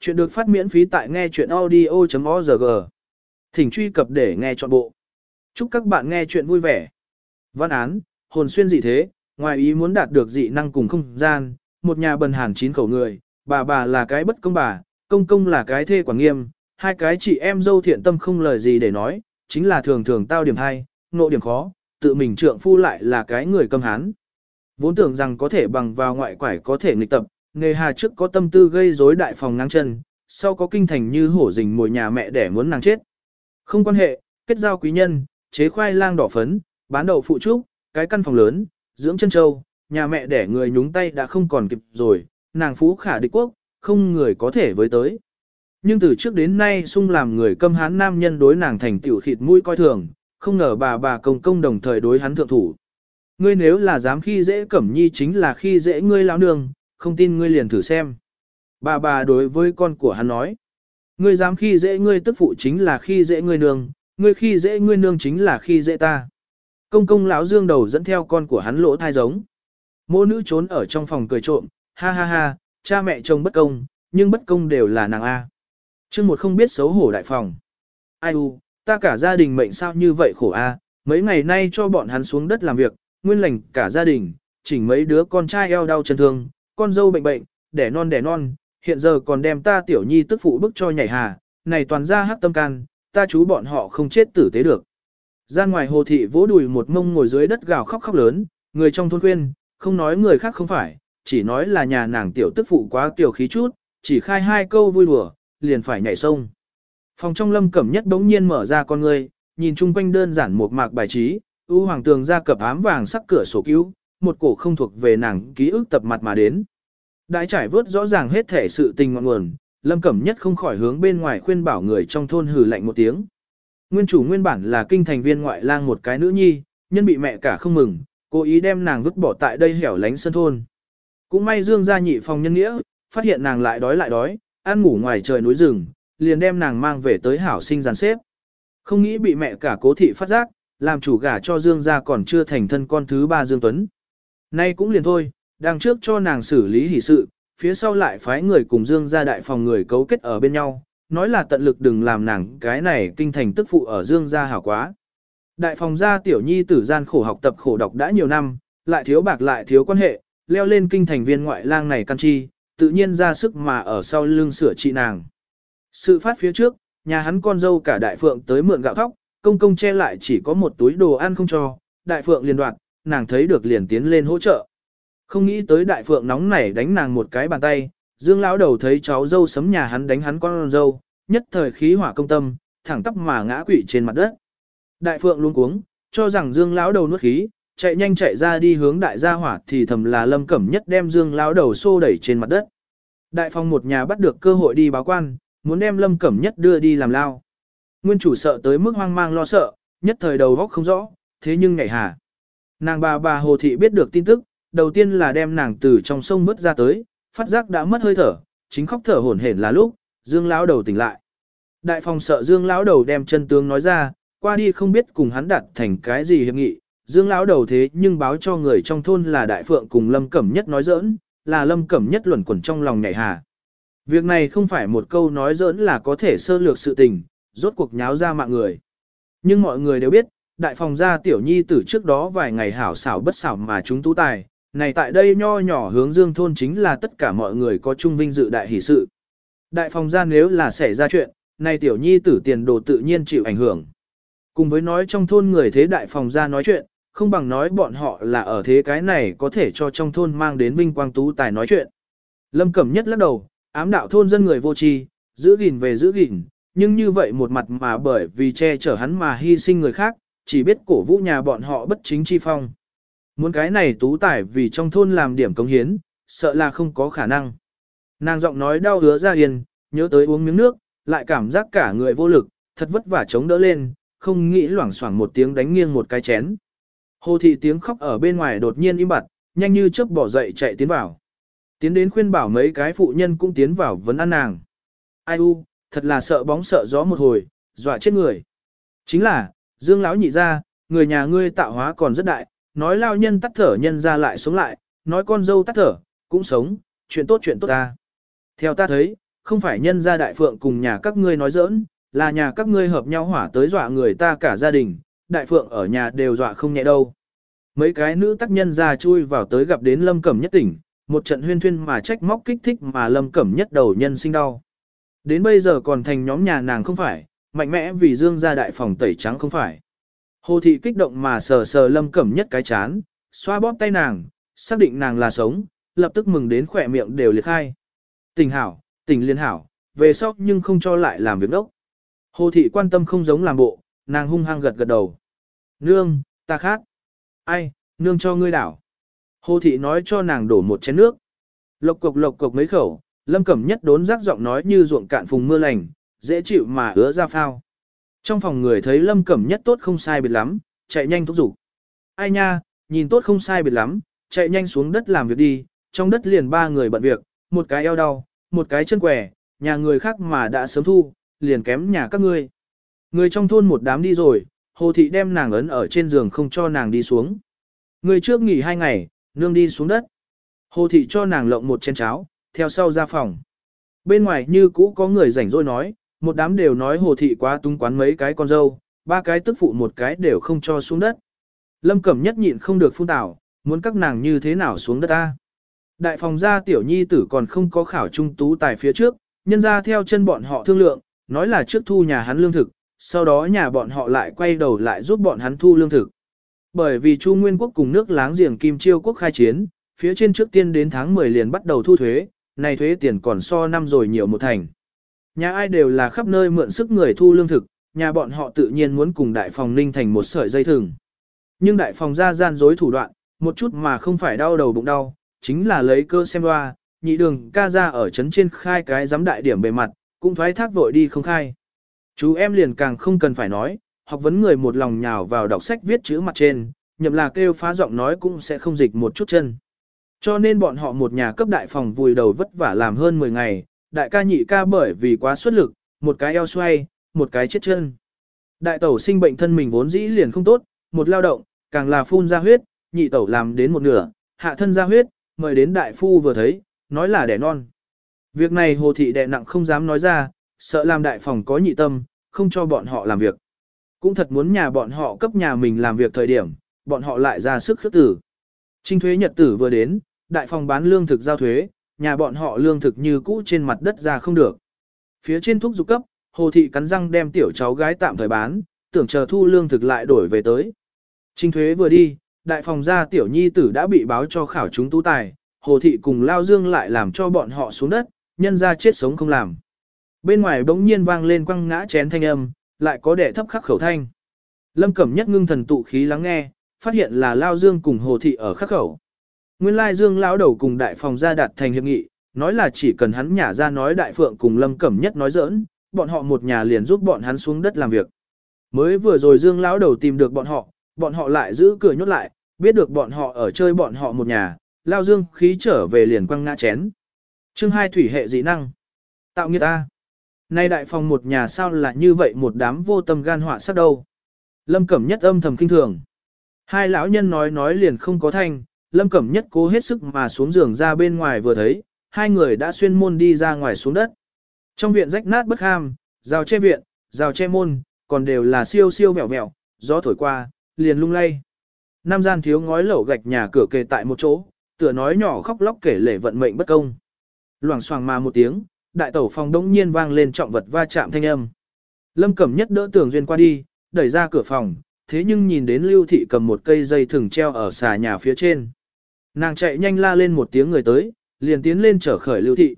Chuyện được phát miễn phí tại nghe chuyện audio.org. Thỉnh truy cập để nghe trọn bộ. Chúc các bạn nghe chuyện vui vẻ. Văn án, hồn xuyên dị thế, ngoài ý muốn đạt được dị năng cùng không gian, một nhà bần hàn chín khẩu người, bà bà là cái bất công bà, công công là cái thê quản nghiêm, hai cái chị em dâu thiện tâm không lời gì để nói, chính là thường thường tao điểm hay, nộ điểm khó, tự mình trượng phu lại là cái người câm hán. Vốn tưởng rằng có thể bằng vào ngoại quải có thể nghịch tập, nghề hà trước có tâm tư gây rối đại phòng ngang chân, sau có kinh thành như hổ rình mồi nhà mẹ để muốn nàng chết. Không quan hệ, kết giao quý nhân, chế khoai lang đỏ phấn, bán đậu phụ trúc, cái căn phòng lớn, dưỡng chân châu, nhà mẹ đẻ người nhúng tay đã không còn kịp rồi, nàng phú khả địch quốc, không người có thể với tới. Nhưng từ trước đến nay sung làm người câm hán nam nhân đối nàng thành tiểu khịt mũi coi thường, không ngờ bà bà công công đồng thời đối hắn thượng thủ. Ngươi nếu là dám khi dễ cẩm nhi chính là khi dễ ngươi lão nương, không tin ngươi liền thử xem. Bà bà đối với con của hắn nói, ngươi dám khi dễ ngươi tức phụ chính là khi dễ ngươi nương, ngươi khi dễ ngươi nương chính là khi dễ ta. Công công lão dương đầu dẫn theo con của hắn lỗ thai giống. Mô nữ trốn ở trong phòng cười trộm, ha ha ha, cha mẹ chồng bất công, nhưng bất công đều là nàng A. chương một không biết xấu hổ đại phòng. Ai u, ta cả gia đình mệnh sao như vậy khổ A, mấy ngày nay cho bọn hắn xuống đất làm việc, nguyên lành cả gia đình, chỉnh mấy đứa con trai eo đau chân thương, con dâu bệnh bệnh, đẻ non đẻ non, hiện giờ còn đem ta tiểu nhi tức phụ bức cho nhảy hà, này toàn ra hát tâm can, ta chú bọn họ không chết tử tế được. Ra ngoài hồ thị vỗ đùi một mông ngồi dưới đất gào khóc khóc lớn, người trong thôn khuyên, không nói người khác không phải, chỉ nói là nhà nàng tiểu tức phụ quá tiểu khí chút, chỉ khai hai câu vui đùa, liền phải nhảy sông. Phòng trong lâm cẩm nhất bỗng nhiên mở ra con người, nhìn chung quanh đơn giản một mạc bài trí, ưu hoàng tường ra cập ám vàng sắc cửa sổ cứu, một cổ không thuộc về nàng ký ức tập mặt mà đến. Đại trải vớt rõ ràng hết thể sự tình ngọn nguồn, Lâm Cẩm Nhất không khỏi hướng bên ngoài khuyên bảo người trong thôn hử lạnh một tiếng. Nguyên chủ nguyên bản là kinh thành viên ngoại lang một cái nữ nhi, nhân bị mẹ cả không mừng, cố ý đem nàng vứt bỏ tại đây hẻo lánh sân thôn. Cũng may Dương gia nhị phòng nhân nghĩa, phát hiện nàng lại đói lại đói, ăn ngủ ngoài trời núi rừng, liền đem nàng mang về tới hảo sinh giàn xếp. Không nghĩ bị mẹ cả cố thị phát giác, làm chủ gả cho Dương gia còn chưa thành thân con thứ ba Dương Tuấn. Nay cũng liền thôi, đang trước cho nàng xử lý hỷ sự, phía sau lại phái người cùng Dương gia đại phòng người cấu kết ở bên nhau, nói là tận lực đừng làm nàng cái này kinh thành tức phụ ở Dương gia hảo quá. Đại phòng gia tiểu nhi tử gian khổ học tập khổ đọc đã nhiều năm, lại thiếu bạc lại thiếu quan hệ, leo lên kinh thành viên ngoại lang này căn chi, tự nhiên ra sức mà ở sau lưng sửa trị nàng. Sự phát phía trước, nhà hắn con dâu cả đại phượng tới mượn gạo thóc, công công che lại chỉ có một túi đồ ăn không cho, đại phượng liền đoạt, nàng thấy được liền tiến lên hỗ trợ. Không nghĩ tới đại phượng nóng nảy đánh nàng một cái bàn tay, dương lão đầu thấy cháu dâu sấm nhà hắn đánh hắn con dâu, nhất thời khí hỏa công tâm, thẳng tắp mà ngã quỵ trên mặt đất. Đại phượng luôn cuống, cho rằng dương lão đầu nuốt khí, chạy nhanh chạy ra đi hướng đại gia hỏa thì thầm là lâm cẩm nhất đem dương lão đầu xô đẩy trên mặt đất. Đại phong một nhà bắt được cơ hội đi báo quan, muốn đem lâm cẩm nhất đưa đi làm lao. Nguyên chủ sợ tới mức hoang mang lo sợ, nhất thời đầu góc không rõ, thế nhưng ngày hà. Nàng bà bà Hồ Thị biết được tin tức, đầu tiên là đem nàng từ trong sông vớt ra tới, phát giác đã mất hơi thở, chính khóc thở hổn hển là lúc, Dương lão đầu tỉnh lại. Đại phòng sợ Dương lão đầu đem chân tướng nói ra, qua đi không biết cùng hắn đặt thành cái gì hiệp nghị, Dương lão đầu thế nhưng báo cho người trong thôn là Đại Phượng cùng Lâm Cẩm Nhất nói giỡn, là Lâm Cẩm Nhất luẩn quẩn trong lòng nhảy hà. Việc này không phải một câu nói giỡn là có thể sơ lược sự tình, rốt cuộc nháo ra mạng người. Nhưng mọi người đều biết, đại phòng gia tiểu nhi tử trước đó vài ngày hảo xảo bất xảo mà chúng tú tài, này tại đây nho nhỏ hướng dương thôn chính là tất cả mọi người có chung vinh dự đại hỷ sự. Đại phòng gia nếu là xảy ra chuyện, này tiểu nhi tử tiền đồ tự nhiên chịu ảnh hưởng. Cùng với nói trong thôn người thế đại phòng gia nói chuyện, không bằng nói bọn họ là ở thế cái này có thể cho trong thôn mang đến vinh quang tú tài nói chuyện. Lâm Cẩm nhất lắc đầu, ám đạo thôn dân người vô tri, giữ gìn về giữ gìn, nhưng như vậy một mặt mà bởi vì che chở hắn mà hy sinh người khác, chỉ biết cổ vũ nhà bọn họ bất chính chi phong. Muốn cái này tú tải vì trong thôn làm điểm cống hiến, sợ là không có khả năng. Nàng giọng nói đau hứa ra hiền, nhớ tới uống miếng nước, lại cảm giác cả người vô lực, thật vất vả chống đỡ lên, không nghĩ loảng xoảng một tiếng đánh nghiêng một cái chén. Hồ thị tiếng khóc ở bên ngoài đột nhiên im bặt, nhanh như chớp bỏ dậy chạy tiến vào. Tiến đến khuyên bảo mấy cái phụ nhân cũng tiến vào vấn an nàng. Ai u, thật là sợ bóng sợ gió một hồi, dọa chết người. Chính là, Dương lão nhị ra, người nhà ngươi tạo hóa còn rất đại, nói lao nhân tắt thở nhân ra lại sống lại, nói con dâu tắt thở, cũng sống, chuyện tốt chuyện tốt ta. Theo ta thấy, không phải nhân gia đại phượng cùng nhà các ngươi nói giỡn, là nhà các ngươi hợp nhau hỏa tới dọa người ta cả gia đình, đại phượng ở nhà đều dọa không nhẹ đâu. Mấy cái nữ tác nhân ra chui vào tới gặp đến lâm cẩm nhất tỉnh, một trận huyên thuyên mà trách móc kích thích mà lâm cẩm nhất đầu nhân sinh đau. Đến bây giờ còn thành nhóm nhà nàng không phải, mạnh mẽ vì dương gia đại phòng tẩy trắng không phải. Hồ thị kích động mà sờ sờ lâm cẩm nhất cái chán, xoa bóp tay nàng, xác định nàng là sống, lập tức mừng đến khỏe miệng đều liệt khai. Tình hảo, tình liên hảo, về sau nhưng không cho lại làm việc đốc. Hồ thị quan tâm không giống làm bộ, nàng hung hăng gật gật đầu. Nương, ta khát. Ai, nương cho ngươi đảo. Hồ thị nói cho nàng đổ một chén nước. Lộc cục lộc cục mấy khẩu, lâm cẩm nhất đốn rác giọng nói như ruộng cạn phùng mưa lành, dễ chịu mà ứa ra phao. Trong phòng người thấy lâm cẩm nhất tốt không sai biệt lắm, chạy nhanh thúc giục. Ai nha, nhìn tốt không sai biệt lắm, chạy nhanh xuống đất làm việc đi, trong đất liền ba người bận việc, một cái eo đau, một cái chân quẻ, nhà người khác mà đã sớm thu, liền kém nhà các ngươi. Người trong thôn một đám đi rồi, hồ thị đem nàng ấn ở trên giường không cho nàng đi xuống. Người trước nghỉ hai ngày, nương đi xuống đất. Hồ thị cho nàng lộng một chén cháo, theo sau ra phòng. Bên ngoài như cũ có người rảnh rỗi nói, một đám đều nói hồ thị quá túng quán mấy cái con dâu, ba cái tức phụ một cái đều không cho xuống đất. Lâm Cẩm nhất nhịn không được phun tảo, muốn các nàng như thế nào xuống đất ta. Đại phòng gia tiểu nhi tử còn không có khảo trung tú tài phía trước, nhân ra theo chân bọn họ thương lượng, nói là trước thu nhà hắn lương thực, sau đó nhà bọn họ lại quay đầu lại giúp bọn hắn thu lương thực. Bởi vì Chu Nguyên Quốc cùng nước láng giềng Kim Chiêu Quốc khai chiến, phía trên trước tiên đến tháng 10 liền bắt đầu thu thuế, này thuế tiền còn so năm rồi nhiều một thành. Nhà ai đều là khắp nơi mượn sức người thu lương thực, nhà bọn họ tự nhiên muốn cùng đại phòng ninh thành một sợi dây thừng. Nhưng đại phòng ra gian dối thủ đoạn, một chút mà không phải đau đầu bụng đau, chính là lấy cơ xem loa, nhị đường ca ra ở trấn trên khai cái giám đại điểm bề mặt, cũng thoái thác vội đi không khai. Chú em liền càng không cần phải nói, học vấn người một lòng nhào vào đọc sách viết chữ mặt trên, nhậm là kêu phá giọng nói cũng sẽ không dịch một chút chân. Cho nên bọn họ một nhà cấp đại phòng vùi đầu vất vả làm hơn 10 ngày, đại ca nhị ca bởi vì quá xuất lực, một cái eo xoay, một cái chết chân. Đại tẩu sinh bệnh thân mình vốn dĩ liền không tốt, một lao động, càng là phun ra huyết, nhị tẩu làm đến một nửa, hạ thân ra huyết, mời đến đại phu vừa thấy, nói là đẻ non. Việc này hồ thị đẻ nặng không dám nói ra, sợ làm đại phòng có nhị tâm, không cho bọn họ làm việc. Cũng thật muốn nhà bọn họ cấp nhà mình làm việc thời điểm, bọn họ lại ra sức khước tử. Trinh thuế nhật tử vừa đến, đại phòng bán lương thực giao thuế, nhà bọn họ lương thực như cũ trên mặt đất ra không được. Phía trên thuốc dục cấp, hồ thị cắn răng đem tiểu cháu gái tạm thời bán, tưởng chờ thu lương thực lại đổi về tới. Trinh thuế vừa đi, đại phòng gia tiểu nhi tử đã bị báo cho khảo chúng tú tài, hồ thị cùng lao dương lại làm cho bọn họ xuống đất, nhân ra chết sống không làm. Bên ngoài bỗng nhiên vang lên quăng ngã chén thanh âm, lại có đệ thấp khắc khẩu thanh. Lâm Cẩm Nhất ngưng thần tụ khí lắng nghe, phát hiện là Lao Dương cùng Hồ Thị ở khắc khẩu. Nguyên lai Dương lão đầu cùng đại phòng gia đạt thành hiệp nghị, nói là chỉ cần hắn nhả ra nói đại phượng cùng Lâm Cẩm Nhất nói giỡn, bọn họ một nhà liền giúp bọn hắn xuống đất làm việc. Mới vừa rồi Dương lão đầu tìm được bọn họ, bọn họ lại giữ cửa nhốt lại, biết được bọn họ ở chơi bọn họ một nhà, Lao Dương khí trở về liền quăng ngã chén. Chương hai thủy hệ dị năng. Tạo nghiệt ta. Nay đại phòng một nhà sao là như vậy một đám vô tâm gan họa sắc đâu. Lâm Cẩm Nhất âm thầm kinh thường. Hai lão nhân nói nói liền không có thanh, Lâm Cẩm Nhất cố hết sức mà xuống giường ra bên ngoài vừa thấy, hai người đã xuyên môn đi ra ngoài xuống đất. Trong viện rách nát bất ham, rào che viện, rào che môn, còn đều là siêu siêu vẹo vẹo, gió thổi qua, liền lung lay. Nam gian thiếu ngói lẩu gạch nhà cửa kề tại một chỗ, tựa nói nhỏ khóc lóc kể lể vận mệnh bất công. Loảng xoảng mà một tiếng, đại tẩu phòng đống nhiên vang lên trọng vật va chạm thanh âm. Lâm Cẩm Nhất đỡ tường duyên qua đi, đẩy ra cửa phòng, thế nhưng nhìn đến Lưu Thị cầm một cây dây thừng treo ở xà nhà phía trên. Nàng chạy nhanh la lên một tiếng người tới, liền tiến lên trở khởi Lưu Thị.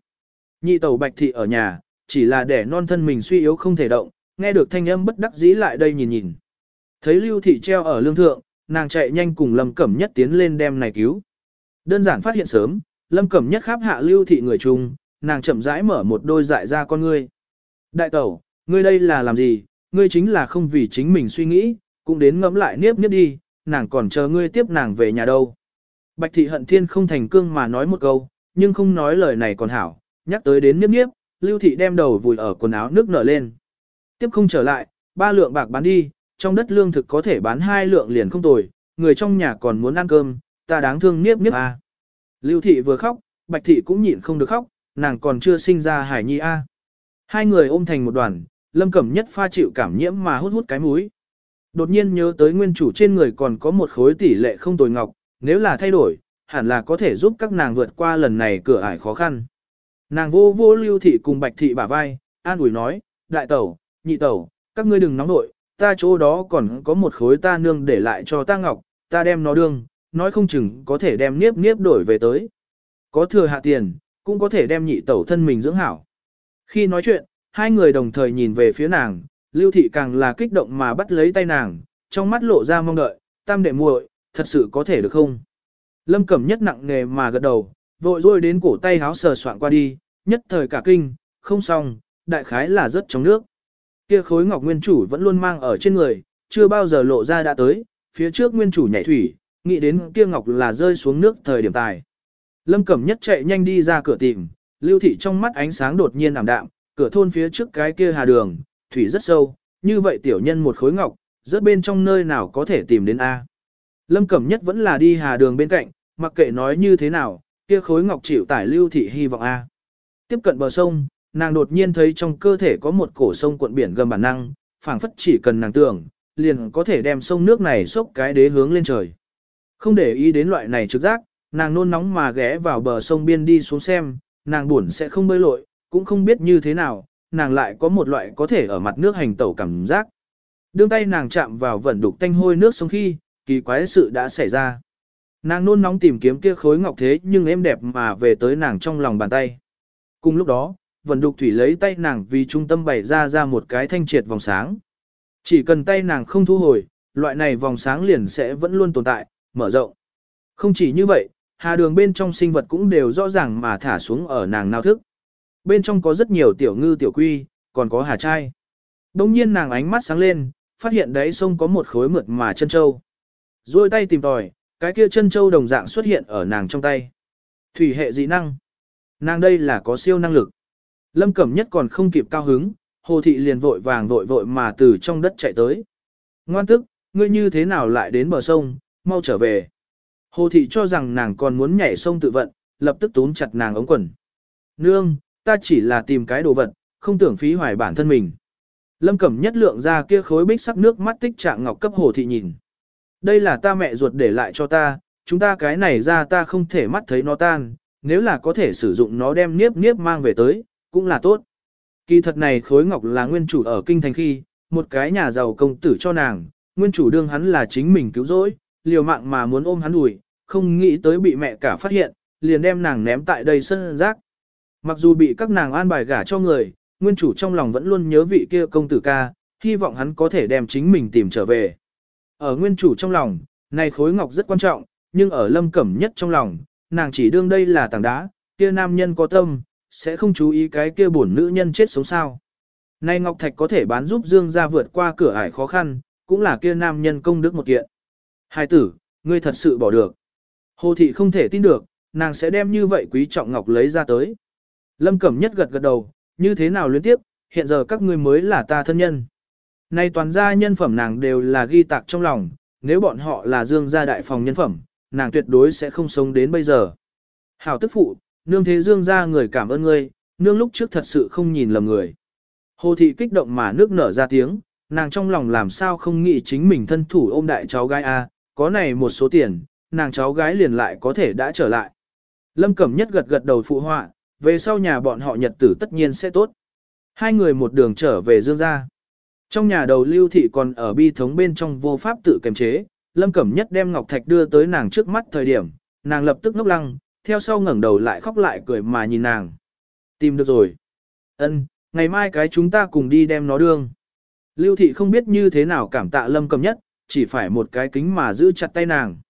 Nhị tẩu Bạch Thị ở nhà, chỉ là để non thân mình suy yếu không thể động, nghe được thanh âm bất đắc dĩ lại đây nhìn nhìn. Thấy Lưu Thị treo ở lương thượng, nàng chạy nhanh cùng Lâm Cẩm Nhất tiến lên đem này cứu. Đơn giản phát hiện sớm, Lâm Cẩm Nhất khắp hạ Lưu Thị người chung, nàng chậm rãi mở một đôi dại ra con ngươi. Đại tẩu, ngươi đây là làm gì, ngươi chính là không vì chính mình suy nghĩ, cũng đến ngẫm lại niếp niếp đi, nàng còn chờ ngươi tiếp nàng về nhà đâu. Bạch thị hận thiên không thành cương mà nói một câu, nhưng không nói lời này còn hảo, nhắc tới đến niếp niếp, lưu thị đem đầu vùi ở quần áo nước nở lên. Tiếp không trở lại, ba lượng bạc bán đi, trong đất lương thực có thể bán hai lượng liền không tồi, người trong nhà còn muốn ăn cơm, ta đáng thương niếp niếp à. Lưu thị vừa khóc, bạch thị cũng nhịn không được khóc, nàng còn chưa sinh ra hải nhi a. Hai người ôm thành một đoàn, Lâm Cẩm Nhất pha chịu cảm nhiễm mà hút hút cái mũi. Đột nhiên nhớ tới nguyên chủ trên người còn có một khối tỷ lệ không tồi ngọc, nếu là thay đổi, hẳn là có thể giúp các nàng vượt qua lần này cửa ải khó khăn. Nàng vô vô lưu thị cùng bạch thị bả vai, an ủi nói, đại tẩu, nhị tẩu, các ngươi đừng nóng nội, ta chỗ đó còn có một khối ta nương để lại cho ta ngọc, ta đem nó đương, nói không chừng có thể đem niếp niếp đổi về tới. Có thừa hạ tiền, cũng có thể đem nhị tẩu thân mình dưỡng hảo. Khi nói chuyện, hai người đồng thời nhìn về phía nàng, lưu thị càng là kích động mà bắt lấy tay nàng, trong mắt lộ ra mong đợi, tam đệ muội, thật sự có thể được không? Lâm Cẩm nhất nặng nghề mà gật đầu, vội rôi đến cổ tay háo sờ soạn qua đi, nhất thời cả kinh, không xong, đại khái là rất trong nước. Kia khối ngọc nguyên chủ vẫn luôn mang ở trên người, chưa bao giờ lộ ra đã tới, phía trước nguyên chủ nhảy thủy, nghĩ đến kia ngọc là rơi xuống nước thời điểm tài. Lâm Cẩm nhất chạy nhanh đi ra cửa tìm, lưu thị trong mắt ánh sáng đột nhiên ảm đạm, cửa thôn phía trước cái kia hà đường, thủy rất sâu, như vậy tiểu nhân một khối ngọc, rất bên trong nơi nào có thể tìm đến A. Lâm Cẩm Nhất vẫn là đi hà đường bên cạnh, mặc kệ nói như thế nào, kia khối ngọc chịu tải lưu thị hy vọng A. Tiếp cận bờ sông, nàng đột nhiên thấy trong cơ thể có một cổ sông cuộn biển gầm bản năng, phảng phất chỉ cần nàng tưởng, liền có thể đem sông nước này xốc cái đế hướng lên trời. Không để ý đến loại này trực giác, nàng nôn nóng mà ghé vào bờ sông biên đi xuống xem, nàng buồn sẽ không bơi lội, cũng không biết như thế nào, nàng lại có một loại có thể ở mặt nước hành tẩu cảm giác. Đương tay nàng chạm vào vẩn đục tanh hôi nước sông khi, kỳ quái sự đã xảy ra. Nàng nôn nóng tìm kiếm kia khối ngọc thế nhưng êm đẹp mà về tới nàng trong lòng bàn tay. Cùng lúc đó, Vân đục thủy lấy tay nàng vì trung tâm bày ra ra một cái thanh triệt vòng sáng. Chỉ cần tay nàng không thu hồi, loại này vòng sáng liền sẽ vẫn luôn tồn tại, mở rộng. Không chỉ như vậy, hà đường bên trong sinh vật cũng đều rõ ràng mà thả xuống ở nàng nào thức. Bên trong có rất nhiều tiểu ngư tiểu quy, còn có hà trai. Đông nhiên nàng ánh mắt sáng lên, phát hiện đấy sông có một khối mượt mà chân châu. Rồi tay tìm tòi, cái kia chân châu đồng dạng xuất hiện ở nàng trong tay. Thủy hệ dị năng. Nàng đây là có siêu năng lực. Lâm Cẩm Nhất còn không kịp cao hứng, Hồ Thị liền vội vàng vội vội mà từ trong đất chạy tới. Ngoan tức, ngươi như thế nào lại đến bờ sông, mau trở về. Hồ Thị cho rằng nàng còn muốn nhảy sông tự vận, lập tức túm chặt nàng ống quần. Nương, ta chỉ là tìm cái đồ vật, không tưởng phí hoài bản thân mình. Lâm Cẩm Nhất lượng ra kia khối bích sắc nước mắt tích trạng ngọc cấp Hồ Thị nhìn. Đây là ta mẹ ruột để lại cho ta, chúng ta cái này ra ta không thể mắt thấy nó tan, nếu là có thể sử dụng nó đem niếp niếp mang về tới, cũng là tốt. Kỳ thật này khối ngọc là nguyên chủ ở kinh thành khi, một cái nhà giàu công tử cho nàng, nguyên chủ đương hắn là chính mình cứu rỗi, liều mạng mà muốn ôm hắn đùi, không nghĩ tới bị mẹ cả phát hiện, liền đem nàng ném tại đây sân rác. Mặc dù bị các nàng an bài gả cho người, nguyên chủ trong lòng vẫn luôn nhớ vị kia công tử ca, hy vọng hắn có thể đem chính mình tìm trở về. Ở nguyên chủ trong lòng, này khối ngọc rất quan trọng, nhưng ở lâm cẩm nhất trong lòng, nàng chỉ đương đây là tảng đá, kia nam nhân có tâm, sẽ không chú ý cái kia bổn nữ nhân chết sống sao. Này ngọc thạch có thể bán giúp Dương gia vượt qua cửa ải khó khăn, cũng là kia nam nhân công đức một kiện. Hai tử, ngươi thật sự bỏ được. Hồ thị không thể tin được, nàng sẽ đem như vậy quý trọng ngọc lấy ra tới. Lâm Cẩm Nhất gật gật đầu, như thế nào liên tiếp, hiện giờ các ngươi mới là ta thân nhân. Nay toàn gia nhân phẩm nàng đều là ghi tạc trong lòng, nếu bọn họ là dương gia đại phòng nhân phẩm, nàng tuyệt đối sẽ không sống đến bây giờ. Hảo tức phụ, nương thế dương gia người cảm ơn ngươi, nương lúc trước thật sự không nhìn lầm người. Hồ thị kích động mà nước nở ra tiếng, nàng trong lòng làm sao không nghĩ chính mình thân thủ ôm đại cháu gái A, có này một số tiền, nàng cháu gái liền lại có thể đã trở lại. Lâm Cẩm Nhất gật gật đầu phụ họa, về sau nhà bọn họ nhật tử tất nhiên sẽ tốt. Hai người một đường trở về Dương gia. Trong nhà đầu lưu thị còn ở bi thống bên trong vô pháp tự kiềm chế, Lâm Cẩm Nhất đem Ngọc Thạch đưa tới nàng trước mắt thời điểm, nàng lập tức ngốc lăng, theo sau ngẩng đầu lại khóc lại cười mà nhìn nàng. Tìm được rồi. Ân, ngày mai cái chúng ta cùng đi đem nó đương. Lưu thị không biết như thế nào cảm tạ Lâm Cẩm Nhất, chỉ phải một cái kính mà giữ chặt tay nàng.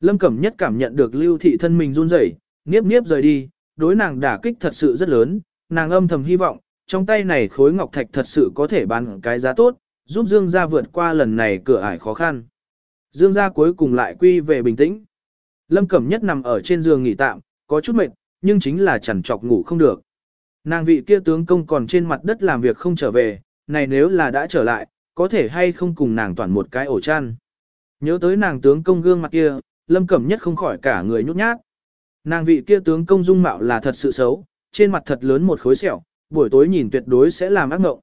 Lâm Cẩm Nhất cảm nhận được Lưu thị thân mình run rẩy, niếp niếp rời đi, đối nàng đả kích thật sự rất lớn, nàng âm thầm hy vọng, trong tay này khối ngọc thạch thật sự có thể bán cái giá tốt, giúp Dương gia vượt qua lần này cửa ải khó khăn. Dương gia cuối cùng lại quy về bình tĩnh. Lâm Cẩm Nhất nằm ở trên giường nghỉ tạm, có chút mệt, nhưng chính là chẳng chọc ngủ không được. Nàng vị kia tướng công còn trên mặt đất làm việc không trở về, này nếu là đã trở lại, có thể hay không cùng nàng toàn một cái ổ chăn. Nhớ tới nàng tướng công gương mặt kia, Lâm Cẩm Nhất không khỏi cả người nhút nhát. Nàng vị kia tướng công dung mạo là thật sự xấu, trên mặt thật lớn một khối sẹo, buổi tối nhìn tuyệt đối sẽ làm ác ngộng.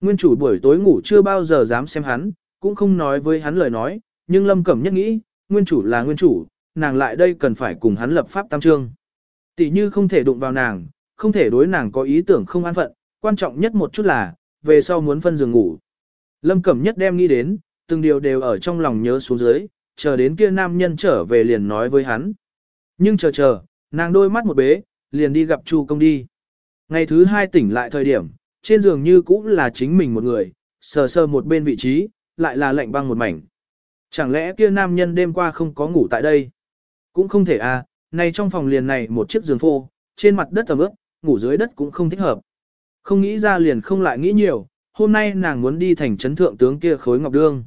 Nguyên chủ buổi tối ngủ chưa bao giờ dám xem hắn, cũng không nói với hắn lời nói, nhưng Lâm Cẩm nhất nghĩ, nguyên chủ là nguyên chủ, nàng lại đây cần phải cùng hắn lập pháp tam trương. Tỷ như không thể đụng vào nàng, không thể đối nàng có ý tưởng không an phận, quan trọng nhất một chút là, về sau muốn phân giường ngủ. Lâm Cẩm nhất đem nghĩ đến, từng điều đều ở trong lòng nhớ xuống dưới, chờ đến kia nam nhân trở về liền nói với hắn. Nhưng chờ chờ, nàng đôi mắt một bế, liền đi gặp Chu công đi. Ngày thứ hai tỉnh lại thời điểm, trên giường như cũng là chính mình một người, sờ sờ một bên vị trí, lại là lạnh băng một mảnh. Chẳng lẽ kia nam nhân đêm qua không có ngủ tại đây? Cũng không thể à, này trong phòng liền này một chiếc giường phô, trên mặt đất tầm ướp, ngủ dưới đất cũng không thích hợp. Không nghĩ ra liền không lại nghĩ nhiều, hôm nay nàng muốn đi thành trấn thượng tướng kia khối ngọc đương.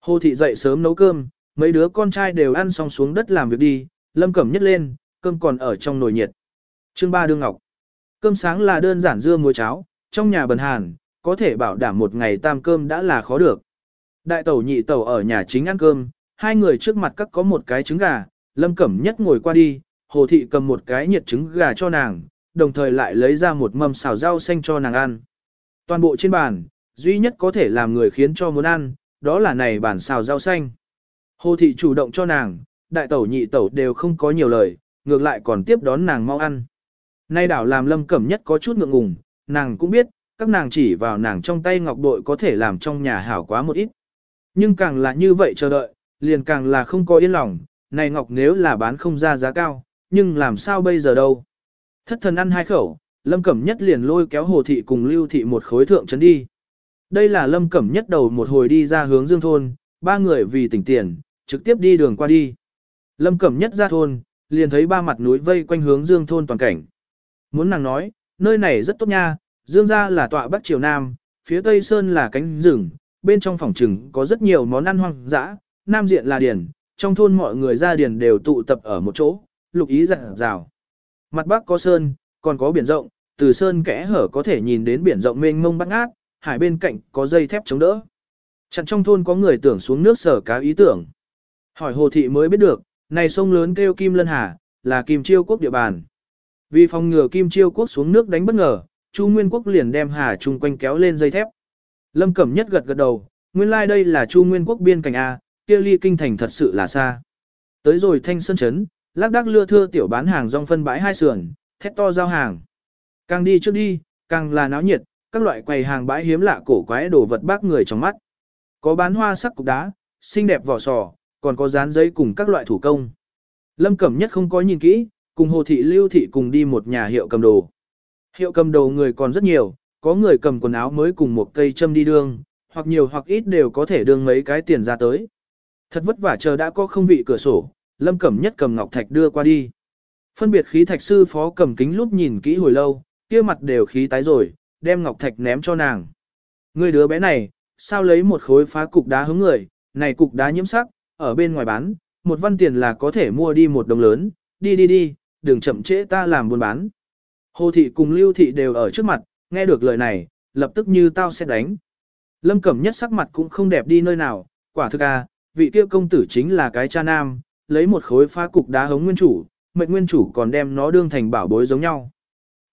Hồ thị dậy sớm nấu cơm, mấy đứa con trai đều ăn xong xuống đất làm việc đi, lâm cẩm nhất lên, cơm còn ở trong nồi nhiệt. Chương ba đương ngọc. Cơm sáng là đơn giản dưa muối cháo, trong nhà bần hàn, có thể bảo đảm một ngày tam cơm đã là khó được. Đại tẩu nhị tẩu ở nhà chính ăn cơm, hai người trước mặt các có một cái trứng gà, lâm cẩm nhất ngồi qua đi, hồ thị cầm một cái nhiệt trứng gà cho nàng, đồng thời lại lấy ra một mâm xào rau xanh cho nàng ăn. Toàn bộ trên bàn, duy nhất có thể làm người khiến cho muốn ăn, đó là này bản xào rau xanh. Hồ thị chủ động cho nàng, đại tẩu nhị tẩu đều không có nhiều lời, ngược lại còn tiếp đón nàng mau ăn. Nay đảo làm lâm cẩm nhất có chút ngượng ngùng, nàng cũng biết, các nàng chỉ vào nàng trong tay ngọc bội có thể làm trong nhà hảo quá một ít. Nhưng càng là như vậy chờ đợi, liền càng là không có yên lòng, này ngọc nếu là bán không ra giá cao, nhưng làm sao bây giờ đâu. Thất thần ăn hai khẩu, lâm cẩm nhất liền lôi kéo hồ thị cùng lưu thị một khối thượng chấn đi. Đây là lâm cẩm nhất đầu một hồi đi ra hướng dương thôn, ba người vì tỉnh tiền, trực tiếp đi đường qua đi. Lâm cẩm nhất ra thôn, liền thấy ba mặt núi vây quanh hướng dương thôn toàn cảnh. Muốn nàng nói, nơi này rất tốt nha, dương ra là tọa bắc triều nam, phía tây sơn là cánh rừng, bên trong phòng trừng có rất nhiều món ăn hoang dã, nam diện là điển, trong thôn mọi người ra điển đều tụ tập ở một chỗ, lục ý dặn rào. Mặt bắc có sơn, còn có biển rộng, từ sơn kẽ hở có thể nhìn đến biển rộng mênh mông bắt ngát, hải bên cạnh có dây thép chống đỡ. Chặn trong thôn có người tưởng xuống nước sở cá ý tưởng. Hỏi hồ thị mới biết được, này sông lớn kêu Kim Lân Hà, là Kim Chiêu quốc địa bàn. Vì phòng ngừa Kim Chiêu quốc xuống nước đánh bất ngờ, Chu Nguyên quốc liền đem Hà Trung quanh kéo lên dây thép. Lâm Cẩm Nhất gật gật đầu, nguyên lai like đây là Chu Nguyên quốc biên cảnh A, kia ly kinh thành thật sự là xa. Tới rồi thanh sơn chấn, lác đác lưa thưa tiểu bán hàng rong phân bãi hai sườn, thét to giao hàng. Càng đi trước đi, càng là náo nhiệt, các loại quầy hàng bãi hiếm lạ cổ quái đồ vật bác người trong mắt. Có bán hoa sắc cục đá, xinh đẹp vỏ sò, còn có dán giấy cùng các loại thủ công. Lâm Cẩm Nhất không có nhìn kỹ, cùng Hồ Thị Lưu Thị cùng đi một nhà hiệu cầm đồ. Hiệu cầm đồ người còn rất nhiều, có người cầm quần áo mới cùng một cây châm đi đường, hoặc nhiều hoặc ít đều có thể đương mấy cái tiền ra tới. Thật vất vả chờ đã có không vị cửa sổ, Lâm Cẩm Nhất cầm ngọc thạch đưa qua đi. Phân biệt khí thạch sư phó cầm kính lúc nhìn kỹ hồi lâu, kia mặt đều khí tái rồi, đem ngọc thạch ném cho nàng. Người đứa bé này, sao lấy một khối phá cục đá hướng người, này cục đá nhiễm sắc, ở bên ngoài bán, một văn tiền là có thể mua đi một đồng lớn, đi đi đi, đừng chậm trễ ta làm buôn bán. Hồ thị cùng lưu thị đều ở trước mặt, nghe được lời này, lập tức như tao sẽ đánh. Lâm Cẩm nhất sắc mặt cũng không đẹp đi nơi nào, quả thực à, vị kia công tử chính là cái cha nam, lấy một khối phá cục đá hống nguyên chủ, mệnh nguyên chủ còn đem nó đương thành bảo bối giống nhau.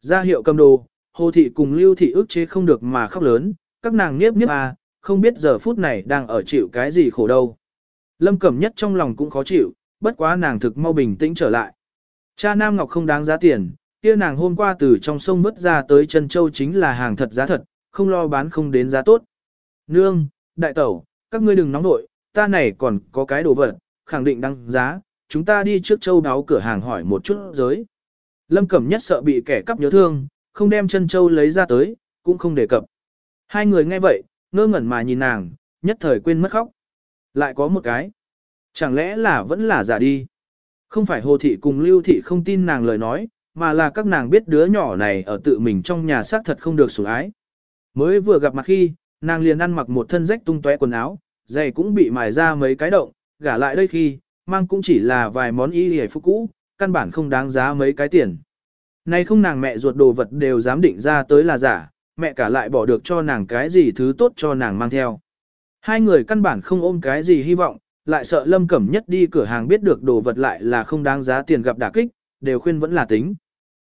Ra hiệu cầm đồ, hồ thị cùng lưu thị ức chế không được mà khóc lớn, các nàng nghiếp nghiếp à, không biết giờ phút này đang ở chịu cái gì khổ đâu. Lâm Cẩm Nhất trong lòng cũng khó chịu, bất quá nàng thực mau bình tĩnh trở lại. Cha Nam Ngọc không đáng giá tiền, kia nàng hôm qua từ trong sông vớt ra tới chân châu chính là hàng thật giá thật, không lo bán không đến giá tốt. Nương, đại tẩu, các ngươi đừng nóng nội, ta này còn có cái đồ vật, khẳng định đăng giá, chúng ta đi trước châu đáo cửa hàng hỏi một chút giới. Lâm Cẩm Nhất sợ bị kẻ cắp nhớ thương, không đem chân châu lấy ra tới, cũng không đề cập. Hai người nghe vậy, ngơ ngẩn mà nhìn nàng, nhất thời quên mất khóc. Lại có một cái. Chẳng lẽ là vẫn là giả đi? Không phải Hồ Thị cùng Lưu Thị không tin nàng lời nói, mà là các nàng biết đứa nhỏ này ở tự mình trong nhà xác thật không được sủng ái. Mới vừa gặp mặt khi, nàng liền ăn mặc một thân rách tung tóe quần áo, giày cũng bị mài ra mấy cái động, gả lại đây khi, mang cũng chỉ là vài món y hề phúc cũ, căn bản không đáng giá mấy cái tiền. Nay không nàng mẹ ruột đồ vật đều dám định ra tới là giả, mẹ cả lại bỏ được cho nàng cái gì thứ tốt cho nàng mang theo. Hai người căn bản không ôm cái gì hy vọng, lại sợ Lâm Cẩm Nhất đi cửa hàng biết được đồ vật lại là không đáng giá tiền gặp đả kích, đều khuyên vẫn là tính.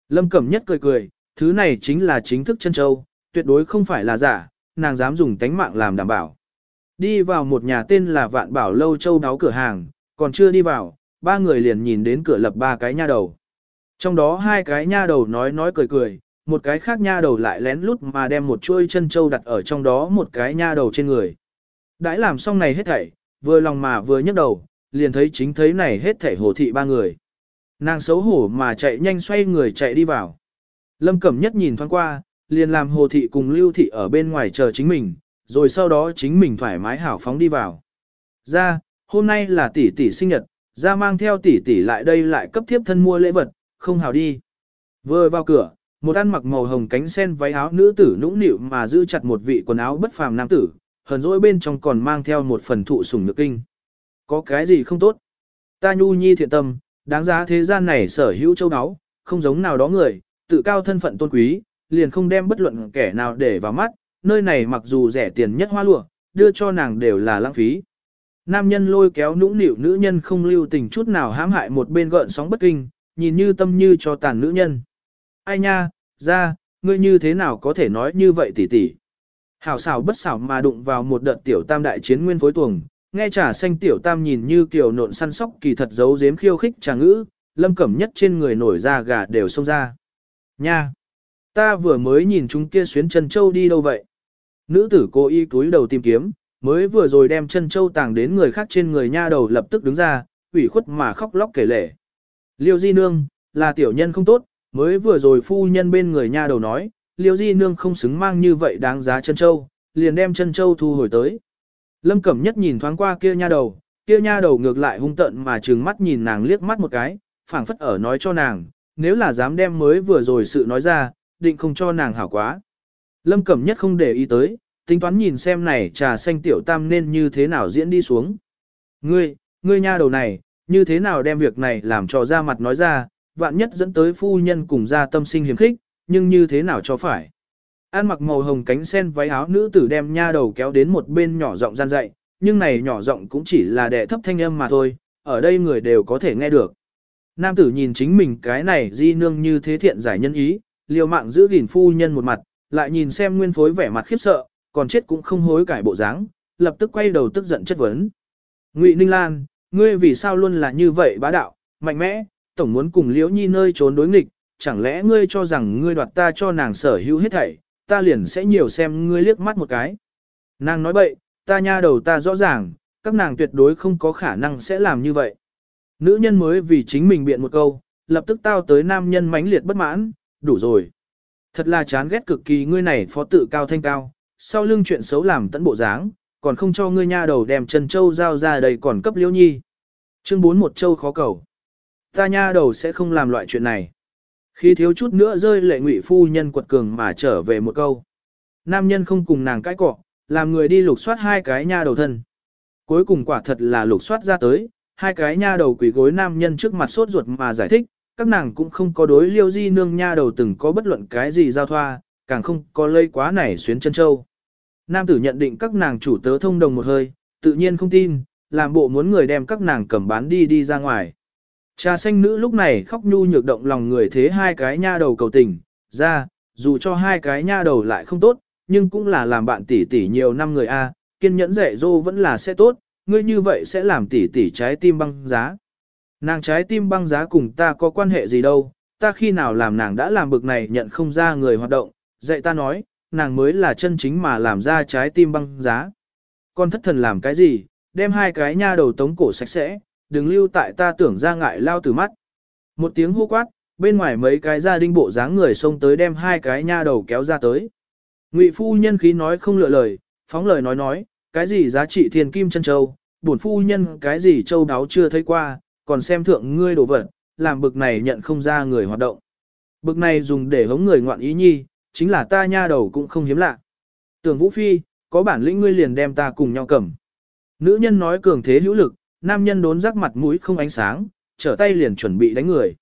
Lâm Cẩm Nhất cười cười, thứ này chính là chính thức chân châu, tuyệt đối không phải là giả, nàng dám dùng tánh mạng làm đảm bảo. Đi vào một nhà tên là Vạn Bảo Lâu Châu đáo cửa hàng, còn chưa đi vào, ba người liền nhìn đến cửa lập ba cái nha đầu. Trong đó hai cái nha đầu nói nói cười cười, một cái khác nha đầu lại lén lút mà đem một chuôi chân châu đặt ở trong đó một cái nha đầu trên người. Đãi làm xong này hết thảy, vừa lòng mà vừa nhấc đầu, liền thấy chính thấy này hết thảy hồ thị ba người. Nàng xấu hổ mà chạy nhanh xoay người chạy đi vào. Lâm Cẩm Nhất nhìn thoáng qua, liền làm hồ thị cùng lưu thị ở bên ngoài chờ chính mình, rồi sau đó chính mình thoải mái hảo phóng đi vào. Ra, hôm nay là tỷ tỷ sinh nhật, ra mang theo tỷ tỷ lại đây lại cấp tiếp thân mua lễ vật, không hảo đi. Vừa vào cửa, một ăn mặc màu hồng cánh sen váy áo nữ tử nũng nịu mà giữ chặt một vị quần áo bất phàm nam tử, hờn dỗi bên trong còn mang theo một phần thụ sủng nhược kinh. Có cái gì không tốt? Ta nhu nhi thiện tâm, đáng giá thế gian này sở hữu châu áo, không giống nào đó người, tự cao thân phận tôn quý, liền không đem bất luận kẻ nào để vào mắt, nơi này mặc dù rẻ tiền nhất hoa lụa, đưa cho nàng đều là lãng phí. Nam nhân lôi kéo nũng nịu nữ nhân không lưu tình chút nào hãm hại một bên gợn sóng bất kinh, nhìn như tâm như cho tàn nữ nhân. Ai nha, ra, ngươi như thế nào có thể nói như vậy tỷ tỷ. Hảo xảo bất xảo mà đụng vào một đợt tiểu tam đại chiến nguyên phối tuồng, nghe trà xanh tiểu tam nhìn như kiểu nộn săn sóc kỳ thật giấu giếm khiêu khích trà ngữ, lâm cẩm nhất trên người nổi ra gà đều xông ra. Nha! Ta vừa mới nhìn chúng kia xuyến chân châu đi đâu vậy? Nữ tử cô y túi đầu tìm kiếm, mới vừa rồi đem chân châu tàng đến người khác trên người nha đầu lập tức đứng ra, ủy khuất mà khóc lóc kể lể. Liêu di nương, là tiểu nhân không tốt, mới vừa rồi phu nhân bên người nha đầu nói, liêu di nương không xứng mang như vậy đáng giá chân châu, liền đem chân châu thu hồi tới. Lâm Cẩm Nhất nhìn thoáng qua kia nha đầu, kia nha đầu ngược lại hung tận mà trừng mắt nhìn nàng liếc mắt một cái, phảng phất ở nói cho nàng, nếu là dám đem mới vừa rồi sự nói ra, định không cho nàng hảo quá. Lâm Cẩm Nhất không để ý tới, tính toán nhìn xem này trà xanh tiểu tam nên như thế nào diễn đi xuống. Ngươi, ngươi nha đầu này, như thế nào đem việc này làm cho ra mặt nói ra, vạn nhất dẫn tới phu nhân cùng ra tâm sinh hiểm khích, nhưng như thế nào cho phải. An mặc màu hồng cánh sen váy áo nữ tử đem nha đầu kéo đến một bên nhỏ giọng gian dạy, nhưng này nhỏ giọng cũng chỉ là đệ thấp thanh âm mà thôi, ở đây người đều có thể nghe được. Nam tử nhìn chính mình cái này di nương như thế thiện giải nhân ý, liều mạng giữ gìn phu nhân một mặt, lại nhìn xem nguyên phối vẻ mặt khiếp sợ, còn chết cũng không hối cải bộ dáng, lập tức quay đầu tức giận chất vấn. Ngụy Ninh Lan, ngươi vì sao luôn là như vậy bá đạo, mạnh mẽ, tổng muốn cùng Liễu Nhi nơi trốn đối nghịch, chẳng lẽ ngươi cho rằng ngươi đoạt ta cho nàng sở hữu hết thảy, ta liền sẽ nhiều xem ngươi liếc mắt một cái. Nàng nói bậy, ta nha đầu ta rõ ràng, các nàng tuyệt đối không có khả năng sẽ làm như vậy. Nữ nhân mới vì chính mình biện một câu, lập tức tao tới nam nhân mãnh liệt bất mãn, đủ rồi. Thật là chán ghét cực kỳ ngươi này phó tự cao thanh cao, sau lưng chuyện xấu làm tận bộ dáng, còn không cho ngươi nha đầu đem trần châu giao ra đây còn cấp liễu nhi. Chương 4 một châu khó cầu. Ta nha đầu sẽ không làm loại chuyện này. Khi thiếu chút nữa rơi lệ ngụy phu nhân quật cường mà trở về một câu. Nam nhân không cùng nàng cãi cọ, làm người đi lục soát hai cái nha đầu thân. Cuối cùng quả thật là lục soát ra tới, hai cái nha đầu quỷ gối nam nhân trước mặt sốt ruột mà giải thích, các nàng cũng không có đối liêu di nương nha đầu từng có bất luận cái gì giao thoa, càng không có lây quá nảy xuyến chân châu. Nam tử nhận định các nàng chủ tớ thông đồng một hơi, tự nhiên không tin, làm bộ muốn người đem các nàng cầm bán đi đi ra ngoài. Trà xanh nữ lúc này khóc nhu nhược động lòng người thế hai cái nha đầu cầu tình, ra, dù cho hai cái nha đầu lại không tốt, nhưng cũng là làm bạn tỷ tỷ nhiều năm người a, kiên nhẫn dạy dỗ vẫn là sẽ tốt, ngươi như vậy sẽ làm tỷ tỷ trái tim băng giá. Nàng trái tim băng giá cùng ta có quan hệ gì đâu, ta khi nào làm nàng đã làm bực này nhận không ra người hoạt động, dạy ta nói, nàng mới là chân chính mà làm ra trái tim băng giá. Con thất thần làm cái gì, đem hai cái nha đầu tống cổ sạch sẽ, đừng lưu tại ta tưởng ra ngại lao từ mắt. Một tiếng hô quát, bên ngoài mấy cái gia đình bộ dáng người xông tới đem hai cái nha đầu kéo ra tới. Ngụy phu nhân khí nói không lựa lời, phóng lời nói nói, cái gì giá trị thiên kim chân châu, bổn phu nhân cái gì châu đáo chưa thấy qua, còn xem thượng ngươi đồ vật, làm bực này nhận không ra người hoạt động. Bực này dùng để hống người ngoạn ý nhi, chính là ta nha đầu cũng không hiếm lạ. Tưởng Vũ Phi, có bản lĩnh ngươi liền đem ta cùng nhau cầm. Nữ nhân nói cường thế hữu lực, nam nhân đốn rắc mặt mũi không ánh sáng, trở tay liền chuẩn bị đánh người.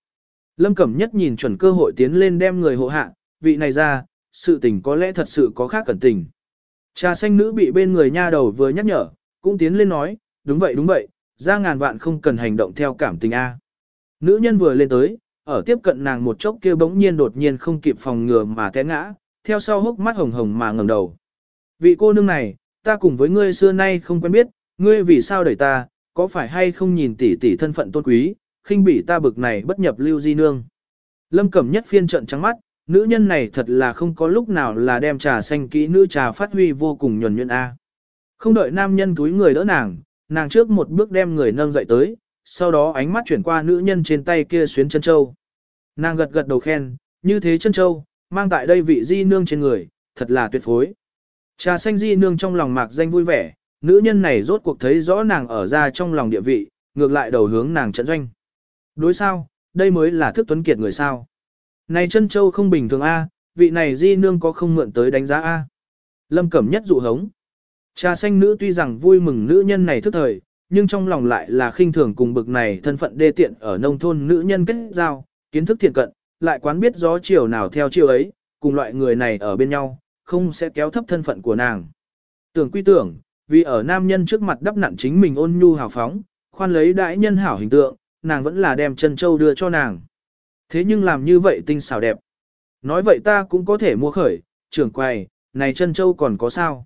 Lâm Cẩm Nhất nhìn chuẩn cơ hội tiến lên đem người hộ hạ, vị này ra, sự tình có lẽ thật sự có khác cẩn tình. Trà xanh nữ bị bên người nha đầu vừa nhắc nhở, cũng tiến lên nói, đúng vậy đúng vậy, ra ngàn vạn không cần hành động theo cảm tình A. Nữ nhân vừa lên tới, ở tiếp cận nàng một chốc kia bỗng nhiên đột nhiên không kịp phòng ngừa mà té ngã, theo sau hốc mắt hồng hồng mà ngẩng đầu. Vị cô nương này, ta cùng với ngươi xưa nay không quen biết, ngươi vì sao đẩy ta, có phải hay không nhìn tỷ tỷ thân phận tôn quý, khinh bỉ ta bực này bất nhập lưu di nương. Lâm Cẩm Nhất phiên trận trắng mắt, nữ nhân này thật là không có lúc nào là đem trà xanh kỹ nữ trà phát huy vô cùng nhuần nhuyễn a. Không đợi nam nhân túi người đỡ nàng, nàng trước một bước đem người nâng dậy tới, sau đó ánh mắt chuyển qua nữ nhân trên tay kia xuyến chân châu. Nàng gật gật đầu khen, như thế chân châu, mang tại đây vị di nương trên người, thật là tuyệt phối. Trà xanh di nương trong lòng mạc danh vui vẻ, nữ nhân này rốt cuộc thấy rõ nàng ở ra trong lòng địa vị, ngược lại đầu hướng nàng trận doanh. Đối sao, đây mới là thức tuấn kiệt người sao. Này chân châu không bình thường A, vị này di nương có không mượn tới đánh giá A. Lâm Cẩm nhất dụ hống. Trà xanh nữ tuy rằng vui mừng nữ nhân này thức thời, nhưng trong lòng lại là khinh thường cùng bực này thân phận đê tiện ở nông thôn nữ nhân kết giao, kiến thức thiện cận, lại quán biết gió chiều nào theo chiều ấy, cùng loại người này ở bên nhau, không sẽ kéo thấp thân phận của nàng. Tưởng quy tưởng, vì ở nam nhân trước mặt đắp nặn chính mình ôn nhu hào phóng, khoan lấy đại nhân hảo hình tượng, nàng vẫn là đem chân châu đưa cho nàng. Thế nhưng làm như vậy tinh xảo đẹp. Nói vậy ta cũng có thể mua khởi, trưởng quầy, này chân châu còn có sao?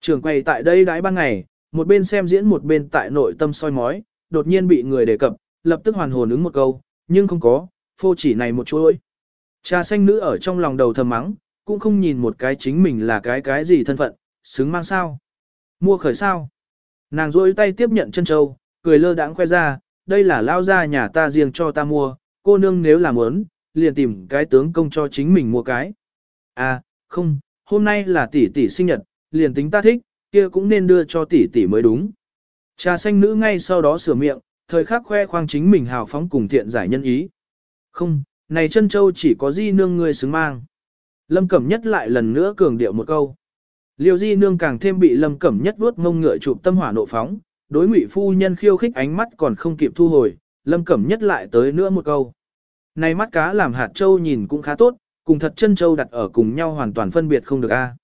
Trưởng quầy tại đây đãi ban ngày, một bên xem diễn một bên tại nội tâm soi mói, đột nhiên bị người đề cập, lập tức hoàn hồn ứng một câu, nhưng không có, phô chỉ này một chuỗi. Cha xanh nữ ở trong lòng đầu thầm mắng, cũng không nhìn một cái chính mình là cái cái gì thân phận, xứng mang sao. Mua khởi sao. Nàng rôi tay tiếp nhận chân châu, cười lơ đãng khoe ra, đây là lao ra nhà ta riêng cho ta mua, cô nương nếu làm muốn, liền tìm cái tướng công cho chính mình mua cái. À, không, hôm nay là tỷ tỷ sinh nhật, liền tính ta thích, kia cũng nên đưa cho tỷ tỷ mới đúng. Trà xanh nữ ngay sau đó sửa miệng, thời khắc khoe khoang chính mình hào phóng cùng thiện giải nhân ý. Không, này chân châu chỉ có di nương ngươi xứng mang. Lâm Cẩm Nhất lại lần nữa cường điệu một câu. Liêu di nương càng thêm bị Lâm Cẩm Nhất vuốt mông ngựa chụp tâm hỏa nộ phóng, đối ngụy phu nhân khiêu khích ánh mắt còn không kịp thu hồi, Lâm Cẩm Nhất lại tới nữa một câu. Này mắt cá làm hạt châu nhìn cũng khá tốt, cùng thật chân châu đặt ở cùng nhau hoàn toàn phân biệt không được a. À.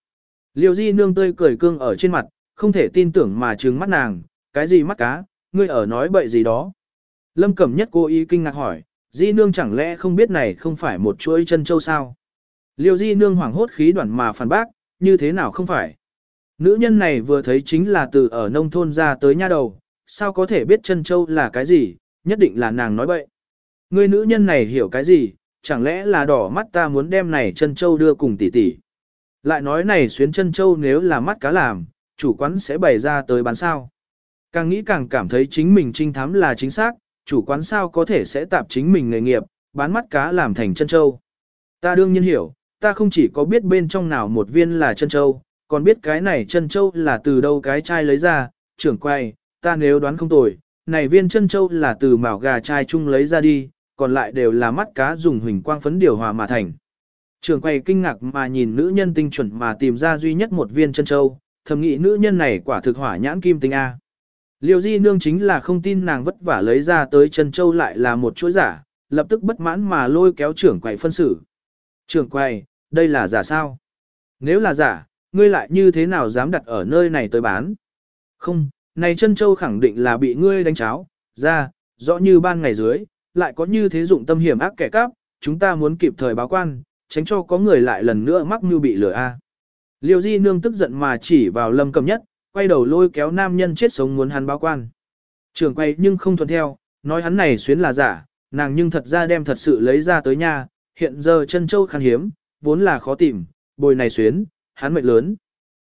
Liêu di nương tươi cười cương ở trên mặt, không thể tin tưởng mà trừng mắt nàng, cái gì mắt cá, ngươi ở nói bậy gì đó. Lâm Cẩm Nhất cố ý kinh ngạc hỏi, di nương chẳng lẽ không biết này không phải một chuỗi chân châu sao? Liêu di nương hoảng hốt khí đoạn mà phản bác, như thế nào không phải? Nữ nhân này vừa thấy chính là từ ở nông thôn ra tới nha đầu, sao có thể biết chân châu là cái gì, nhất định là nàng nói bậy. Người nữ nhân này hiểu cái gì, chẳng lẽ là đỏ mắt ta muốn đem này chân châu đưa cùng tỷ tỷ. Lại nói này xuyến chân châu nếu là mắt cá làm, chủ quán sẽ bày ra tới bán sao. Càng nghĩ càng cảm thấy chính mình trinh thám là chính xác, chủ quán sao có thể sẽ tạp chính mình nghề nghiệp, bán mắt cá làm thành chân châu. Ta đương nhiên hiểu, ta không chỉ có biết bên trong nào một viên là chân châu, còn biết cái này chân châu là từ đâu cái chai lấy ra, trưởng quay, ta nếu đoán không tồi, này viên chân châu là từ mảo gà chai chung lấy ra đi, còn lại đều là mắt cá dùng huỳnh quang phấn điều hòa mà thành. Trường quay kinh ngạc mà nhìn nữ nhân tinh chuẩn mà tìm ra duy nhất một viên chân châu, thầm nghĩ nữ nhân này quả thực hỏa nhãn kim tinh A. Liêu di nương chính là không tin nàng vất vả lấy ra tới chân châu lại là một chuỗi giả, lập tức bất mãn mà lôi kéo trưởng quầy phân xử. Trưởng quầy, đây là giả sao? Nếu là giả, ngươi lại như thế nào dám đặt ở nơi này tới bán? Không, này chân châu khẳng định là bị ngươi đánh cháo, ra, rõ như ban ngày dưới, lại có như thế dụng tâm hiểm ác kẻ cắp, chúng ta muốn kịp thời báo quan, tránh cho có người lại lần nữa mắc mưu bị lừa a. Liêu Di Nương tức giận mà chỉ vào Lâm Cầm Nhất, quay đầu lôi kéo nam nhân chết sống muốn hắn báo quan. Trường quay nhưng không thuận theo, nói hắn này xuyến là giả, nàng nhưng thật ra đem thật sự lấy ra tới nhà, hiện giờ chân châu khan hiếm, vốn là khó tìm, bồi này xuyến, hắn mệt lớn.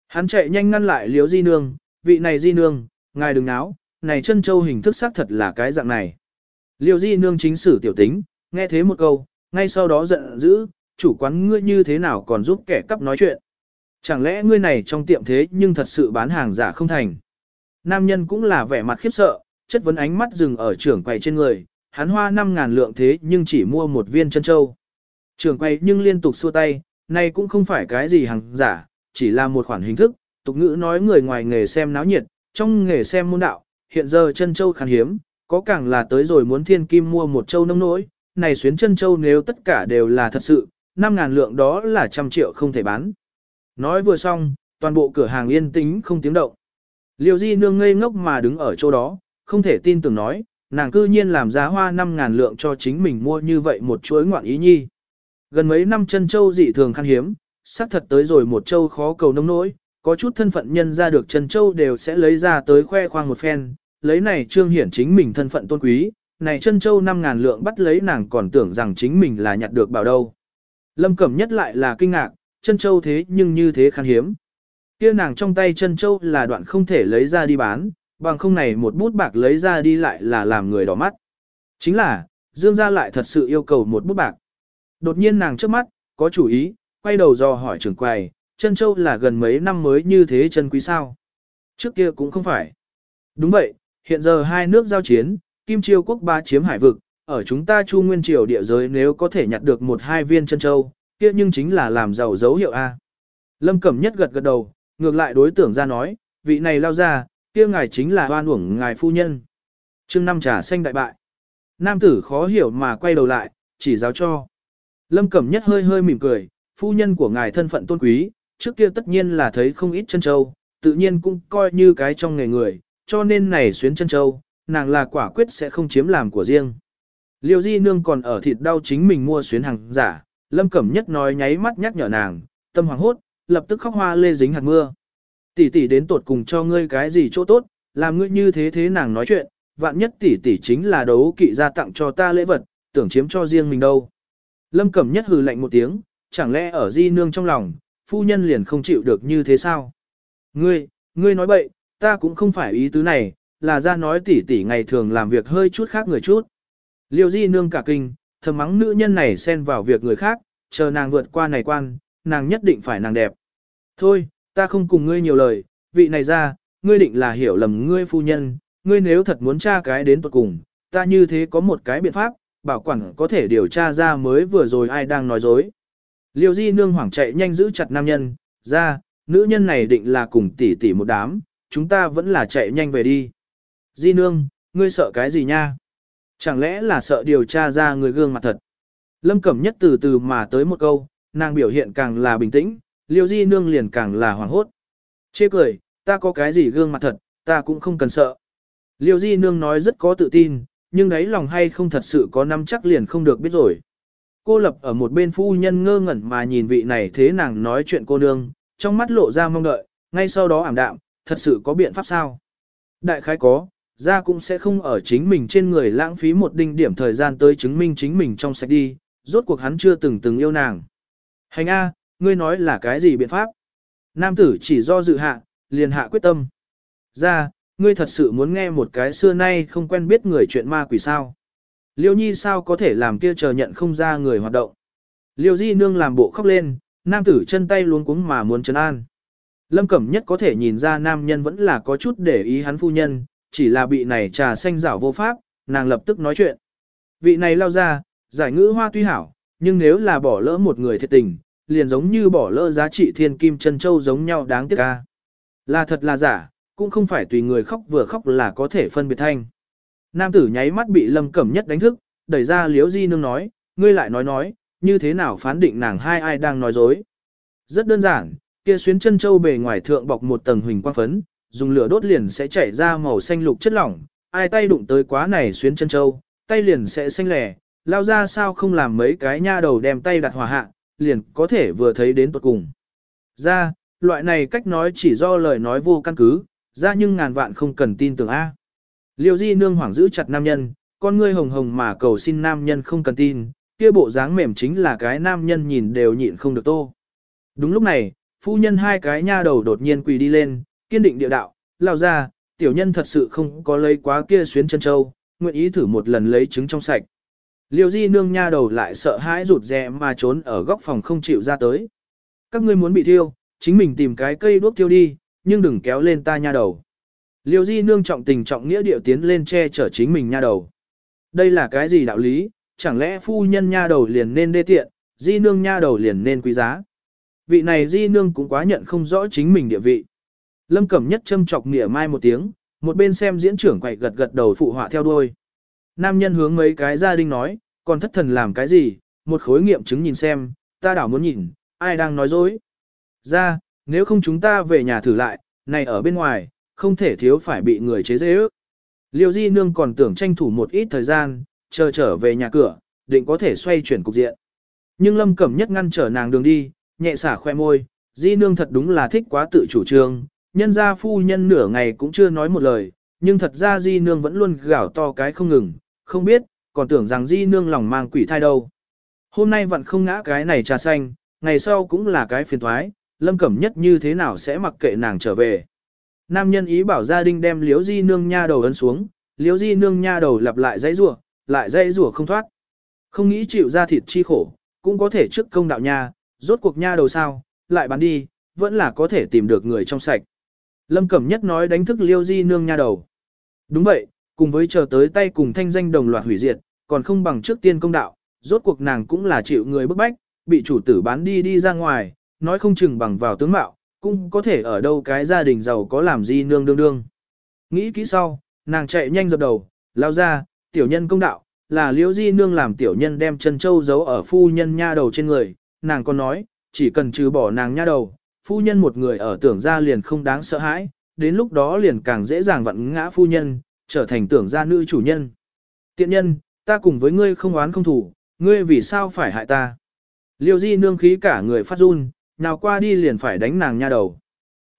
Hắn chạy nhanh ngăn lại Liêu Di Nương, vị này Di Nương, ngài đừng náo, này chân châu hình thức xác thật là cái dạng này. Liêu Di Nương chính sử tiểu tính, nghe thế một câu, ngay sau đó giận dữ, chủ quán ngươi như thế nào còn giúp kẻ cắp nói chuyện. Chẳng lẽ ngươi này trong tiệm thế nhưng thật sự bán hàng giả không thành. Nam nhân cũng là vẻ mặt khiếp sợ, chất vấn ánh mắt dừng ở trưởng quầy trên người, hắn hoa 5.000 lượng thế nhưng chỉ mua một viên chân châu. Trường quay nhưng liên tục xua tay, này cũng không phải cái gì hàng giả, chỉ là một khoản hình thức, tục ngữ nói người ngoài nghề xem náo nhiệt, trong nghề xem môn đạo, hiện giờ chân châu khan hiếm, có càng là tới rồi muốn thiên kim mua một châu nông nỗi, này xuyến chân châu nếu tất cả đều là thật sự, 5.000 lượng đó là trăm triệu không thể bán. Nói vừa xong, toàn bộ cửa hàng yên tĩnh không tiếng động. Liêu di nương ngây ngốc mà đứng ở chỗ đó, không thể tin tưởng nói, nàng cư nhiên làm giá hoa 5.000 lượng cho chính mình mua như vậy một chuỗi ngoạn ý nhi. Gần mấy năm chân châu dị thường khan hiếm, xác thật tới rồi một châu khó cầu nông nỗi, có chút thân phận nhân ra được chân châu đều sẽ lấy ra tới khoe khoang một phen, lấy này trương hiển chính mình thân phận tôn quý, này chân châu 5.000 lượng bắt lấy nàng còn tưởng rằng chính mình là nhặt được bảo đâu. Lâm Cẩm nhất lại là kinh ngạc, chân châu thế nhưng như thế khan hiếm. Kia nàng trong tay chân châu là đoạn không thể lấy ra đi bán, bằng không này một bút bạc lấy ra đi lại là làm người đỏ mắt. Chính là, Dương gia lại thật sự yêu cầu một bút bạc. Đột nhiên nàng trước mắt, có chủ ý, quay đầu dò hỏi trưởng quầy, chân châu là gần mấy năm mới như thế chân quý sao. Trước kia cũng không phải. Đúng vậy, hiện giờ hai nước giao chiến, Kim Chiêu quốc ba chiếm hải vực, ở chúng ta Chu Nguyên Triều địa giới nếu có thể nhặt được một hai viên chân châu, kia nhưng chính là làm giàu dấu hiệu A. Lâm Cẩm Nhất gật gật đầu, ngược lại đối tưởng ra nói, vị này lao ra, kia ngài chính là hoan uổng ngài phu nhân. chương năm trà xanh đại bại. Nam tử khó hiểu mà quay đầu lại, chỉ giáo cho. Lâm Cẩm Nhất hơi hơi mỉm cười, phu nhân của ngài thân phận tôn quý, trước kia tất nhiên là thấy không ít chân châu, tự nhiên cũng coi như cái trong nghề người, cho nên này xuyến chân châu, nàng là quả quyết sẽ không chiếm làm của riêng. Liêu di nương còn ở thịt đau chính mình mua xuyến hàng giả, lâm cẩm nhất nói nháy mắt nhắc nhở nàng, tâm hoàng hốt, lập tức khóc hoa lê dính hạt mưa. Tỷ tỷ đến tột cùng cho ngươi cái gì chỗ tốt, làm ngươi như thế thế nàng nói chuyện, vạn nhất tỷ tỷ chính là đấu kỵ ra tặng cho ta lễ vật, tưởng chiếm cho riêng mình đâu. Lâm cẩm nhất hừ lạnh một tiếng, chẳng lẽ ở di nương trong lòng, phu nhân liền không chịu được như thế sao? Ngươi, ngươi nói bậy, ta cũng không phải ý tứ này, là ra nói tỷ tỷ ngày thường làm việc hơi chút khác người chút. Liêu di nương cả kinh, thầm mắng nữ nhân này xen vào việc người khác, chờ nàng vượt qua này quan, nàng nhất định phải nàng đẹp. Thôi, ta không cùng ngươi nhiều lời, vị này ra, ngươi định là hiểu lầm ngươi phu nhân, ngươi nếu thật muốn tra cái đến tuật cùng, ta như thế có một cái biện pháp, bảo quản có thể điều tra ra mới vừa rồi ai đang nói dối. Liêu di nương hoảng chạy nhanh giữ chặt nam nhân, ra, nữ nhân này định là cùng tỷ tỷ một đám, chúng ta vẫn là chạy nhanh về đi. Di nương, ngươi sợ cái gì nha? Chẳng lẽ là sợ điều tra ra người gương mặt thật? Lâm Cẩm nhất từ từ mà tới một câu, nàng biểu hiện càng là bình tĩnh, liêu di nương liền càng là hoảng hốt. Chê cười, ta có cái gì gương mặt thật, ta cũng không cần sợ. Liêu di nương nói rất có tự tin, nhưng đấy lòng hay không thật sự có nắm chắc liền không được biết rồi. Cô lập ở một bên phu nhân ngơ ngẩn mà nhìn vị này thế nàng nói chuyện cô nương, trong mắt lộ ra mong đợi, ngay sau đó ảm đạm, thật sự có biện pháp sao? Đại khái có, ra cũng sẽ không ở chính mình trên người lãng phí một đinh điểm thời gian tới chứng minh chính mình trong sạch đi, rốt cuộc hắn chưa từng từng yêu nàng. Hành A, ngươi nói là cái gì biện pháp? Nam tử chỉ do dự hạ, liền hạ quyết tâm. Ra, ngươi thật sự muốn nghe một cái xưa nay không quen biết người chuyện ma quỷ sao? Liêu nhi sao có thể làm kia chờ nhận không ra người hoạt động? Liêu di nương làm bộ khóc lên, nam tử chân tay luống cuống mà muốn trấn an. Lâm Cẩm Nhất có thể nhìn ra nam nhân vẫn là có chút để ý hắn phu nhân, chỉ là bị này trà xanh rảo vô pháp, nàng lập tức nói chuyện. Vị này lao ra, giải ngữ hoa tuy hảo, nhưng nếu là bỏ lỡ một người thiệt tình, liền giống như bỏ lỡ giá trị thiên kim chân châu giống nhau đáng tiếc ca. Là thật là giả, cũng không phải tùy người khóc vừa khóc là có thể phân biệt thanh. Nam tử nháy mắt bị lâm cẩm nhất đánh thức, đẩy ra liếu di nương nói, ngươi lại nói nói, như thế nào phán định nàng hai ai đang nói dối. Rất đơn giản, kia xuyến chân châu bề ngoài thượng bọc một tầng huỳnh quang phấn, dùng lửa đốt liền sẽ chảy ra màu xanh lục chất lỏng, ai tay đụng tới quá này xuyến chân châu, tay liền sẽ xanh lẻ, lao ra sao không làm mấy cái nha đầu đem tay đặt hòa hạ, liền có thể vừa thấy đến tuột cùng. Ra, loại này cách nói chỉ do lời nói vô căn cứ, ra nhưng ngàn vạn không cần tin tưởng A. Liêu di nương hoảng giữ chặt nam nhân, con ngươi hồng hồng mà cầu xin nam nhân không cần tin, kia bộ dáng mềm chính là cái nam nhân nhìn đều nhịn không được tô. Đúng lúc này, phu nhân hai cái nha đầu đột nhiên quỳ đi lên, kiên định địa đạo, lao ra, tiểu nhân thật sự không có lấy quá kia xuyến chân châu, nguyện ý thử một lần lấy trứng trong sạch. Liêu di nương nha đầu lại sợ hãi rụt rè mà trốn ở góc phòng không chịu ra tới. Các ngươi muốn bị thiêu, chính mình tìm cái cây đuốc thiêu đi, nhưng đừng kéo lên ta nha đầu. Liêu di nương trọng tình trọng nghĩa điệu tiến lên che chở chính mình nha đầu. Đây là cái gì đạo lý, chẳng lẽ phu nhân nha đầu liền nên đê tiện, di nương nha đầu liền nên quý giá. Vị này di nương cũng quá nhận không rõ chính mình địa vị. Lâm Cẩm Nhất châm chọc nghĩa mai một tiếng, một bên xem diễn trưởng quậy gật gật đầu phụ họa theo đuôi. Nam nhân hướng mấy cái gia đình nói, còn thất thần làm cái gì, một khối nghiệm chứng nhìn xem, ta đảo muốn nhìn, ai đang nói dối. Ra, nếu không chúng ta về nhà thử lại, này ở bên ngoài, không thể thiếu phải bị người chế dễ ước. Liêu Di Nương còn tưởng tranh thủ một ít thời gian, chờ trở về nhà cửa, định có thể xoay chuyển cục diện. Nhưng Lâm Cẩm Nhất ngăn trở nàng đường đi, nhẹ xả khoe môi, Di Nương thật đúng là thích quá tự chủ trương, nhân gia phu nhân nửa ngày cũng chưa nói một lời, nhưng thật ra Di Nương vẫn luôn gào to cái không ngừng, không biết, còn tưởng rằng Di Nương lòng mang quỷ thai đâu. Hôm nay vẫn không ngã cái này trà xanh, ngày sau cũng là cái phiền thoái, Lâm Cẩm Nhất như thế nào sẽ mặc kệ nàng trở về. Nam nhân ý bảo gia đình đem liếu di nương nha đầu ấn xuống, liếu di nương nha đầu lặp lại dãy rủa lại dãy rủa không thoát. Không nghĩ chịu ra thịt chi khổ, cũng có thể trước công đạo nha, rốt cuộc nha đầu sao, lại bán đi, vẫn là có thể tìm được người trong sạch. Lâm Cẩm Nhất nói đánh thức liêu di nương nha đầu. Đúng vậy, cùng với chờ tới tay cùng thanh danh đồng loạt hủy diệt, còn không bằng trước tiên công đạo, rốt cuộc nàng cũng là chịu người bức bách, bị chủ tử bán đi đi ra ngoài, nói không chừng bằng vào tướng mạo, cũng có thể ở đâu cái gia đình giàu có làm gì nương đương đương. Nghĩ kỹ sau, nàng chạy nhanh dập đầu, lao ra, tiểu nhân công đạo, là liễu di nương làm tiểu nhân đem chân châu giấu ở phu nhân nha đầu trên người, nàng còn nói, chỉ cần trừ bỏ nàng nha đầu, phu nhân một người ở tưởng gia liền không đáng sợ hãi, đến lúc đó liền càng dễ dàng vặn ngã phu nhân, trở thành tưởng gia nữ chủ nhân. Tiện nhân, ta cùng với ngươi không oán không thủ, ngươi vì sao phải hại ta? Liêu di nương khí cả người phát run, nào qua đi liền phải đánh nàng nha đầu.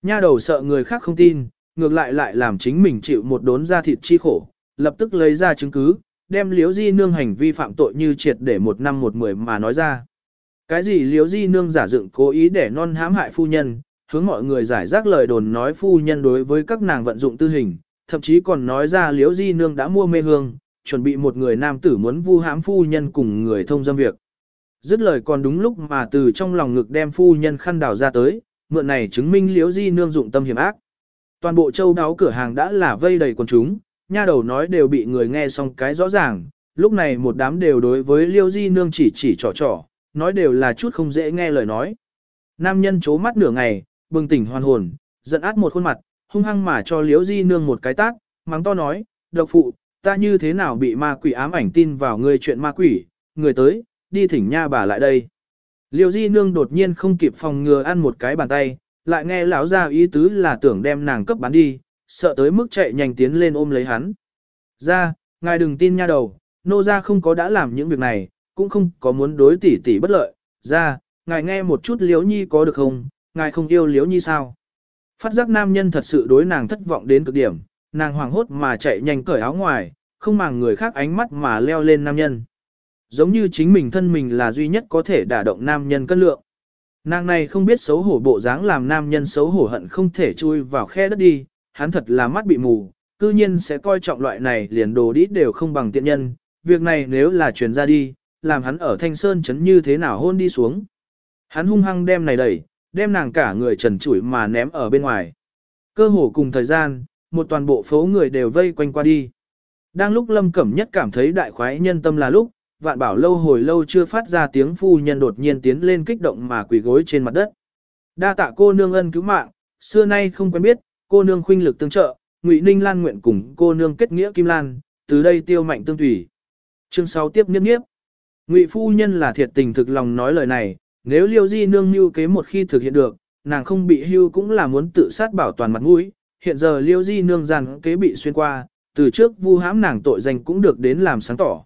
Nha đầu sợ người khác không tin, ngược lại lại làm chính mình chịu một đốn da thịt chi khổ, lập tức lấy ra chứng cứ, đem liếu di nương hành vi phạm tội như triệt để một năm một mười mà nói ra. Cái gì liếu di nương giả dựng cố ý để non hãm hại phu nhân, hướng mọi người giải rác lời đồn nói phu nhân đối với các nàng vận dụng tư hình, thậm chí còn nói ra liếu di nương đã mua mê hương, chuẩn bị một người nam tử muốn vu hãm phu nhân cùng người thông dâm việc. Dứt lời còn đúng lúc mà từ trong lòng ngực đem phu nhân khăn đào ra tới, mượn này chứng minh liễu di nương dụng tâm hiểm ác. Toàn bộ châu đáo cửa hàng đã là vây đầy quần chúng, nha đầu nói đều bị người nghe xong cái rõ ràng, lúc này một đám đều đối với liễu di nương chỉ chỉ trò trò, nói đều là chút không dễ nghe lời nói. Nam nhân chố mắt nửa ngày, bừng tỉnh hoàn hồn, giận át một khuôn mặt, hung hăng mà cho liễu di nương một cái tác, mắng to nói, độc phụ, ta như thế nào bị ma quỷ ám ảnh tin vào người chuyện ma quỷ, người tới, đi thỉnh nha bà lại đây. Liêu di nương đột nhiên không kịp phòng ngừa ăn một cái bàn tay, lại nghe lão ra ý tứ là tưởng đem nàng cấp bán đi, sợ tới mức chạy nhanh tiến lên ôm lấy hắn. Ra, ngài đừng tin nha đầu, nô ra không có đã làm những việc này, cũng không có muốn đối tỷ tỷ bất lợi. Ra, ngài nghe một chút liếu nhi có được không, ngài không yêu liếu nhi sao? Phát giác nam nhân thật sự đối nàng thất vọng đến cực điểm, nàng hoảng hốt mà chạy nhanh cởi áo ngoài, không màng người khác ánh mắt mà leo lên nam nhân. Giống như chính mình thân mình là duy nhất có thể đả động nam nhân cân lượng. Nàng này không biết xấu hổ bộ dáng làm nam nhân xấu hổ hận không thể chui vào khe đất đi, hắn thật là mắt bị mù, cư nhiên sẽ coi trọng loại này liền đồ đít đều không bằng tiện nhân, việc này nếu là truyền ra đi, làm hắn ở Thanh Sơn chấn như thế nào hôn đi xuống. Hắn hung hăng đem này đẩy, đem nàng cả người trần trụi mà ném ở bên ngoài. Cơ hồ cùng thời gian, một toàn bộ phố người đều vây quanh qua đi. Đang lúc Lâm Cẩm Nhất cảm thấy đại khoái nhân tâm là lúc, vạn bảo lâu hồi lâu chưa phát ra tiếng phu nhân đột nhiên tiến lên kích động mà quỳ gối trên mặt đất. Đa tạ cô nương ân cứu mạng, xưa nay không quen biết, cô nương khuynh lực tương trợ, Ngụy Ninh Lan nguyện cùng cô nương kết nghĩa Kim Lan, từ đây tiêu mạnh tương tùy. Chương 6 tiếp niếp niếp. Ngụy phu nhân là thiệt tình thực lòng nói lời này, nếu Liêu Di nương mưu kế một khi thực hiện được, nàng không bị hưu cũng là muốn tự sát bảo toàn mặt mũi. Hiện giờ Liêu Di nương rằng kế bị xuyên qua, từ trước vu hãm nàng tội danh cũng được đến làm sáng tỏ.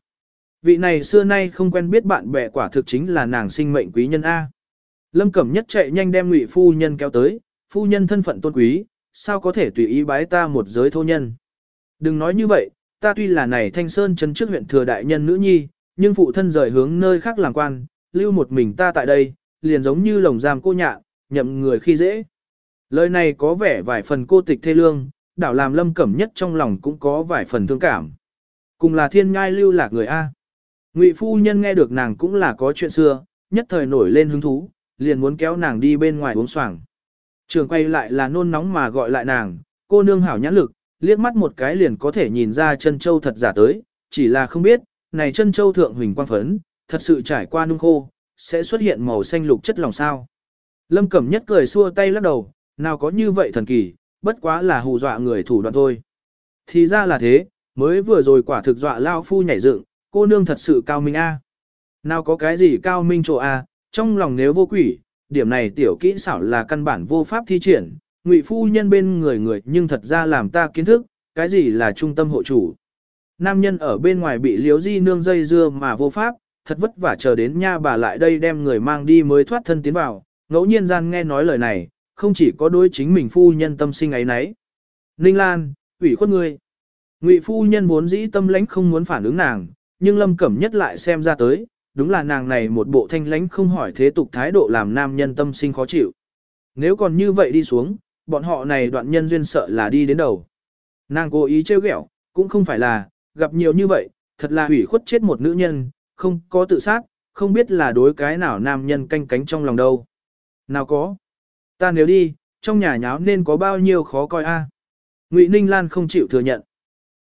Vị này xưa nay không quen biết bạn bè quả thực chính là nàng sinh mệnh quý nhân A. Lâm Cẩm Nhất chạy nhanh đem Ngụy phu nhân kéo tới, phu nhân thân phận tôn quý, sao có thể tùy ý bái ta một giới thô nhân. Đừng nói như vậy, ta tuy là này thanh sơn chân trước huyện thừa đại nhân nữ nhi, nhưng phụ thân rời hướng nơi khác làm quan, lưu một mình ta tại đây, liền giống như lồng giam cô nhạ, nhậm người khi dễ. Lời này có vẻ vài phần cô tịch thê lương, đảo làm lâm cẩm nhất trong lòng cũng có vài phần thương cảm. Cùng là thiên ngai lưu lạc người A. Ngụy phu nhân nghe được nàng cũng là có chuyện xưa, nhất thời nổi lên hứng thú, liền muốn kéo nàng đi bên ngoài uống xoàng. Trường quay lại là nôn nóng mà gọi lại nàng, cô nương hảo nhãn lực, liếc mắt một cái liền có thể nhìn ra chân châu thật giả tới, chỉ là không biết, này chân châu thượng huỳnh quang phấn, thật sự trải qua nung khô, sẽ xuất hiện màu xanh lục chất lòng sao. Lâm Cẩm Nhất cười xua tay lắc đầu, nào có như vậy thần kỳ, bất quá là hù dọa người thủ đoạn thôi. Thì ra là thế, mới vừa rồi quả thực dọa lao phu nhảy dựng, cô nương thật sự cao minh a. Nào có cái gì cao minh chỗ a, trong lòng nếu vô quỷ, điểm này tiểu kỹ xảo là căn bản vô pháp thi triển, ngụy phu nhân bên người người nhưng thật ra làm ta kiến thức, cái gì là trung tâm hộ chủ. Nam nhân ở bên ngoài bị liếu di nương dây dưa mà vô pháp, thật vất vả chờ đến nha bà lại đây đem người mang đi mới thoát thân tiến vào, ngẫu nhiên gian nghe nói lời này, không chỉ có đối chính mình phu nhân tâm sinh ấy nấy. Ninh Lan, ủy khuất ngươi. Ngụy phu nhân vốn dĩ tâm lãnh không muốn phản ứng nàng, nhưng Lâm Cẩm Nhất lại xem ra tới, đúng là nàng này một bộ thanh lãnh không hỏi thế tục thái độ làm nam nhân tâm sinh khó chịu. Nếu còn như vậy đi xuống, bọn họ này đoạn nhân duyên sợ là đi đến đầu. Nàng cố ý trêu ghẹo, cũng không phải là, gặp nhiều như vậy, thật là hủy khuất chết một nữ nhân, không có tự sát, không biết là đối cái nào nam nhân canh cánh trong lòng đâu. Nào có. Ta nếu đi, trong nhà nháo nên có bao nhiêu khó coi a. Ngụy Ninh Lan không chịu thừa nhận.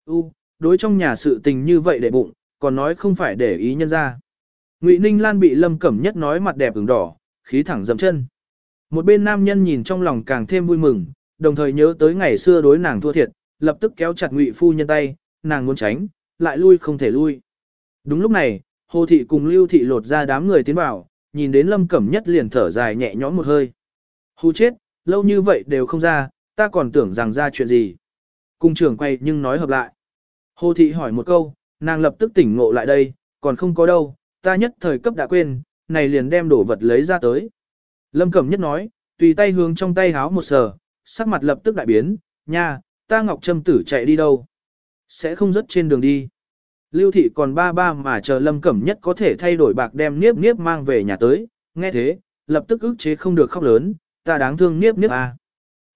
U, đối trong nhà sự tình như vậy để bụng, còn nói không phải để ý nhân ra. Ngụy Ninh Lan bị Lâm Cẩm Nhất nói mặt đẹp ửng đỏ, khí thẳng dậm chân. Một bên nam nhân nhìn trong lòng càng thêm vui mừng, đồng thời nhớ tới ngày xưa đối nàng thua thiệt, lập tức kéo chặt Ngụy phu nhân tay, nàng muốn tránh, lại lui không thể lui. Đúng lúc này, Hồ thị cùng Lưu thị lột ra đám người tiến vào, nhìn đến Lâm Cẩm Nhất liền thở dài nhẹ nhõm một hơi. Hù chết, lâu như vậy đều không ra, ta còn tưởng rằng ra chuyện gì. Cung trưởng quay nhưng nói hợp lại. Hồ thị hỏi một câu, nàng lập tức tỉnh ngộ lại đây, còn không có đâu, ta nhất thời cấp đã quên, này liền đem đồ vật lấy ra tới. Lâm Cẩm Nhất nói, tùy tay hướng trong tay háo một sờ, sắc mặt lập tức đại biến, nha, ta Ngọc Trâm tử chạy đi đâu? Sẽ không rất trên đường đi. Lưu thị còn ba ba mà chờ Lâm Cẩm Nhất có thể thay đổi bạc đem niếp niếp mang về nhà tới, nghe thế, lập tức ức chế không được khóc lớn, ta đáng thương niếp niếp à.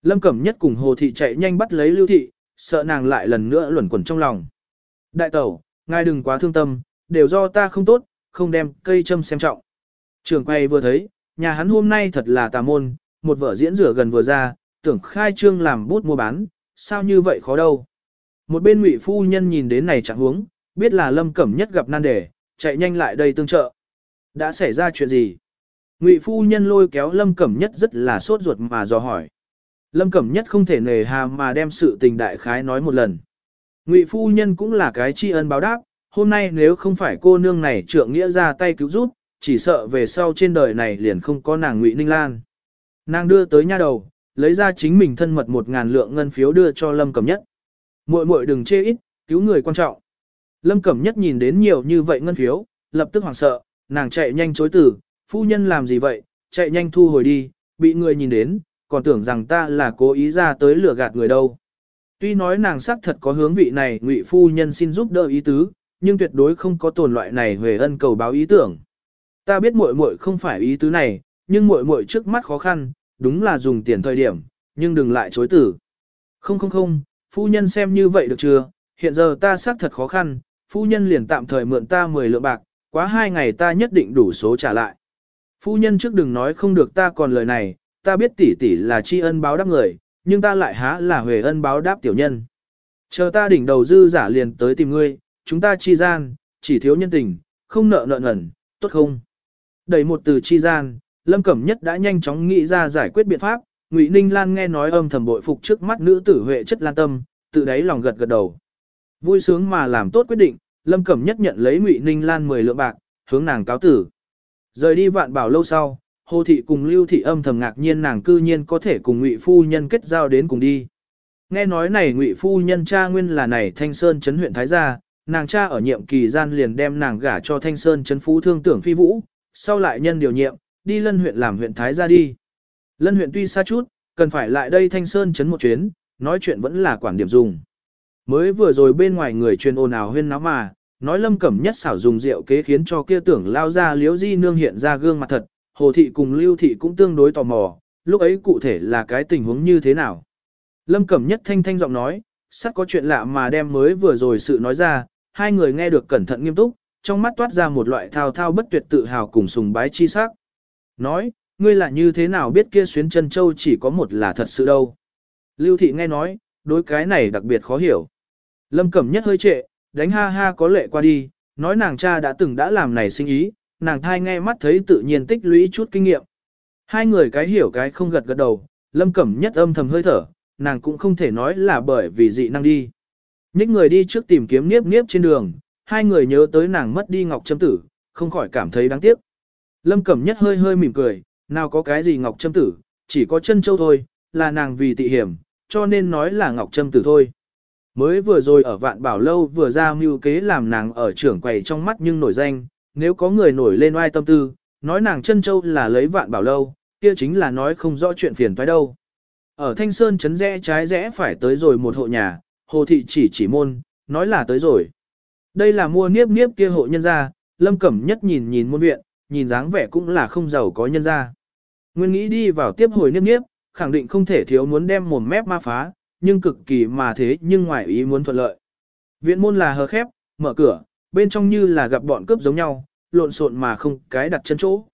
Lâm Cẩm Nhất cùng Hồ thị chạy nhanh bắt lấy Lưu thị, sợ nàng lại lần nữa luẩn quẩn trong lòng. Đại tẩu, ngài đừng quá thương tâm, đều do ta không tốt, không đem cây châm xem trọng. Trường quay vừa thấy, nhà hắn hôm nay thật là tà môn, một vở diễn rửa gần vừa ra, tưởng khai trương làm bút mua bán, sao như vậy khó đâu. Một bên ngụy phu nhân nhìn đến này chẳng huống, biết là lâm cẩm nhất gặp nan đề, chạy nhanh lại đây tương trợ. Đã xảy ra chuyện gì? Ngụy phu nhân lôi kéo lâm cẩm nhất rất là sốt ruột mà dò hỏi. Lâm cẩm nhất không thể nề hà mà đem sự tình đại khái nói một lần. Ngụy phu nhân cũng là cái tri ân báo đáp, hôm nay nếu không phải cô nương này trượng nghĩa ra tay cứu giúp, chỉ sợ về sau trên đời này liền không có nàng Ngụy Ninh Lan. Nàng đưa tới nha đầu, lấy ra chính mình thân mật một ngàn lượng ngân phiếu đưa cho Lâm Cẩm Nhất. Muội muội đừng chê ít, cứu người quan trọng. Lâm Cẩm Nhất nhìn đến nhiều như vậy ngân phiếu, lập tức hoảng sợ, nàng chạy nhanh chối từ, phu nhân làm gì vậy, chạy nhanh thu hồi đi, bị người nhìn đến, còn tưởng rằng ta là cố ý ra tới lừa gạt người đâu. Tuy nói nàng xác thật có hướng vị này ngụy phu nhân xin giúp đỡ ý tứ, nhưng tuyệt đối không có tồn loại này về ân cầu báo ý tưởng. Ta biết muội muội không phải ý tứ này, nhưng muội muội trước mắt khó khăn, đúng là dùng tiền thời điểm, nhưng đừng lại chối tử. Không không không, phu nhân xem như vậy được chưa, hiện giờ ta xác thật khó khăn, phu nhân liền tạm thời mượn ta 10 lượng bạc, quá hai ngày ta nhất định đủ số trả lại. Phu nhân trước đừng nói không được ta còn lời này, ta biết tỷ tỷ là tri ân báo đáp người, nhưng ta lại há là huề ân báo đáp tiểu nhân. Chờ ta đỉnh đầu dư giả liền tới tìm ngươi, chúng ta chi gian, chỉ thiếu nhân tình, không nợ nợ ngẩn, tốt không? Đẩy một từ chi gian, Lâm Cẩm Nhất đã nhanh chóng nghĩ ra giải quyết biện pháp, Ngụy Ninh Lan nghe nói âm thầm bội phục trước mắt nữ tử huệ chất lan tâm, tự đáy lòng gật gật đầu. Vui sướng mà làm tốt quyết định, Lâm Cẩm Nhất nhận lấy Ngụy Ninh Lan 10 lượng bạc, hướng nàng cáo tử. Rời đi vạn bảo lâu sau, Hồ thị cùng Lưu thị âm thầm ngạc nhiên nàng cư nhiên có thể cùng Ngụy phu nhân kết giao đến cùng đi. Nghe nói này Ngụy phu nhân cha nguyên là này Thanh Sơn trấn huyện thái gia, nàng cha ở nhiệm kỳ gian liền đem nàng gả cho Thanh Sơn trấn phú thương tưởng phi vũ, sau lại nhân điều nhiệm, đi Lân huyện làm huyện thái gia đi. Lân huyện tuy xa chút, cần phải lại đây Thanh Sơn trấn một chuyến, nói chuyện vẫn là quản điểm dùng. Mới vừa rồi bên ngoài người truyền ồn ào huyên náo mà, nói lâm cẩm nhất xảo dùng rượu kế khiến cho kia tưởng lao ra liếu di nương hiện ra gương mặt thật, hồ thị cùng lưu thị cũng tương đối tò mò, lúc ấy cụ thể là cái tình huống như thế nào. Lâm cẩm nhất thanh thanh giọng nói, sắc có chuyện lạ mà đem mới vừa rồi sự nói ra, hai người nghe được cẩn thận nghiêm túc, trong mắt toát ra một loại thao thao bất tuyệt tự hào cùng sùng bái chi sắc. Nói, ngươi là như thế nào biết kia xuyến chân châu chỉ có một là thật sự đâu. Lưu thị nghe nói, đối cái này đặc biệt khó hiểu. Lâm Cẩm Nhất hơi trệ, đánh ha ha có lệ qua đi, nói nàng cha đã từng đã làm này sinh ý, nàng thai nghe mắt thấy tự nhiên tích lũy chút kinh nghiệm. Hai người cái hiểu cái không gật gật đầu, Lâm Cẩm Nhất âm thầm hơi thở, nàng cũng không thể nói là bởi vì dị năng đi. Những người đi trước tìm kiếm niếp niếp trên đường, hai người nhớ tới nàng mất đi Ngọc châm Tử, không khỏi cảm thấy đáng tiếc. Lâm Cẩm Nhất hơi hơi mỉm cười, nào có cái gì Ngọc châm Tử, chỉ có chân châu thôi, là nàng vì tị hiểm, cho nên nói là Ngọc châm Tử thôi. Mới vừa rồi ở vạn bảo lâu vừa ra mưu kế làm nàng ở trưởng quầy trong mắt nhưng nổi danh, nếu có người nổi lên oai tâm tư, nói nàng chân châu là lấy vạn bảo lâu, kia chính là nói không rõ chuyện phiền toái đâu. Ở Thanh Sơn chấn rẽ trái rẽ phải tới rồi một hộ nhà, hồ thị chỉ chỉ môn, nói là tới rồi. Đây là mua niếp niếp kia hộ nhân gia, lâm cẩm nhất nhìn nhìn môn viện, nhìn dáng vẻ cũng là không giàu có nhân gia. Nguyên nghĩ đi vào tiếp hồi niếp niếp, khẳng định không thể thiếu muốn đem mồm mép ma phá, nhưng cực kỳ mà thế nhưng ngoài ý muốn thuận lợi. Viện môn là hờ khép, mở cửa, bên trong như là gặp bọn cướp giống nhau, lộn xộn mà không cái đặt chân chỗ.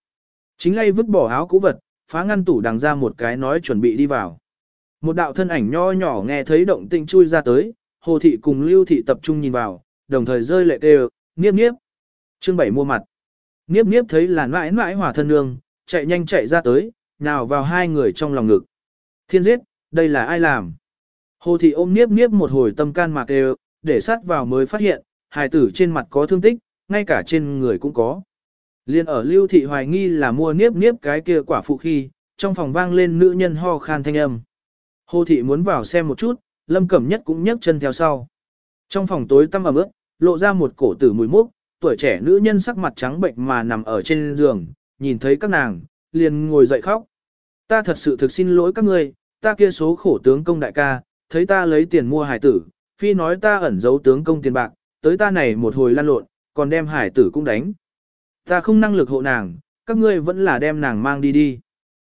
Chính lay vứt bỏ áo cũ vật, phá ngăn tủ đằng ra một cái nói chuẩn bị đi vào. Một đạo thân ảnh nho nhỏ nghe thấy động tĩnh chui ra tới, hồ thị cùng lưu thị tập trung nhìn vào, đồng thời rơi lệ đều, niếp niếp. trương bảy mua mặt. Niếp niếp thấy là mãi mãi hòa thân nương, chạy nhanh chạy ra tới, nào vào hai người trong lòng ngực. Thiên giết, đây là ai làm? Hồ thị ôm niếp niếp một hồi tâm can mạc đều, để sát vào mới phát hiện, hài tử trên mặt có thương tích, ngay cả trên người cũng có. Liên ở lưu thị hoài nghi là mua niếp niếp cái kia quả phụ khi, trong phòng vang lên nữ nhân ho khan thanh âm. Hồ thị muốn vào xem một chút, lâm cẩm nhất cũng nhấc chân theo sau. Trong phòng tối tăm ẩm ướt, lộ ra một cổ tử mùi mốc, tuổi trẻ nữ nhân sắc mặt trắng bệnh mà nằm ở trên giường, nhìn thấy các nàng, liền ngồi dậy khóc. Ta thật sự thực xin lỗi các ngươi, ta kia số khổ tướng công đại ca, thấy ta lấy tiền mua hải tử, phi nói ta ẩn giấu tướng công tiền bạc, tới ta này một hồi lan lộn, còn đem hải tử cũng đánh. Ta không năng lực hộ nàng, các ngươi vẫn là đem nàng mang đi đi.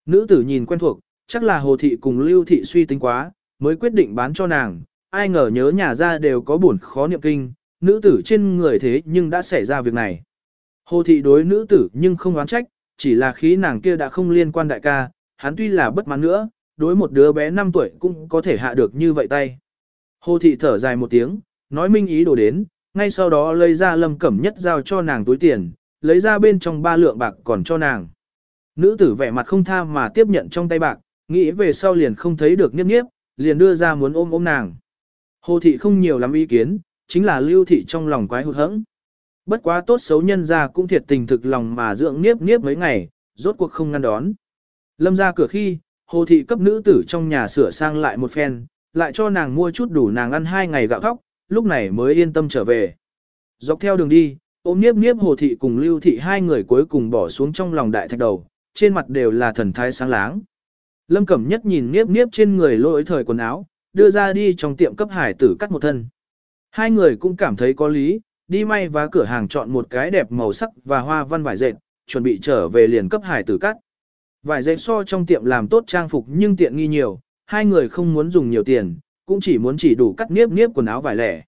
Nữ tử nhìn quen thuộc, chắc là hồ thị cùng lưu thị suy tính quá, mới quyết định bán cho nàng, ai ngờ nhớ nhà ra đều có buồn khó niệm kinh, nữ tử trên người thế nhưng đã xảy ra việc này. Hồ thị đối nữ tử nhưng không oán trách, chỉ là khí nàng kia đã không liên quan đại ca, hắn tuy là bất mãn nữa, đối một đứa bé 5 tuổi cũng có thể hạ được như vậy tay. Hồ thị thở dài một tiếng, nói minh ý đồ đến, ngay sau đó lấy ra lâm cẩm nhất giao cho nàng túi tiền, lấy ra bên trong ba lượng bạc còn cho nàng. Nữ tử vẻ mặt không tha mà tiếp nhận trong tay bạc, nghĩ về sau liền không thấy được niếp niếp, liền đưa ra muốn ôm ôm nàng. Hồ thị không nhiều lắm ý kiến, chính là lưu thị trong lòng quái hụt hẫng. Bất quá tốt xấu nhân ra cũng thiệt tình thực lòng mà dưỡng niếp niếp mấy ngày, rốt cuộc không ngăn đón. Lâm ra cửa khi, hồ thị cấp nữ tử trong nhà sửa sang lại một phen, lại cho nàng mua chút đủ nàng ăn hai ngày gạo thóc, lúc này mới yên tâm trở về. Dọc theo đường đi, ôm niếp niếp hồ thị cùng lưu thị hai người cuối cùng bỏ xuống trong lòng đại thạch đầu, trên mặt đều là thần thái sáng láng. Lâm Cẩm Nhất nhìn niếp niếp trên người lỗi thời quần áo, đưa ra đi trong tiệm cấp hải tử cắt một thân. Hai người cũng cảm thấy có lý, đi may và cửa hàng chọn một cái đẹp màu sắc và hoa văn vải dệt, chuẩn bị trở về liền cấp hải tử cắt. Vải dệt so trong tiệm làm tốt trang phục nhưng tiện nghi nhiều, hai người không muốn dùng nhiều tiền, cũng chỉ muốn chỉ đủ cắt niếp niếp quần áo vải lẻ.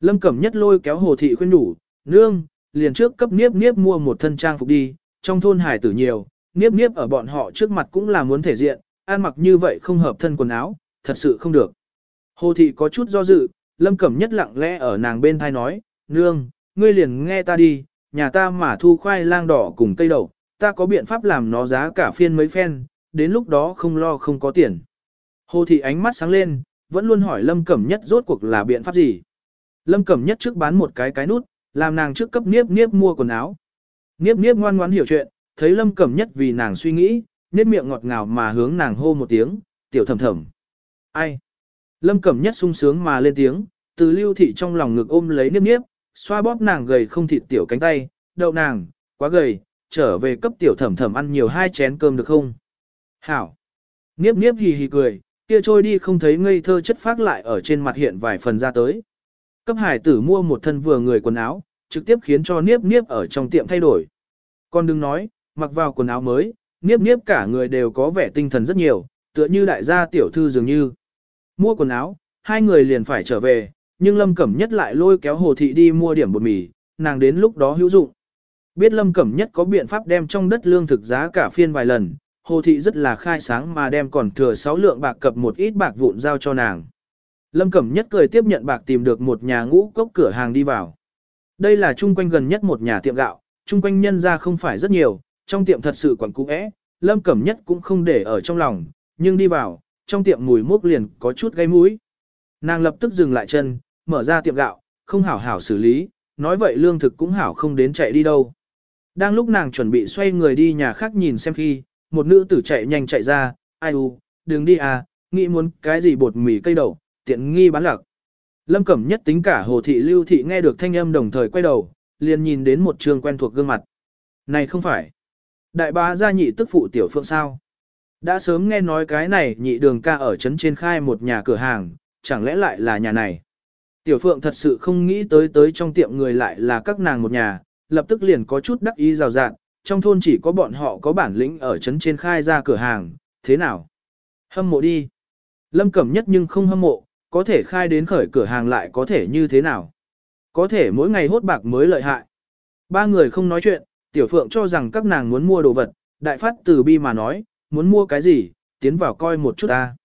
Lâm Cẩm Nhất lôi kéo Hồ Thị khuyên đủ, nương, liền trước cấp niếp niếp mua một thân trang phục đi, trong thôn hải tử nhiều, niếp niếp ở bọn họ trước mặt cũng là muốn thể diện, ăn mặc như vậy không hợp thân quần áo, thật sự không được. Hồ thị có chút do dự, lâm cẩm nhất lặng lẽ ở nàng bên thai nói, nương, ngươi liền nghe ta đi, nhà ta mà thu khoai lang đỏ cùng cây đậu, ta có biện pháp làm nó giá cả phiên mấy phen, đến lúc đó không lo không có tiền. Hồ thị ánh mắt sáng lên, vẫn luôn hỏi lâm cẩm nhất rốt cuộc là biện pháp gì. Lâm cẩm nhất trước bán một cái cái nút, làm nàng trước cấp niếp niếp mua quần áo. Niếp niếp ngoan ngoãn hiểu chuyện, thấy lâm cẩm nhất vì nàng suy nghĩ, nét miệng ngọt ngào mà hướng nàng hô một tiếng, tiểu thầm thầm. Ai? Lâm Cẩm Nhất sung sướng mà lên tiếng, từ lưu thị trong lòng ngực ôm lấy niếp niếp, xoa bóp nàng gầy không thịt tiểu cánh tay, đậu nàng, quá gầy, trở về cấp tiểu thẩm thẩm ăn nhiều hai chén cơm được không? Hảo! Niếp niếp hì hì cười, kia trôi đi không thấy ngây thơ chất phát lại ở trên mặt hiện vài phần ra tới. Cấp hải tử mua một thân vừa người quần áo, trực tiếp khiến cho niếp niếp ở trong tiệm thay đổi. Con đừng nói, mặc vào quần áo mới, Niếp niếp cả người đều có vẻ tinh thần rất nhiều, tựa như đại gia tiểu thư dường như. Mua quần áo, hai người liền phải trở về, nhưng Lâm Cẩm Nhất lại lôi kéo Hồ Thị đi mua điểm bột mì, nàng đến lúc đó hữu dụng. Biết Lâm Cẩm Nhất có biện pháp đem trong đất lương thực giá cả phiên vài lần, Hồ Thị rất là khai sáng mà đem còn thừa 6 lượng bạc cập một ít bạc vụn giao cho nàng. Lâm Cẩm Nhất cười tiếp nhận bạc tìm được một nhà ngũ cốc cửa hàng đi vào. Đây là chung quanh gần nhất một nhà tiệm gạo, chung quanh nhân ra không phải rất nhiều, trong tiệm thật sự quẩn cũ é, Lâm Cẩm Nhất cũng không để ở trong lòng, nhưng đi vào, trong tiệm mùi mốc liền có chút gây mũi. Nàng lập tức dừng lại chân, mở ra tiệm gạo, không hảo hảo xử lý, nói vậy lương thực cũng hảo không đến chạy đi đâu. Đang lúc nàng chuẩn bị xoay người đi nhà khác nhìn xem khi, một nữ tử chạy nhanh chạy ra, ai u, đừng đi à, nghĩ muốn cái gì bột mì cây đậu, tiện nghi bán lạc. Lâm Cẩm nhất tính cả Hồ Thị Lưu Thị nghe được thanh âm đồng thời quay đầu, liền nhìn đến một trường quen thuộc gương mặt. Này không phải. Đại bá gia nhị tức phụ tiểu phượng sao. Đã sớm nghe nói cái này nhị đường ca ở trấn trên khai một nhà cửa hàng, chẳng lẽ lại là nhà này. Tiểu phượng thật sự không nghĩ tới tới trong tiệm người lại là các nàng một nhà, lập tức liền có chút đắc ý rào rạt, trong thôn chỉ có bọn họ có bản lĩnh ở trấn trên khai ra cửa hàng, thế nào? Hâm mộ đi. Lâm Cẩm nhất nhưng không hâm mộ, có thể khai đến khởi cửa hàng lại có thể như thế nào? Có thể mỗi ngày hốt bạc mới lợi hại. Ba người không nói chuyện, Tiểu Phượng cho rằng các nàng muốn mua đồ vật, đại phát từ bi mà nói, muốn mua cái gì, tiến vào coi một chút ta.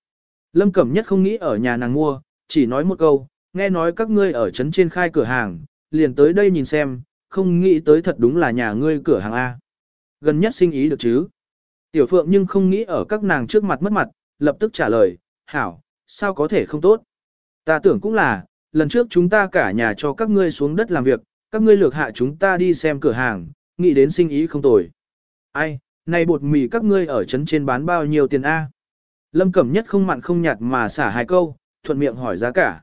Lâm Cẩm nhất không nghĩ ở nhà nàng mua, chỉ nói một câu, nghe nói các ngươi ở trấn trên khai cửa hàng, liền tới đây nhìn xem, không nghĩ tới thật đúng là nhà ngươi cửa hàng A. Gần nhất sinh ý được chứ. Tiểu Phượng nhưng không nghĩ ở các nàng trước mặt mất mặt, lập tức trả lời, hảo, sao có thể không tốt. Ta tưởng cũng là, lần trước chúng ta cả nhà cho các ngươi xuống đất làm việc, các ngươi lược hạ chúng ta đi xem cửa hàng, nghĩ đến sinh ý không tồi. Ai, này bột mì các ngươi ở trấn trên bán bao nhiêu tiền A? Lâm Cẩm Nhất không mặn không nhạt mà xả hai câu, thuận miệng hỏi giá cả.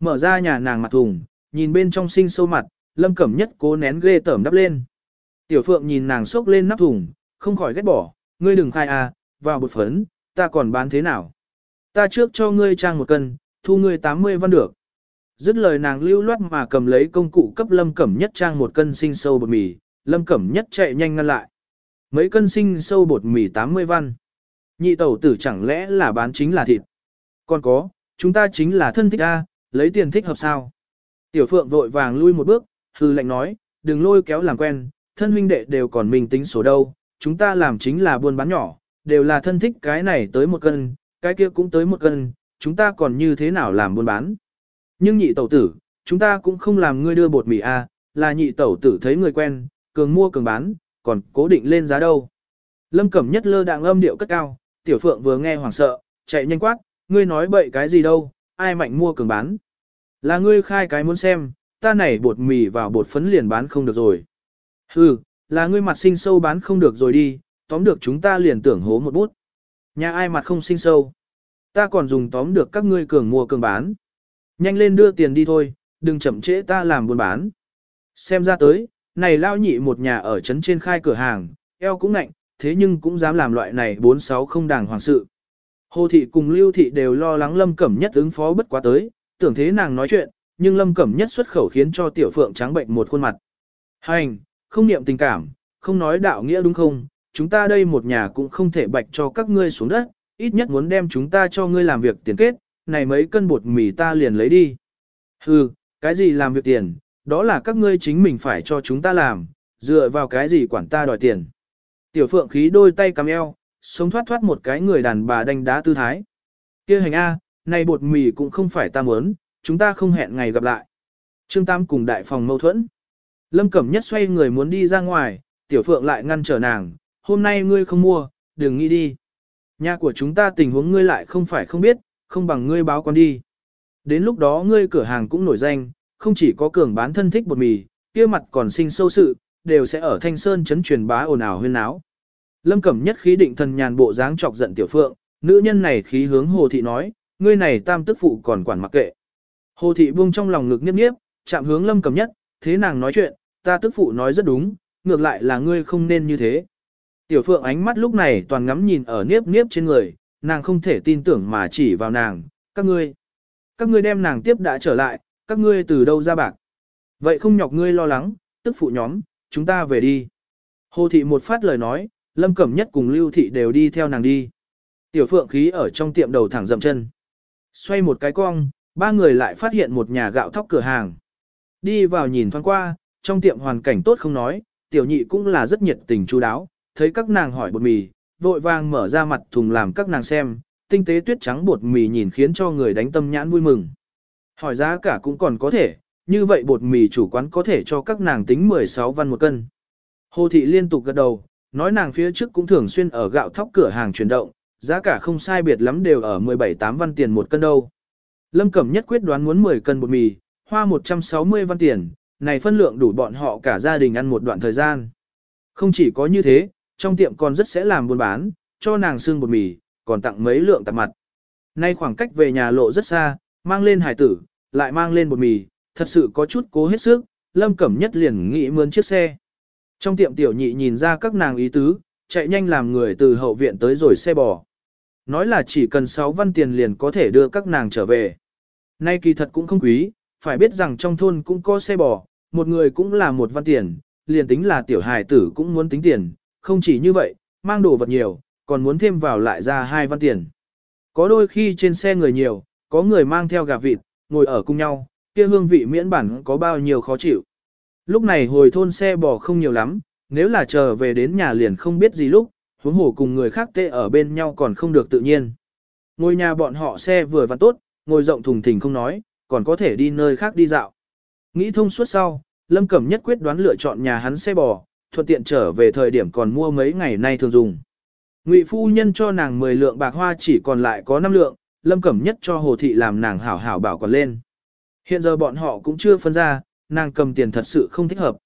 Mở ra nhà nàng mặt thùng, nhìn bên trong sinh sâu mặt, Lâm Cẩm Nhất cố nén ghê tởm đắp lên. Tiểu Phượng nhìn nàng sốc lên nắp thùng, không khỏi ghét bỏ, ngươi đừng khai a, vào bột phấn, ta còn bán thế nào? Ta trước cho ngươi trang một cân, thu ngươi 80 văn được. Dứt lời nàng lưu loát mà cầm lấy công cụ cấp Lâm Cẩm Nhất trang một cân sinh sâu bột mì, Lâm Cẩm Nhất chạy nhanh ngăn lại. Mấy cân sinh sâu bột mì 80 văn. Nhị tẩu tử chẳng lẽ là bán chính là thịt. Còn có, chúng ta chính là thân thích A, lấy tiền thích hợp sao. Tiểu Phượng vội vàng lui một bước, hư lệnh nói, đừng lôi kéo làm quen, thân huynh đệ đều còn mình tính số đâu, chúng ta làm chính là buôn bán nhỏ, đều là thân thích cái này tới một cân, cái kia cũng tới một cân, chúng ta còn như thế nào làm buôn bán. Nhưng nhị tẩu tử, chúng ta cũng không làm ngươi đưa bột mì A, là nhị tẩu tử thấy người quen, cường mua cường bán, còn cố định lên giá đâu. Lâm Cẩm Nhất lơ đạng âm điệu cất cao, Tiểu Phượng vừa nghe hoảng sợ, chạy nhanh quát, ngươi nói bậy cái gì đâu, ai mạnh mua cường bán. Là ngươi khai cái muốn xem, ta này bột mì vào bột phấn liền bán không được rồi. Hừ, là ngươi mặt sinh sâu bán không được rồi đi, tóm được chúng ta liền tưởng hố một bút. Nhà ai mặt không sinh sâu. Ta còn dùng tóm được các ngươi cường mua cường bán. Nhanh lên đưa tiền đi thôi, đừng chậm trễ ta làm buôn bán. Xem ra tới, này lao nhị một nhà ở trấn trên khai cửa hàng, eo cũng nạnh, thế nhưng cũng dám làm loại này bốn sáu không đàng hoàng sự. Hồ thị cùng lưu thị đều lo lắng lâm cẩm nhất ứng phó bất quá tới, tưởng thế nàng nói chuyện, nhưng lâm cẩm nhất xuất khẩu khiến cho tiểu phượng trắng bệnh một khuôn mặt. Hành, không niệm tình cảm, không nói đạo nghĩa đúng không, chúng ta đây một nhà cũng không thể bạch cho các ngươi xuống đất, ít nhất muốn đem chúng ta cho ngươi làm việc tiền kết, này mấy cân bột mì ta liền lấy đi. Hừ, cái gì làm việc tiền, đó là các ngươi chính mình phải cho chúng ta làm, dựa vào cái gì quản ta đòi tiền. Tiểu phượng khí đôi tay cắm eo, sống thoát thoát một cái người đàn bà đánh đá tư thái. kia hành A, này bột mì cũng không phải ta muốn, chúng ta không hẹn ngày gặp lại. Trương Tam cùng đại phòng mâu thuẫn. Lâm Cẩm Nhất xoay người muốn đi ra ngoài, Tiểu Phượng lại ngăn trở nàng, hôm nay ngươi không mua, đừng nghĩ đi. Nhà của chúng ta tình huống ngươi lại không phải không biết, không bằng ngươi báo con đi. Đến lúc đó ngươi cửa hàng cũng nổi danh, không chỉ có cường bán thân thích bột mì, kia mặt còn sinh sâu sự, đều sẽ ở Thanh Sơn chấn truyền bá ồn ào huyên náo. Lâm Cẩm Nhất khí định thần nhàn bộ dáng chọc giận Tiểu Phượng, nữ nhân này khí hướng Hồ Thị nói, ngươi này tam tức phụ còn quản mặc kệ. Hồ Thị buông trong lòng ngực niếp niếp, chạm hướng Lâm Cẩm Nhất, thế nàng nói chuyện, ta tức phụ nói rất đúng, ngược lại là ngươi không nên như thế. Tiểu Phượng ánh mắt lúc này toàn ngắm nhìn ở niếp niếp trên người, nàng không thể tin tưởng mà chỉ vào nàng, các ngươi. Các ngươi đem nàng tiếp đã trở lại, các ngươi từ đâu ra bạc. Vậy không nhọc ngươi lo lắng, tức phụ nhóm, chúng ta về đi. Hồ thị một phát lời nói, Lâm Cẩm Nhất cùng Lưu thị đều đi theo nàng đi. Tiểu Phượng khí ở trong tiệm đầu thẳng dậm chân. Xoay một cái cong, ba người lại phát hiện một nhà gạo thóc cửa hàng. Đi vào nhìn thoáng qua, trong tiệm hoàn cảnh tốt không nói, tiểu nhị cũng là rất nhiệt tình chú đáo, thấy các nàng hỏi bột mì, vội vàng mở ra mặt thùng làm các nàng xem, tinh tế tuyết trắng bột mì nhìn khiến cho người đánh tâm nhãn vui mừng. Hỏi giá cả cũng còn có thể, như vậy bột mì chủ quán có thể cho các nàng tính 16 văn một cân. Hồ thị liên tục gật đầu, nói nàng phía trước cũng thường xuyên ở gạo thóc cửa hàng chuyển động, giá cả không sai biệt lắm đều ở 17-8 văn tiền một cân đâu. Lâm Cẩm nhất quyết đoán muốn 10 cân bột mì, hoa 160 văn tiền, này phân lượng đủ bọn họ cả gia đình ăn một đoạn thời gian. Không chỉ có như thế, trong tiệm còn rất sẽ làm buôn bán, cho nàng xương bột mì, còn tặng mấy lượng tạp mặt. Nay khoảng cách về nhà lộ rất xa, mang lên hải tử, lại mang lên bột mì, thật sự có chút cố hết sức, Lâm Cẩm Nhất liền nghĩ mướn chiếc xe. Trong tiệm tiểu nhị nhìn ra các nàng ý tứ, chạy nhanh làm người từ hậu viện tới rồi xe bò. Nói là chỉ cần 6 văn tiền liền có thể đưa các nàng trở về. Nay kỳ thật cũng không quý, phải biết rằng trong thôn cũng có xe bò, một người cũng là một văn tiền, liền tính là tiểu hài tử cũng muốn tính tiền, không chỉ như vậy, mang đồ vật nhiều, còn muốn thêm vào lại ra hai văn tiền. Có đôi khi trên xe người nhiều, có người mang theo gà vịt, ngồi ở cùng nhau, kia hương vị miễn bản có bao nhiêu khó chịu. Lúc này hồi thôn xe bò không nhiều lắm, nếu là chờ về đến nhà liền không biết gì lúc, huống hồ cùng người khác tê ở bên nhau còn không được tự nhiên. Ngôi nhà bọn họ xe vừa vặn tốt, ngồi rộng thùng thình không nói, còn có thể đi nơi khác đi dạo. Nghĩ thông suốt sau, Lâm Cẩm nhất quyết đoán lựa chọn nhà hắn xe bò, thuận tiện trở về thời điểm còn mua mấy ngày nay thường dùng. Ngụy phu nhân cho nàng 10 lượng bạc hoa chỉ còn lại có 5 lượng, Lâm Cẩm nhất cho Hồ thị làm nàng hảo hảo bảo quản lên. Hiện giờ bọn họ cũng chưa phân ra, nàng cầm tiền thật sự không thích hợp.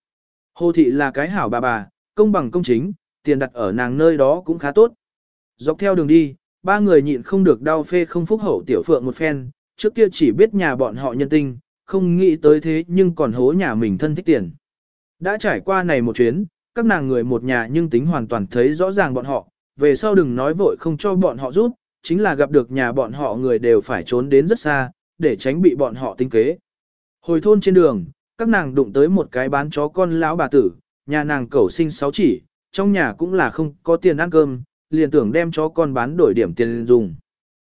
Hồ thị là cái hảo bà bà, công bằng công chính, tiền đặt ở nàng nơi đó cũng khá tốt. Dọc theo đường đi, ba người nhịn không được đau phê không phúc hậu tiểu phượng một phen, trước kia chỉ biết nhà bọn họ nhân tinh, không nghĩ tới thế nhưng còn hố nhà mình thân thích tiền. Đã trải qua này một chuyến, các nàng người một nhà nhưng tính hoàn toàn thấy rõ ràng bọn họ, về sau đừng nói vội không cho bọn họ giúp, chính là gặp được nhà bọn họ người đều phải trốn đến rất xa, để tránh bị bọn họ tinh kế. Hồi thôn trên đường, các nàng đụng tới một cái bán chó con lão bà tử, nhà nàng cẩu sinh sáu chỉ, trong nhà cũng là không có tiền ăn cơm, liền tưởng đem chó con bán đổi điểm tiền dùng.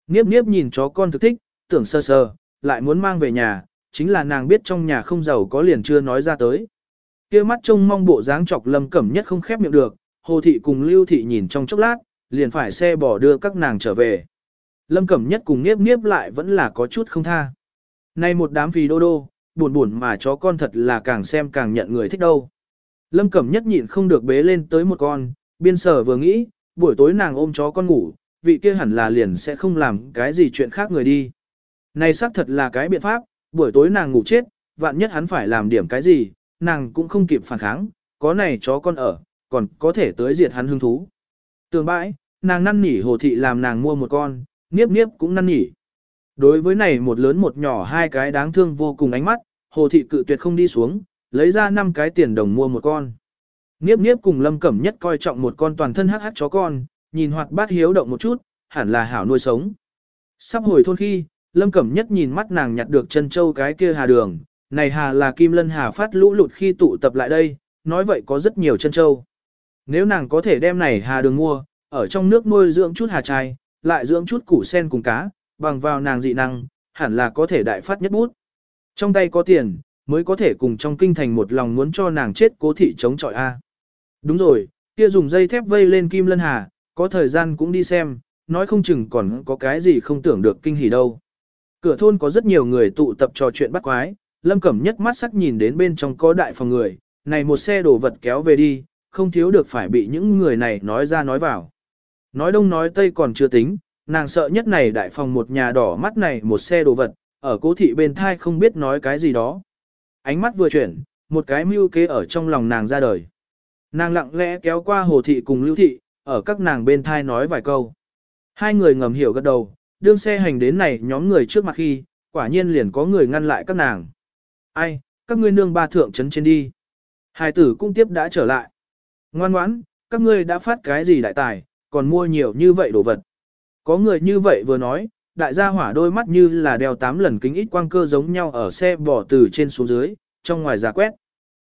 Niếp niếp nhìn chó con thực thích, tưởng sơ sơ, lại muốn mang về nhà, chính là nàng biết trong nhà không giàu có liền chưa nói ra tới. kia mắt trông mong bộ dáng chọc lâm cẩm nhất không khép miệng được, hồ thị cùng lưu thị nhìn trong chốc lát, liền phải xe bỏ đưa các nàng trở về. Lâm cẩm nhất cùng nghiếp nghiếp lại vẫn là có chút không tha. Nay một đám phì đô đô, buồn buồn mà chó con thật là càng xem càng nhận người thích đâu. Lâm Cẩm nhất nhịn không được bế lên tới một con, biên sở vừa nghĩ, buổi tối nàng ôm chó con ngủ, vị kia hẳn là liền sẽ không làm cái gì chuyện khác người đi. Này xác thật là cái biện pháp, buổi tối nàng ngủ chết, vạn nhất hắn phải làm điểm cái gì, nàng cũng không kịp phản kháng, có này chó con ở, còn có thể tới diệt hắn hứng thú. Tường bãi, nàng năn nỉ hồ thị làm nàng mua một con, niếp niếp cũng năn nỉ. Đối với này một lớn một nhỏ hai cái đáng thương vô cùng ánh mắt, hồ thị cự tuyệt không đi xuống, lấy ra năm cái tiền đồng mua một con. Niếp niếp cùng lâm cẩm nhất coi trọng một con toàn thân hắc hắc chó con, nhìn hoạt bát hiếu động một chút, hẳn là hảo nuôi sống. Sắp hồi thôn khi, lâm cẩm nhất nhìn mắt nàng nhặt được chân châu cái kia hà đường, này hà là kim lân hà phát lũ lụt khi tụ tập lại đây, nói vậy có rất nhiều chân châu. Nếu nàng có thể đem này hà đường mua, ở trong nước nuôi dưỡng chút hà trai, lại dưỡng chút củ sen cùng cá, bằng vào nàng dị năng, hẳn là có thể đại phát nhất bút. Trong tay có tiền, mới có thể cùng trong kinh thành một lòng muốn cho nàng chết cố thị chống chọi A. Đúng rồi, kia dùng dây thép vây lên kim lân hà, có thời gian cũng đi xem, nói không chừng còn có cái gì không tưởng được kinh hỉ đâu. Cửa thôn có rất nhiều người tụ tập trò chuyện bắt quái, lâm cẩm nhất mắt sắc nhìn đến bên trong có đại phòng người, này một xe đồ vật kéo về đi, không thiếu được phải bị những người này nói ra nói vào. Nói đông nói tây còn chưa tính, nàng sợ nhất này đại phòng một nhà đỏ mắt này một xe đồ vật, ở cố thị bên thai không biết nói cái gì đó. Ánh mắt vừa chuyển, một cái mưu kế ở trong lòng nàng ra đời. Nàng lặng lẽ kéo qua hồ thị cùng lưu thị, ở các nàng bên thai nói vài câu. Hai người ngầm hiểu gật đầu, đương xe hành đến này nhóm người trước mặt khi, quả nhiên liền có người ngăn lại các nàng. Ai, các ngươi nương ba thượng trấn trên đi. Hai tử cũng tiếp đã trở lại. Ngoan ngoãn, các ngươi đã phát cái gì đại tài, còn mua nhiều như vậy đồ vật. Có người như vậy vừa nói, đại gia hỏa đôi mắt như là đeo tám lần kính ít quang cơ giống nhau ở xe bỏ từ trên xuống dưới, trong ngoài giả quét.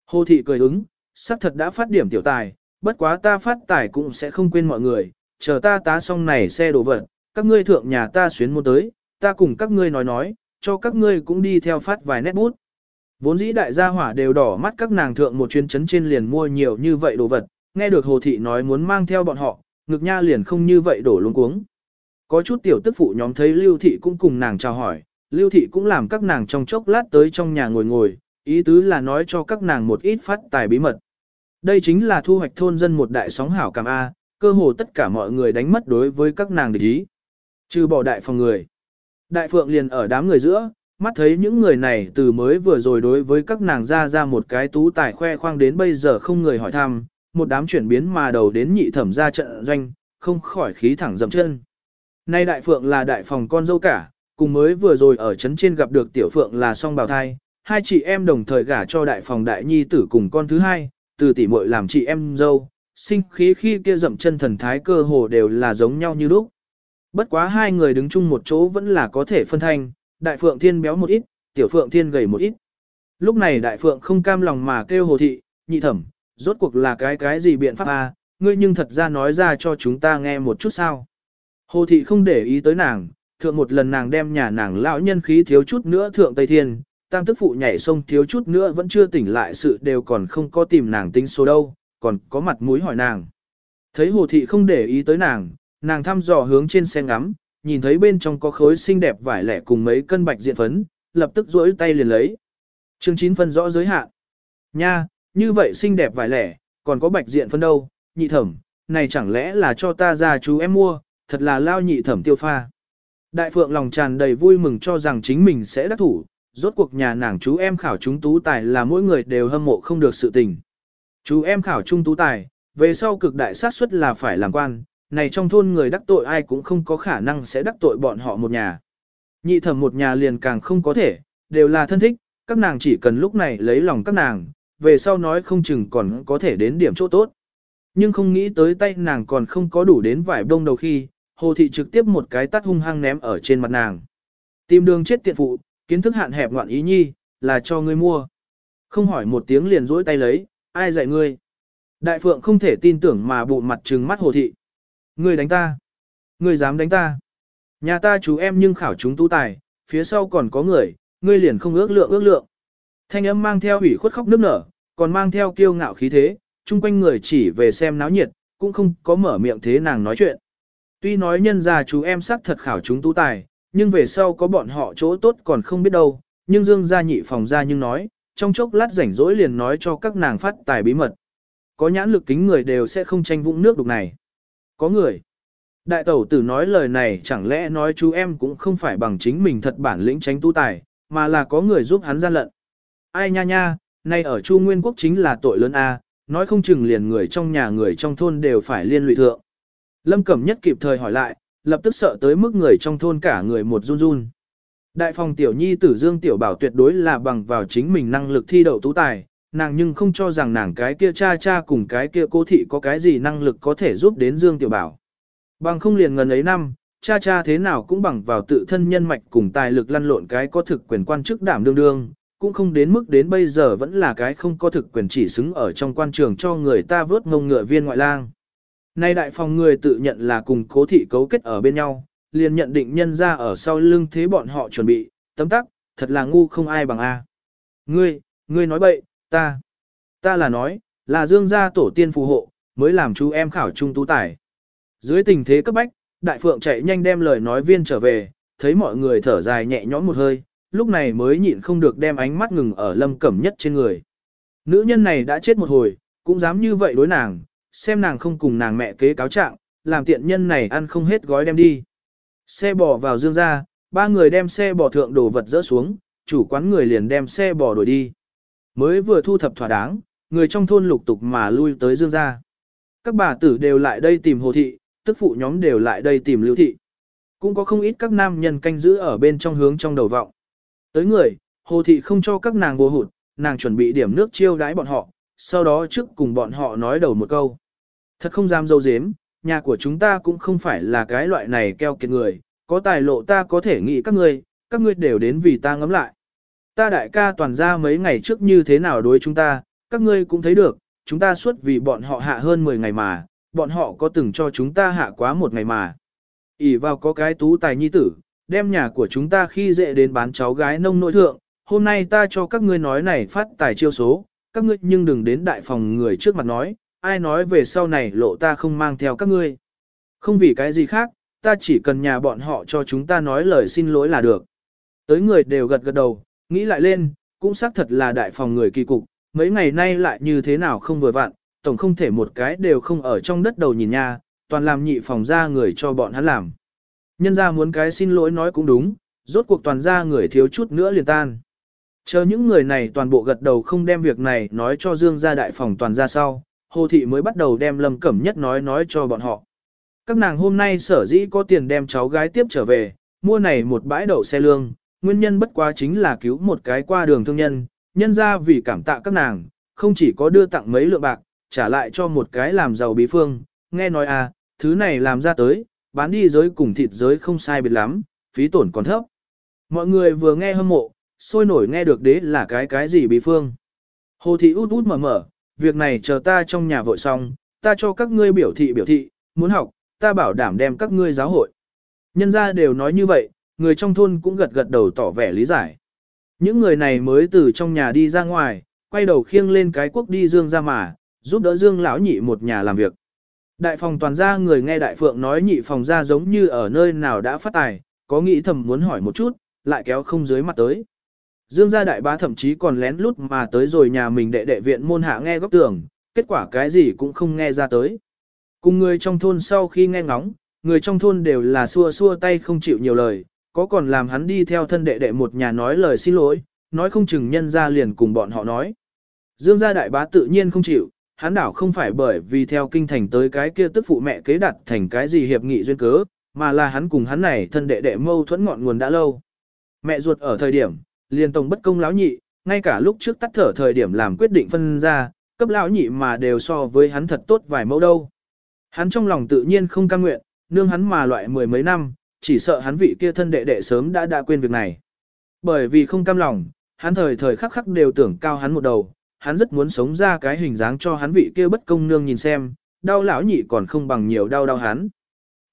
Hồ thị cười ứng, xác thật đã phát điểm tiểu tài, bất quá ta phát tài cũng sẽ không quên mọi người, chờ ta tá xong này xe đồ vật, các ngươi thượng nhà ta xuyến mua tới, ta cùng các ngươi nói nói, cho các ngươi cũng đi theo phát vài nét bút. Vốn dĩ đại gia hỏa đều đỏ mắt các nàng thượng một chuyến chấn trên liền mua nhiều như vậy đồ vật, nghe được hồ thị nói muốn mang theo bọn họ, ngực nha liền không như vậy đổ luống cuống. Có chút tiểu tức phụ nhóm thấy Lưu Thị cũng cùng nàng chào hỏi, Lưu Thị cũng làm các nàng trong chốc lát tới trong nhà ngồi ngồi, ý tứ là nói cho các nàng một ít phát tài bí mật. Đây chính là thu hoạch thôn dân một đại sóng hảo cảm A, cơ hồ tất cả mọi người đánh mất đối với các nàng địch ý. Trừ bỏ đại phòng người. Đại phượng liền ở đám người giữa, mắt thấy những người này từ mới vừa rồi đối với các nàng ra ra một cái tú tài khoe khoang đến bây giờ không người hỏi thăm, một đám chuyển biến mà đầu đến nhị thẩm ra trận doanh, không khỏi khí thẳng dậm chân. Nay đại phượng là đại phòng con dâu cả, cùng mới vừa rồi ở trấn trên gặp được tiểu phượng là song bào thai, hai chị em đồng thời gả cho đại phòng đại nhi tử cùng con thứ hai, từ tỷ muội làm chị em dâu, sinh khí khi kia dậm chân thần thái cơ hồ đều là giống nhau như lúc. Bất quá hai người đứng chung một chỗ vẫn là có thể phân thanh, đại phượng thiên béo một ít, tiểu phượng thiên gầy một ít. Lúc này đại phượng không cam lòng mà kêu hồ thị, nhị thẩm, rốt cuộc là cái cái gì biện pháp à, ngươi nhưng thật ra nói ra cho chúng ta nghe một chút sao. Hồ thị không để ý tới nàng, thượng một lần nàng đem nhà nàng lão nhân khí thiếu chút nữa thượng Tây Thiên, tam tức phụ nhảy sông thiếu chút nữa vẫn chưa tỉnh lại sự đều còn không có tìm nàng tính số đâu, còn có mặt mũi hỏi nàng. Thấy hồ thị không để ý tới nàng, nàng thăm dò hướng trên xe ngắm, nhìn thấy bên trong có khối xinh đẹp vải lẻ cùng mấy cân bạch diện phấn, lập tức duỗi tay liền lấy. Chương 9 phân rõ giới hạn. Nha, như vậy xinh đẹp vải lẻ, còn có bạch diện phấn đâu, nhị thẩm, này chẳng lẽ là cho ta ra chú em mua, thật là lao nhị thẩm tiêu pha. Đại phượng lòng tràn đầy vui mừng cho rằng chính mình sẽ đắc thủ, rốt cuộc nhà nàng chú em khảo chúng tú tài là mỗi người đều hâm mộ không được sự tình. Chú em khảo trung tú tài, về sau cực đại sát suất là phải làm quan, này trong thôn người đắc tội ai cũng không có khả năng sẽ đắc tội bọn họ một nhà. Nhị thẩm một nhà liền càng không có thể, đều là thân thích, các nàng chỉ cần lúc này lấy lòng các nàng, về sau nói không chừng còn có thể đến điểm chỗ tốt. Nhưng không nghĩ tới tay nàng còn không có đủ đến vải đông đầu khi, hồ thị trực tiếp một cái tắt hung hăng ném ở trên mặt nàng. Tìm đường chết tiện phụ, kiến thức hạn hẹp ngoạn ý nhi, là cho ngươi mua. Không hỏi một tiếng liền rỗi tay lấy, ai dạy ngươi. Đại phượng không thể tin tưởng mà bụ mặt trừng mắt hồ thị. Ngươi đánh ta. Ngươi dám đánh ta. Nhà ta chú em nhưng khảo chúng tu tài, phía sau còn có người, ngươi liền không ước lượng ước lượng. Thanh âm mang theo ủy khuất khóc nức nở, còn mang theo kiêu ngạo khí thế, chung quanh người chỉ về xem náo nhiệt, cũng không có mở miệng thế nàng nói chuyện. Tuy nói nhân ra chú em sắc thật khảo chúng tú tài, nhưng về sau có bọn họ chỗ tốt còn không biết đâu, nhưng dương gia nhị phòng ra nhưng nói, trong chốc lát rảnh rỗi liền nói cho các nàng phát tài bí mật. Có nhãn lực kính người đều sẽ không tranh vũng nước đục này. Có người. Đại tẩu tử nói lời này chẳng lẽ nói chú em cũng không phải bằng chính mình thật bản lĩnh tránh tu tài, mà là có người giúp hắn gian lận. Ai nha nha, nay ở Chu Nguyên Quốc chính là tội lớn A, nói không chừng liền người trong nhà người trong thôn đều phải liên lụy thượng. Lâm Cẩm Nhất kịp thời hỏi lại, lập tức sợ tới mức người trong thôn cả người một run run. Đại phòng tiểu nhi tử Dương Tiểu Bảo tuyệt đối là bằng vào chính mình năng lực thi đậu tú tài, nàng nhưng không cho rằng nàng cái kia cha cha cùng cái kia cố thị có cái gì năng lực có thể giúp đến Dương Tiểu Bảo. Bằng không liền ngần ấy năm, cha cha thế nào cũng bằng vào tự thân nhân mạch cùng tài lực lăn lộn cái có thực quyền quan chức đảm đương đương, cũng không đến mức đến bây giờ vẫn là cái không có thực quyền chỉ xứng ở trong quan trường cho người ta vớt ngông ngựa viên ngoại lang. Nay đại phòng người tự nhận là cùng cố thị cấu kết ở bên nhau, liền nhận định nhân ra ở sau lưng thế bọn họ chuẩn bị, tấm tắc, thật là ngu không ai bằng A. Ngươi, ngươi nói bậy, ta, ta là nói, là dương gia tổ tiên phù hộ, mới làm chú em khảo trung tú tài. Dưới tình thế cấp bách, đại phượng chạy nhanh đem lời nói viên trở về, thấy mọi người thở dài nhẹ nhõm một hơi, lúc này mới nhịn không được đem ánh mắt ngừng ở lâm cẩm nhất trên người. Nữ nhân này đã chết một hồi, cũng dám như vậy đối nàng, xem nàng không cùng nàng mẹ kế cáo trạng, làm tiện nhân này ăn không hết gói đem đi. Xe bò vào dương ra, ba người đem xe bò thượng đồ vật dỡ xuống, chủ quán người liền đem xe bò đuổi đi. Mới vừa thu thập thỏa đáng, người trong thôn lục tục mà lui tới dương gia, Các bà tử đều lại đây tìm hồ thị, tức phụ nhóm đều lại đây tìm lưu thị. Cũng có không ít các nam nhân canh giữ ở bên trong hướng trong đầu vọng. Tới người, hồ thị không cho các nàng vô hụt, nàng chuẩn bị điểm nước chiêu đãi bọn họ, sau đó trước cùng bọn họ nói đầu một câu. Thật không dám dâu dếm, nhà của chúng ta cũng không phải là cái loại này keo kiệt người, có tài lộ ta có thể nghĩ các ngươi, các ngươi đều đến vì ta ngấm lại. Ta đại ca toàn ra mấy ngày trước như thế nào đối chúng ta, các ngươi cũng thấy được, chúng ta suốt vì bọn họ hạ hơn 10 ngày mà, bọn họ có từng cho chúng ta hạ quá một ngày mà. ỉ vào có cái tú tài nhi tử, đem nhà của chúng ta khi dễ đến bán cháu gái nông nội thượng, hôm nay ta cho các ngươi nói này phát tài chiêu số, các ngươi nhưng đừng đến đại phòng người trước mặt nói, ai nói về sau này lộ ta không mang theo các ngươi. Không vì cái gì khác, ta chỉ cần nhà bọn họ cho chúng ta nói lời xin lỗi là được. Tới người đều gật gật đầu, nghĩ lại lên, cũng xác thật là đại phòng người kỳ cục, mấy ngày nay lại như thế nào không vừa vặn, tổng không thể một cái đều không ở trong đất đầu nhìn nha, toàn làm nhị phòng ra người cho bọn hắn làm. Nhân ra muốn cái xin lỗi nói cũng đúng, rốt cuộc toàn ra người thiếu chút nữa liền tan. Chờ những người này toàn bộ gật đầu không đem việc này nói cho Dương gia đại phòng toàn ra sau, Hồ Thị mới bắt đầu đem Lâm Cẩm Nhất nói nói cho bọn họ. Các nàng hôm nay sở dĩ có tiền đem cháu gái tiếp trở về, mua này một bãi đậu xe lương, nguyên nhân bất quá chính là cứu một cái qua đường thương nhân, nhân ra vì cảm tạ các nàng, không chỉ có đưa tặng mấy lượng bạc, trả lại cho một cái làm giàu bí phương, nghe nói à, thứ này làm ra tới, bán đi giới cùng thịt giới không sai biệt lắm, phí tổn còn thấp. Mọi người vừa nghe hâm mộ, sôi nổi nghe được đế là cái cái gì bí phương. Hồ thị út út mở mở, việc này chờ ta trong nhà vội xong, ta cho các ngươi biểu thị biểu thị, muốn học, ta bảo đảm đem các ngươi giáo hội. Nhân ra đều nói như vậy, người trong thôn cũng gật gật đầu tỏ vẻ lý giải. Những người này mới từ trong nhà đi ra ngoài, quay đầu khiêng lên cái quốc đi dương ra mà, giúp đỡ dương lão nhị một nhà làm việc. Đại phòng toàn gia người nghe đại phượng nói nhị phòng gia giống như ở nơi nào đã phát tài, có nghĩ thầm muốn hỏi một chút, lại kéo không dưới mặt tới. Dương gia đại bá thậm chí còn lén lút mà tới rồi nhà mình đệ đệ viện môn hạ nghe góc tường, kết quả cái gì cũng không nghe ra tới. Cùng người trong thôn sau khi nghe ngóng, người trong thôn đều là xua xua tay không chịu nhiều lời, có còn làm hắn đi theo thân đệ đệ một nhà nói lời xin lỗi, nói không chừng nhân ra liền cùng bọn họ nói. Dương gia đại bá tự nhiên không chịu, hắn đảo không phải bởi vì theo kinh thành tới cái kia tức phụ mẹ kế đặt thành cái gì hiệp nghị duyên cớ, mà là hắn cùng hắn này thân đệ đệ mâu thuẫn ngọn nguồn đã lâu. Mẹ ruột ở thời điểm, liền tổng bất công lão nhị, ngay cả lúc trước tắt thở thời điểm làm quyết định phân ra, cấp lão nhị mà đều so với hắn thật tốt vài mẫu đâu. Hắn trong lòng tự nhiên không cam nguyện, nương hắn mà loại mười mấy năm, chỉ sợ hắn vị kia thân đệ đệ sớm đã đã quên việc này. Bởi vì không cam lòng, hắn thời thời khắc khắc đều tưởng cao hắn một đầu, hắn rất muốn sống ra cái hình dáng cho hắn vị kia bất công nương nhìn xem, đau lão nhị còn không bằng nhiều đau đau hắn.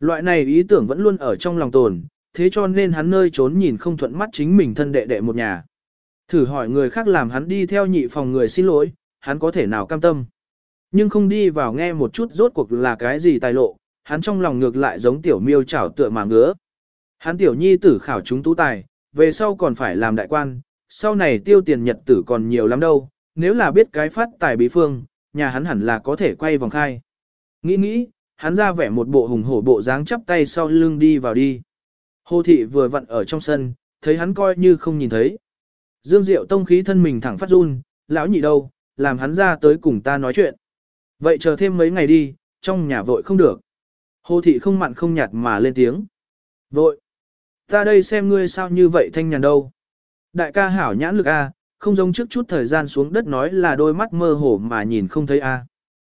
Loại này ý tưởng vẫn luôn ở trong lòng tồn, thế cho nên hắn nơi trốn nhìn không thuận mắt chính mình thân đệ đệ một nhà. Thử hỏi người khác làm hắn đi theo nhị phòng người xin lỗi, hắn có thể nào cam tâm. Nhưng không đi vào nghe một chút rốt cuộc là cái gì tài lộ, hắn trong lòng ngược lại giống tiểu miêu chảo tựa mà ngứa. Hắn tiểu nhi tử khảo chúng tú tài, về sau còn phải làm đại quan, sau này tiêu tiền nhật tử còn nhiều lắm đâu, nếu là biết cái phát tài bí phương, nhà hắn hẳn là có thể quay vòng khai. Nghĩ nghĩ, hắn ra vẻ một bộ hùng hổ bộ dáng chắp tay sau lưng đi vào đi. Hồ thị vừa vặn ở trong sân, thấy hắn coi như không nhìn thấy. Dương Diệu tông khí thân mình thẳng phát run, lão nhị đâu, làm hắn ra tới cùng ta nói chuyện. Vậy chờ thêm mấy ngày đi, trong nhà vội không được. Hồ thị không mặn không nhạt mà lên tiếng. Vội. Ta đây xem ngươi sao như vậy thanh nhàn đâu. Đại ca hảo nhãn lực a, không giống trước chút thời gian xuống đất nói là đôi mắt mơ hồ mà nhìn không thấy a.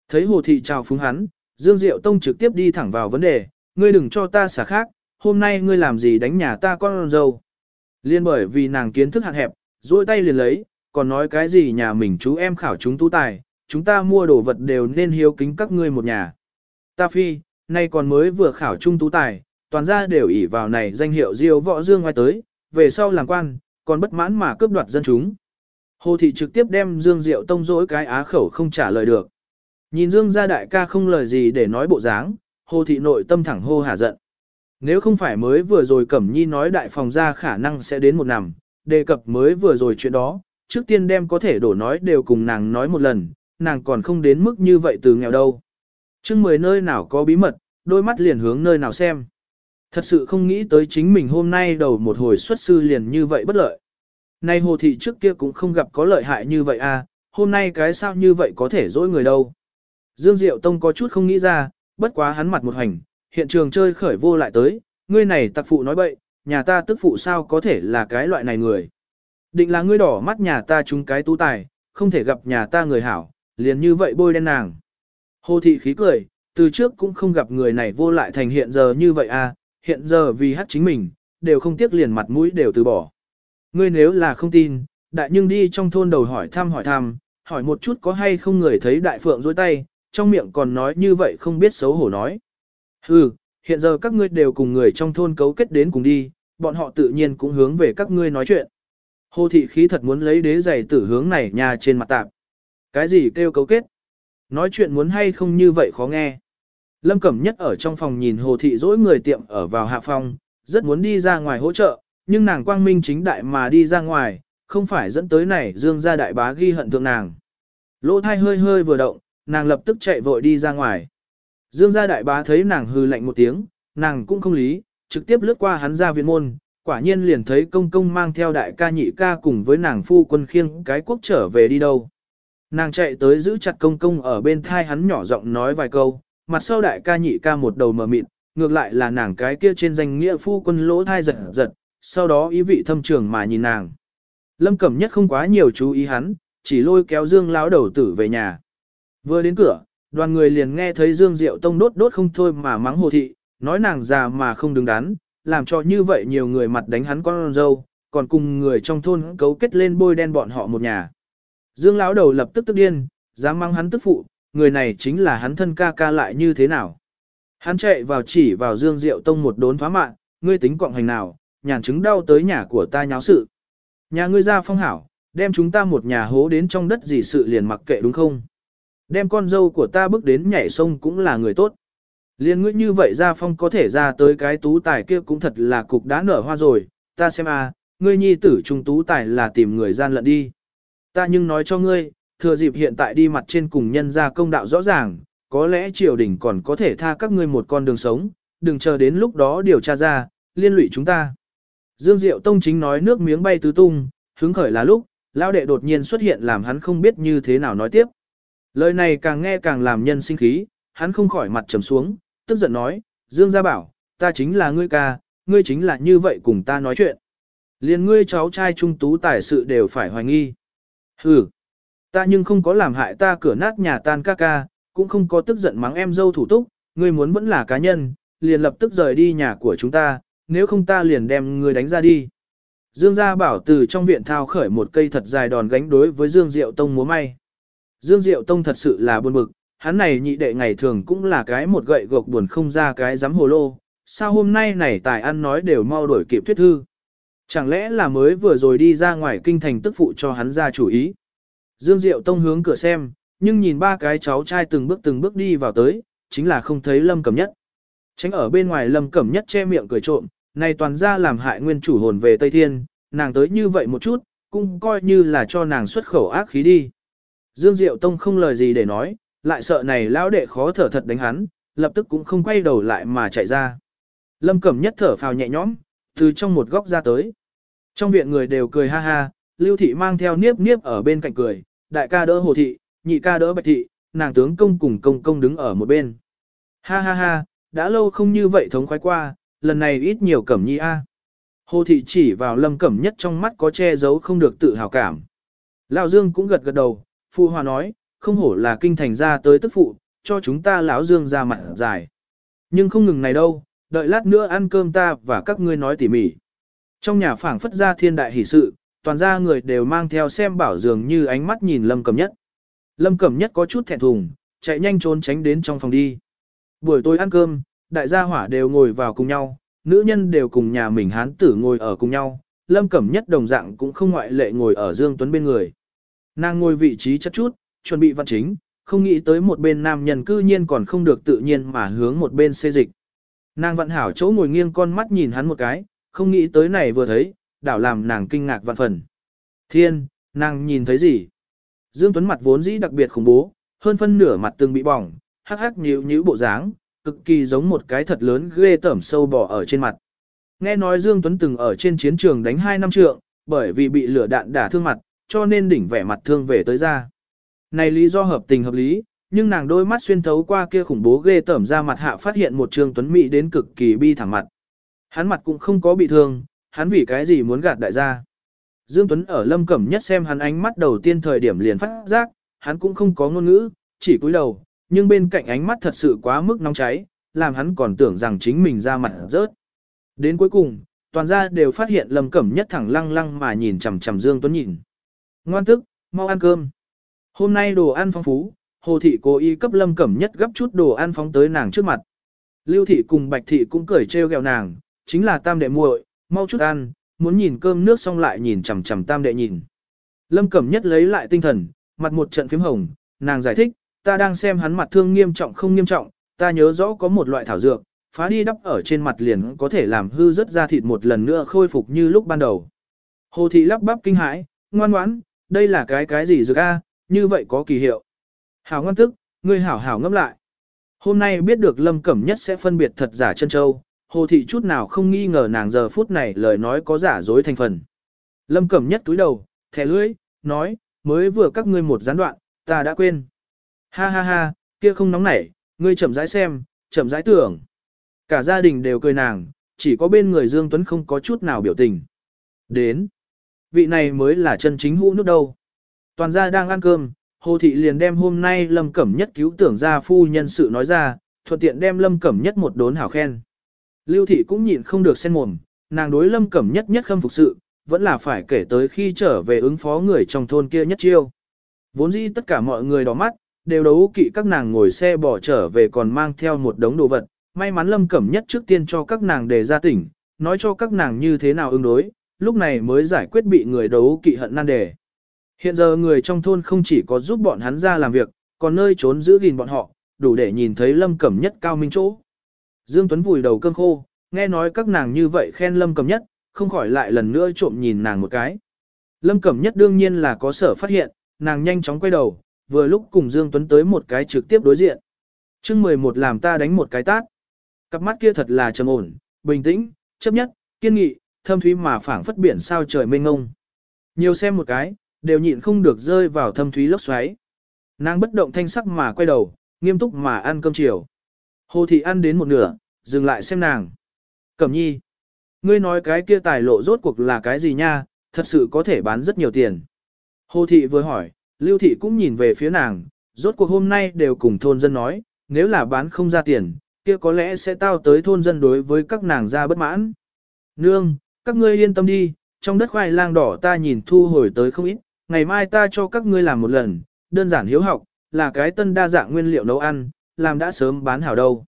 Thấy hồ thị chào phúng hắn, Dương Diệu Tông trực tiếp đi thẳng vào vấn đề, ngươi đừng cho ta xả khác, hôm nay ngươi làm gì đánh nhà ta con dâu. Liên bởi vì nàng kiến thức hạn hẹp, duỗi tay liền lấy, còn nói cái gì nhà mình chú em khảo chúng tú tài, chúng ta mua đồ vật đều nên hiếu kính các ngươi một nhà. Ta phi, nay còn mới vừa khảo trung tú tài, toàn gia đều ỷ vào này danh hiệu diêu võ dương ngoài tới, về sau làm quan, còn bất mãn mà cướp đoạt dân chúng. Hồ thị trực tiếp đem Dương Diệu tông dỗi cái á khẩu không trả lời được. Nhìn Dương gia đại ca không lời gì để nói bộ dáng, Hồ thị nội tâm thẳng hô hà giận. Nếu không phải mới vừa rồi Cẩm Nhi nói đại phòng gia khả năng sẽ đến một năm, đề cập mới vừa rồi chuyện đó, trước tiên đem có thể đổ nói đều cùng nàng nói một lần, nàng còn không đến mức như vậy từ nghèo đâu. Chứ mười nơi nào có bí mật, đôi mắt liền hướng nơi nào xem. Thật sự không nghĩ tới chính mình hôm nay đầu một hồi xuất sư liền như vậy bất lợi. Nay hồ thị trước kia cũng không gặp có lợi hại như vậy à, hôm nay cái sao như vậy có thể dỗi người đâu. Dương Diệu Tông có chút không nghĩ ra, bất quá hắn mặt một hành, hiện trường chơi khởi vô lại tới, ngươi này tặc phụ nói bậy, nhà ta tức phụ sao có thể là cái loại này người. Định là ngươi đỏ mắt nhà ta trúng cái tú tài, không thể gặp nhà ta người hảo, liền như vậy bôi đen nàng. Hồ thị khí cười, từ trước cũng không gặp người này vô lại thành hiện giờ như vậy à, hiện giờ vì hát chính mình, đều không tiếc liền mặt mũi đều từ bỏ. Ngươi nếu là không tin, đại nhưng đi trong thôn đầu hỏi thăm hỏi thăm, hỏi một chút có hay không người thấy đại phượng dối tay, trong miệng còn nói như vậy không biết xấu hổ nói. Hừ, hiện giờ các ngươi đều cùng người trong thôn cấu kết đến cùng đi, bọn họ tự nhiên cũng hướng về các ngươi nói chuyện. Hồ thị khí thật muốn lấy đế giày tử hướng này nhà trên mặt tạp. Cái gì kêu cấu kết? Nói chuyện muốn hay không như vậy khó nghe. Lâm Cẩm Nhất ở trong phòng nhìn Hồ Thị dỗi người tiệm ở vào hạ phòng, rất muốn đi ra ngoài hỗ trợ, nhưng nàng quang minh chính đại mà đi ra ngoài, không phải dẫn tới này dương gia đại bá ghi hận thượng nàng. Lỗ thai hơi hơi vừa động, nàng lập tức chạy vội đi ra ngoài. Dương gia đại bá thấy nàng hư lạnh một tiếng, nàng cũng không lý, trực tiếp lướt qua hắn ra viện môn, quả nhiên liền thấy công công mang theo đại ca nhị ca cùng với nàng phu quân khiêng cái quốc trở về đi đâu. Nàng chạy tới giữ chặt công công ở bên thai hắn nhỏ giọng nói vài câu, mặt sau đại ca nhị ca một đầu mờ mịt, ngược lại là nàng cái kia trên danh nghĩa phu quân lỗ thai giật giật, sau đó ý vị thâm trường mà nhìn nàng. Lâm Cẩm Nhất không quá nhiều chú ý hắn, chỉ lôi kéo Dương lão đầu tử về nhà. Vừa đến cửa, đoàn người liền nghe thấy Dương Diệu Tông đốt đốt không thôi mà mắng hồ thị, nói nàng già mà không đứng đắn, làm cho như vậy nhiều người mặt đánh hắn con dâu, còn cùng người trong thôn cấu kết lên bôi đen bọn họ một nhà. Dương lão đầu lập tức tức điên, dám mắng hắn tức phụ, người này chính là hắn thân ca ca lại như thế nào. Hắn chạy vào chỉ vào Dương Diệu Tông một đốn phá mạng, ngươi tính quọng hành nào, nhàn chứng đau tới nhà của ta nháo sự. Nhà ngươi ra phong hảo, đem chúng ta một nhà hố đến trong đất gì sự liền mặc kệ đúng không? Đem con dâu của ta bước đến nhảy sông cũng là người tốt. Liên ngươi như vậy ra phong có thể ra tới cái tú tài kia cũng thật là cục đá nở hoa rồi, ta xem à, ngươi nhi tử trung tú tài là tìm người gian lận đi. Ta nhưng nói cho ngươi, thừa dịp hiện tại đi mặt trên cùng nhân ra công đạo rõ ràng, có lẽ triều đình còn có thể tha các ngươi một con đường sống, đừng chờ đến lúc đó điều tra ra, liên lụy chúng ta. Dương Diệu Tông chính nói nước miếng bay tứ tung, hứng khởi là lúc, lão đệ đột nhiên xuất hiện làm hắn không biết như thế nào nói tiếp. Lời này càng nghe càng làm nhân sinh khí, hắn không khỏi mặt trầm xuống, tức giận nói, Dương gia bảo, ta chính là ngươi ca, ngươi chính là như vậy cùng ta nói chuyện. Liên ngươi cháu trai trung tú tài sự đều phải hoài nghi. Hừ, ta nhưng không có làm hại ta cửa nát nhà tan ca ca, cũng không có tức giận mắng em dâu thủ túc, ngươi muốn vẫn là cá nhân, liền lập tức rời đi nhà của chúng ta, nếu không ta liền đem ngươi đánh ra đi. Dương Gia Bảo từ trong viện thao khởi một cây thật dài đòn gánh đối với Dương Diệu Tông múa may. Dương Diệu Tông thật sự là buồn bực, hắn này nhị đệ ngày thường cũng là cái một gậy gộc buồn không ra cái dám hồ lô, sao hôm nay này tài ăn nói đều mau đổi kịp thuyết thư. Chẳng lẽ là mới vừa rồi đi ra ngoài kinh thành tức phụ cho hắn ra chủ ý. Dương Diệu Tông hướng cửa xem, nhưng nhìn ba cái cháu trai từng bước từng bước đi vào tới, chính là không thấy Lâm Cẩm Nhất. Tránh ở bên ngoài Lâm Cẩm Nhất che miệng cười trộm, này toàn ra làm hại nguyên chủ hồn về Tây Thiên, nàng tới như vậy một chút, cũng coi như là cho nàng xuất khẩu ác khí đi. Dương Diệu Tông không lời gì để nói, lại sợ này lão đệ khó thở thật đánh hắn, lập tức cũng không quay đầu lại mà chạy ra. Lâm Cẩm Nhất thở phào nhẹ nhõm, từ trong một góc ra tới. Trong viện người đều cười ha ha, Lưu Thị mang theo niếp niếp ở bên cạnh cười, đại ca đỡ Hồ Thị, nhị ca đỡ Bạch Thị, nàng tướng công cùng công công đứng ở một bên. Ha ha ha, đã lâu không như vậy thống khoái qua, lần này ít nhiều cẩm nhi a. Hồ thị chỉ vào lâm cẩm nhất trong mắt có che giấu không được tự hào cảm. Lão Dương cũng gật gật đầu, phụ hòa nói, không hổ là kinh thành ra tới tức phụ, cho chúng ta lão Dương ra mặt dài. Nhưng không ngừng này đâu, đợi lát nữa ăn cơm ta và các ngươi nói tỉ mỉ. Trong nhà phảng phất ra thiên đại hỷ sự, toàn ra người đều mang theo xem bảo dường như ánh mắt nhìn lâm cẩm nhất. Lâm cẩm nhất có chút thẹn thùng, chạy nhanh trốn tránh đến trong phòng đi. Buổi tối ăn cơm, đại gia hỏa đều ngồi vào cùng nhau, nữ nhân đều cùng nhà mình hán tử ngồi ở cùng nhau, lâm cẩm nhất đồng dạng cũng không ngoại lệ ngồi ở Dương Tuấn bên người. Nàng ngồi vị trí chất chút, chuẩn bị văn chính, không nghĩ tới một bên nam nhân cư nhiên còn không được tự nhiên mà hướng một bên xê dịch. Nàng vận hảo chỗ ngồi nghiêng con mắt nhìn hắn một cái, không nghĩ tới này vừa thấy, đảo làm nàng kinh ngạc vạn phần. Thiên, nàng nhìn thấy gì? Dương Tuấn mặt vốn dĩ đặc biệt khủng bố, hơn phân nửa mặt từng bị bỏng, hắc hắc nhíu nhíu bộ dáng, cực kỳ giống một cái thật lớn ghê tởm sâu bò ở trên mặt. Nghe nói Dương Tuấn từng ở trên chiến trường đánh 2 năm trượng, bởi vì bị lửa đạn đả thương mặt, cho nên đỉnh vẻ mặt thương về tới ra. Này lý do hợp tình hợp lý, nhưng nàng đôi mắt xuyên thấu qua kia khủng bố ghê tởm ra mặt hạ phát hiện một trường Tuấn Mỹ đến cực kỳ bi thẳng mặt. Hắn mặt cũng không có bị thương, hắn vì cái gì muốn gạt đại gia. Dương Tuấn ở lâm cẩm nhất xem hắn ánh mắt đầu tiên thời điểm liền phát giác, hắn cũng không có ngôn ngữ, chỉ cúi đầu, nhưng bên cạnh ánh mắt thật sự quá mức nóng cháy, làm hắn còn tưởng rằng chính mình ra mặt rớt. Đến cuối cùng, toàn gia đều phát hiện Lâm Cẩm Nhất thẳng lăng lăng mà nhìn chằm chằm Dương Tuấn nhìn. Ngoan tức, mau ăn cơm. Hôm nay đồ ăn phong phú, Hồ thị cố ý cấp Lâm Cẩm Nhất gấp chút đồ ăn phóng tới nàng trước mặt. Lưu thị cùng Bạch thị cũng cười trêu ghẹo nàng, chính là tam đệ muội, mau chút ăn, muốn nhìn cơm nước xong lại nhìn chằm chằm tam đệ nhìn. Lâm Cẩm Nhất lấy lại tinh thần, mặt một trận phím hồng, nàng giải thích, ta đang xem hắn mặt thương nghiêm trọng không nghiêm trọng, ta nhớ rõ có một loại thảo dược, phá đi đắp ở trên mặt liền có thể làm hư rất da thịt một lần nữa khôi phục như lúc ban đầu. Hồ thị lắp bắp kinh hãi, ngoan ngoãn, đây là cái cái gì dược a, như vậy có kỳ hiệu. Hảo ngoan tức, ngươi hảo hảo ngâm lại. Hôm nay biết được Lâm Cẩm Nhất sẽ phân biệt thật giả chân châu, Hồ thị chút nào không nghi ngờ nàng giờ phút này lời nói có giả dối thành phần. Lâm Cẩm Nhất túi đầu, thẻ lưỡi, nói, mới vừa các ngươi một gián đoạn, ta đã quên. Ha ha ha, kia không nóng nảy, ngươi chậm rãi xem, chậm rãi tưởng. Cả gia đình đều cười nàng, chỉ có bên người Dương Tuấn không có chút nào biểu tình. Đến, vị này mới là chân chính hũ nước đâu. Toàn gia đang ăn cơm, Hồ Thị liền đem hôm nay Lâm Cẩm Nhất cứu tưởng gia phu nhân sự nói ra, thuận tiện đem Lâm Cẩm Nhất một đốn hảo khen. Lưu Thị cũng nhịn không được sen mồm, nàng đối Lâm Cẩm Nhất nhất khâm phục sự, vẫn là phải kể tới khi trở về ứng phó người trong thôn kia nhất chiêu. Vốn dĩ tất cả mọi người đỏ mắt, đều đấu kỵ các nàng ngồi xe bỏ trở về còn mang theo một đống đồ vật. May mắn Lâm Cẩm Nhất trước tiên cho các nàng đề ra tỉnh, nói cho các nàng như thế nào ứng đối, lúc này mới giải quyết bị người đấu kỵ hận nan đề. Hiện giờ người trong thôn không chỉ có giúp bọn hắn ra làm việc, còn nơi trốn giữ gìn bọn họ, đủ để nhìn thấy Lâm Cẩm Nhất cao minh chỗ. Dương Tuấn vùi đầu cơm khô, nghe nói các nàng như vậy khen Lâm Cẩm Nhất, không khỏi lại lần nữa trộm nhìn nàng một cái. Lâm Cẩm Nhất đương nhiên là có sở phát hiện, nàng nhanh chóng quay đầu, vừa lúc cùng Dương Tuấn tới một cái trực tiếp đối diện. chương 11 làm ta đánh một cái tát. Cặp mắt kia thật là trầm ổn, bình tĩnh, chấp nhất, kiên nghị, thâm thúy mà phảng phất biển sao trời mênh ngông. Nhiều xem một cái, đều nhịn không được rơi vào thâm thúy lốc xoáy. Nàng bất động thanh sắc mà quay đầu, nghiêm túc mà ăn cơm chiều. Hồ thị ăn đến một nửa, dừng lại xem nàng. Cẩm nhi. Ngươi nói cái kia tài lộ rốt cuộc là cái gì nha, thật sự có thể bán rất nhiều tiền. Hồ thị vừa hỏi, Lưu thị cũng nhìn về phía nàng, rốt cuộc hôm nay đều cùng thôn dân nói, nếu là bán không ra tiền, kia có lẽ sẽ tao tới thôn dân đối với các nàng ra bất mãn. Nương, các ngươi yên tâm đi, trong đất khoai lang đỏ ta nhìn thu hồi tới không ít, ngày mai ta cho các ngươi làm một lần, đơn giản hiếu học, là cái tân đa dạng nguyên liệu nấu ăn, làm đã sớm bán hảo đâu.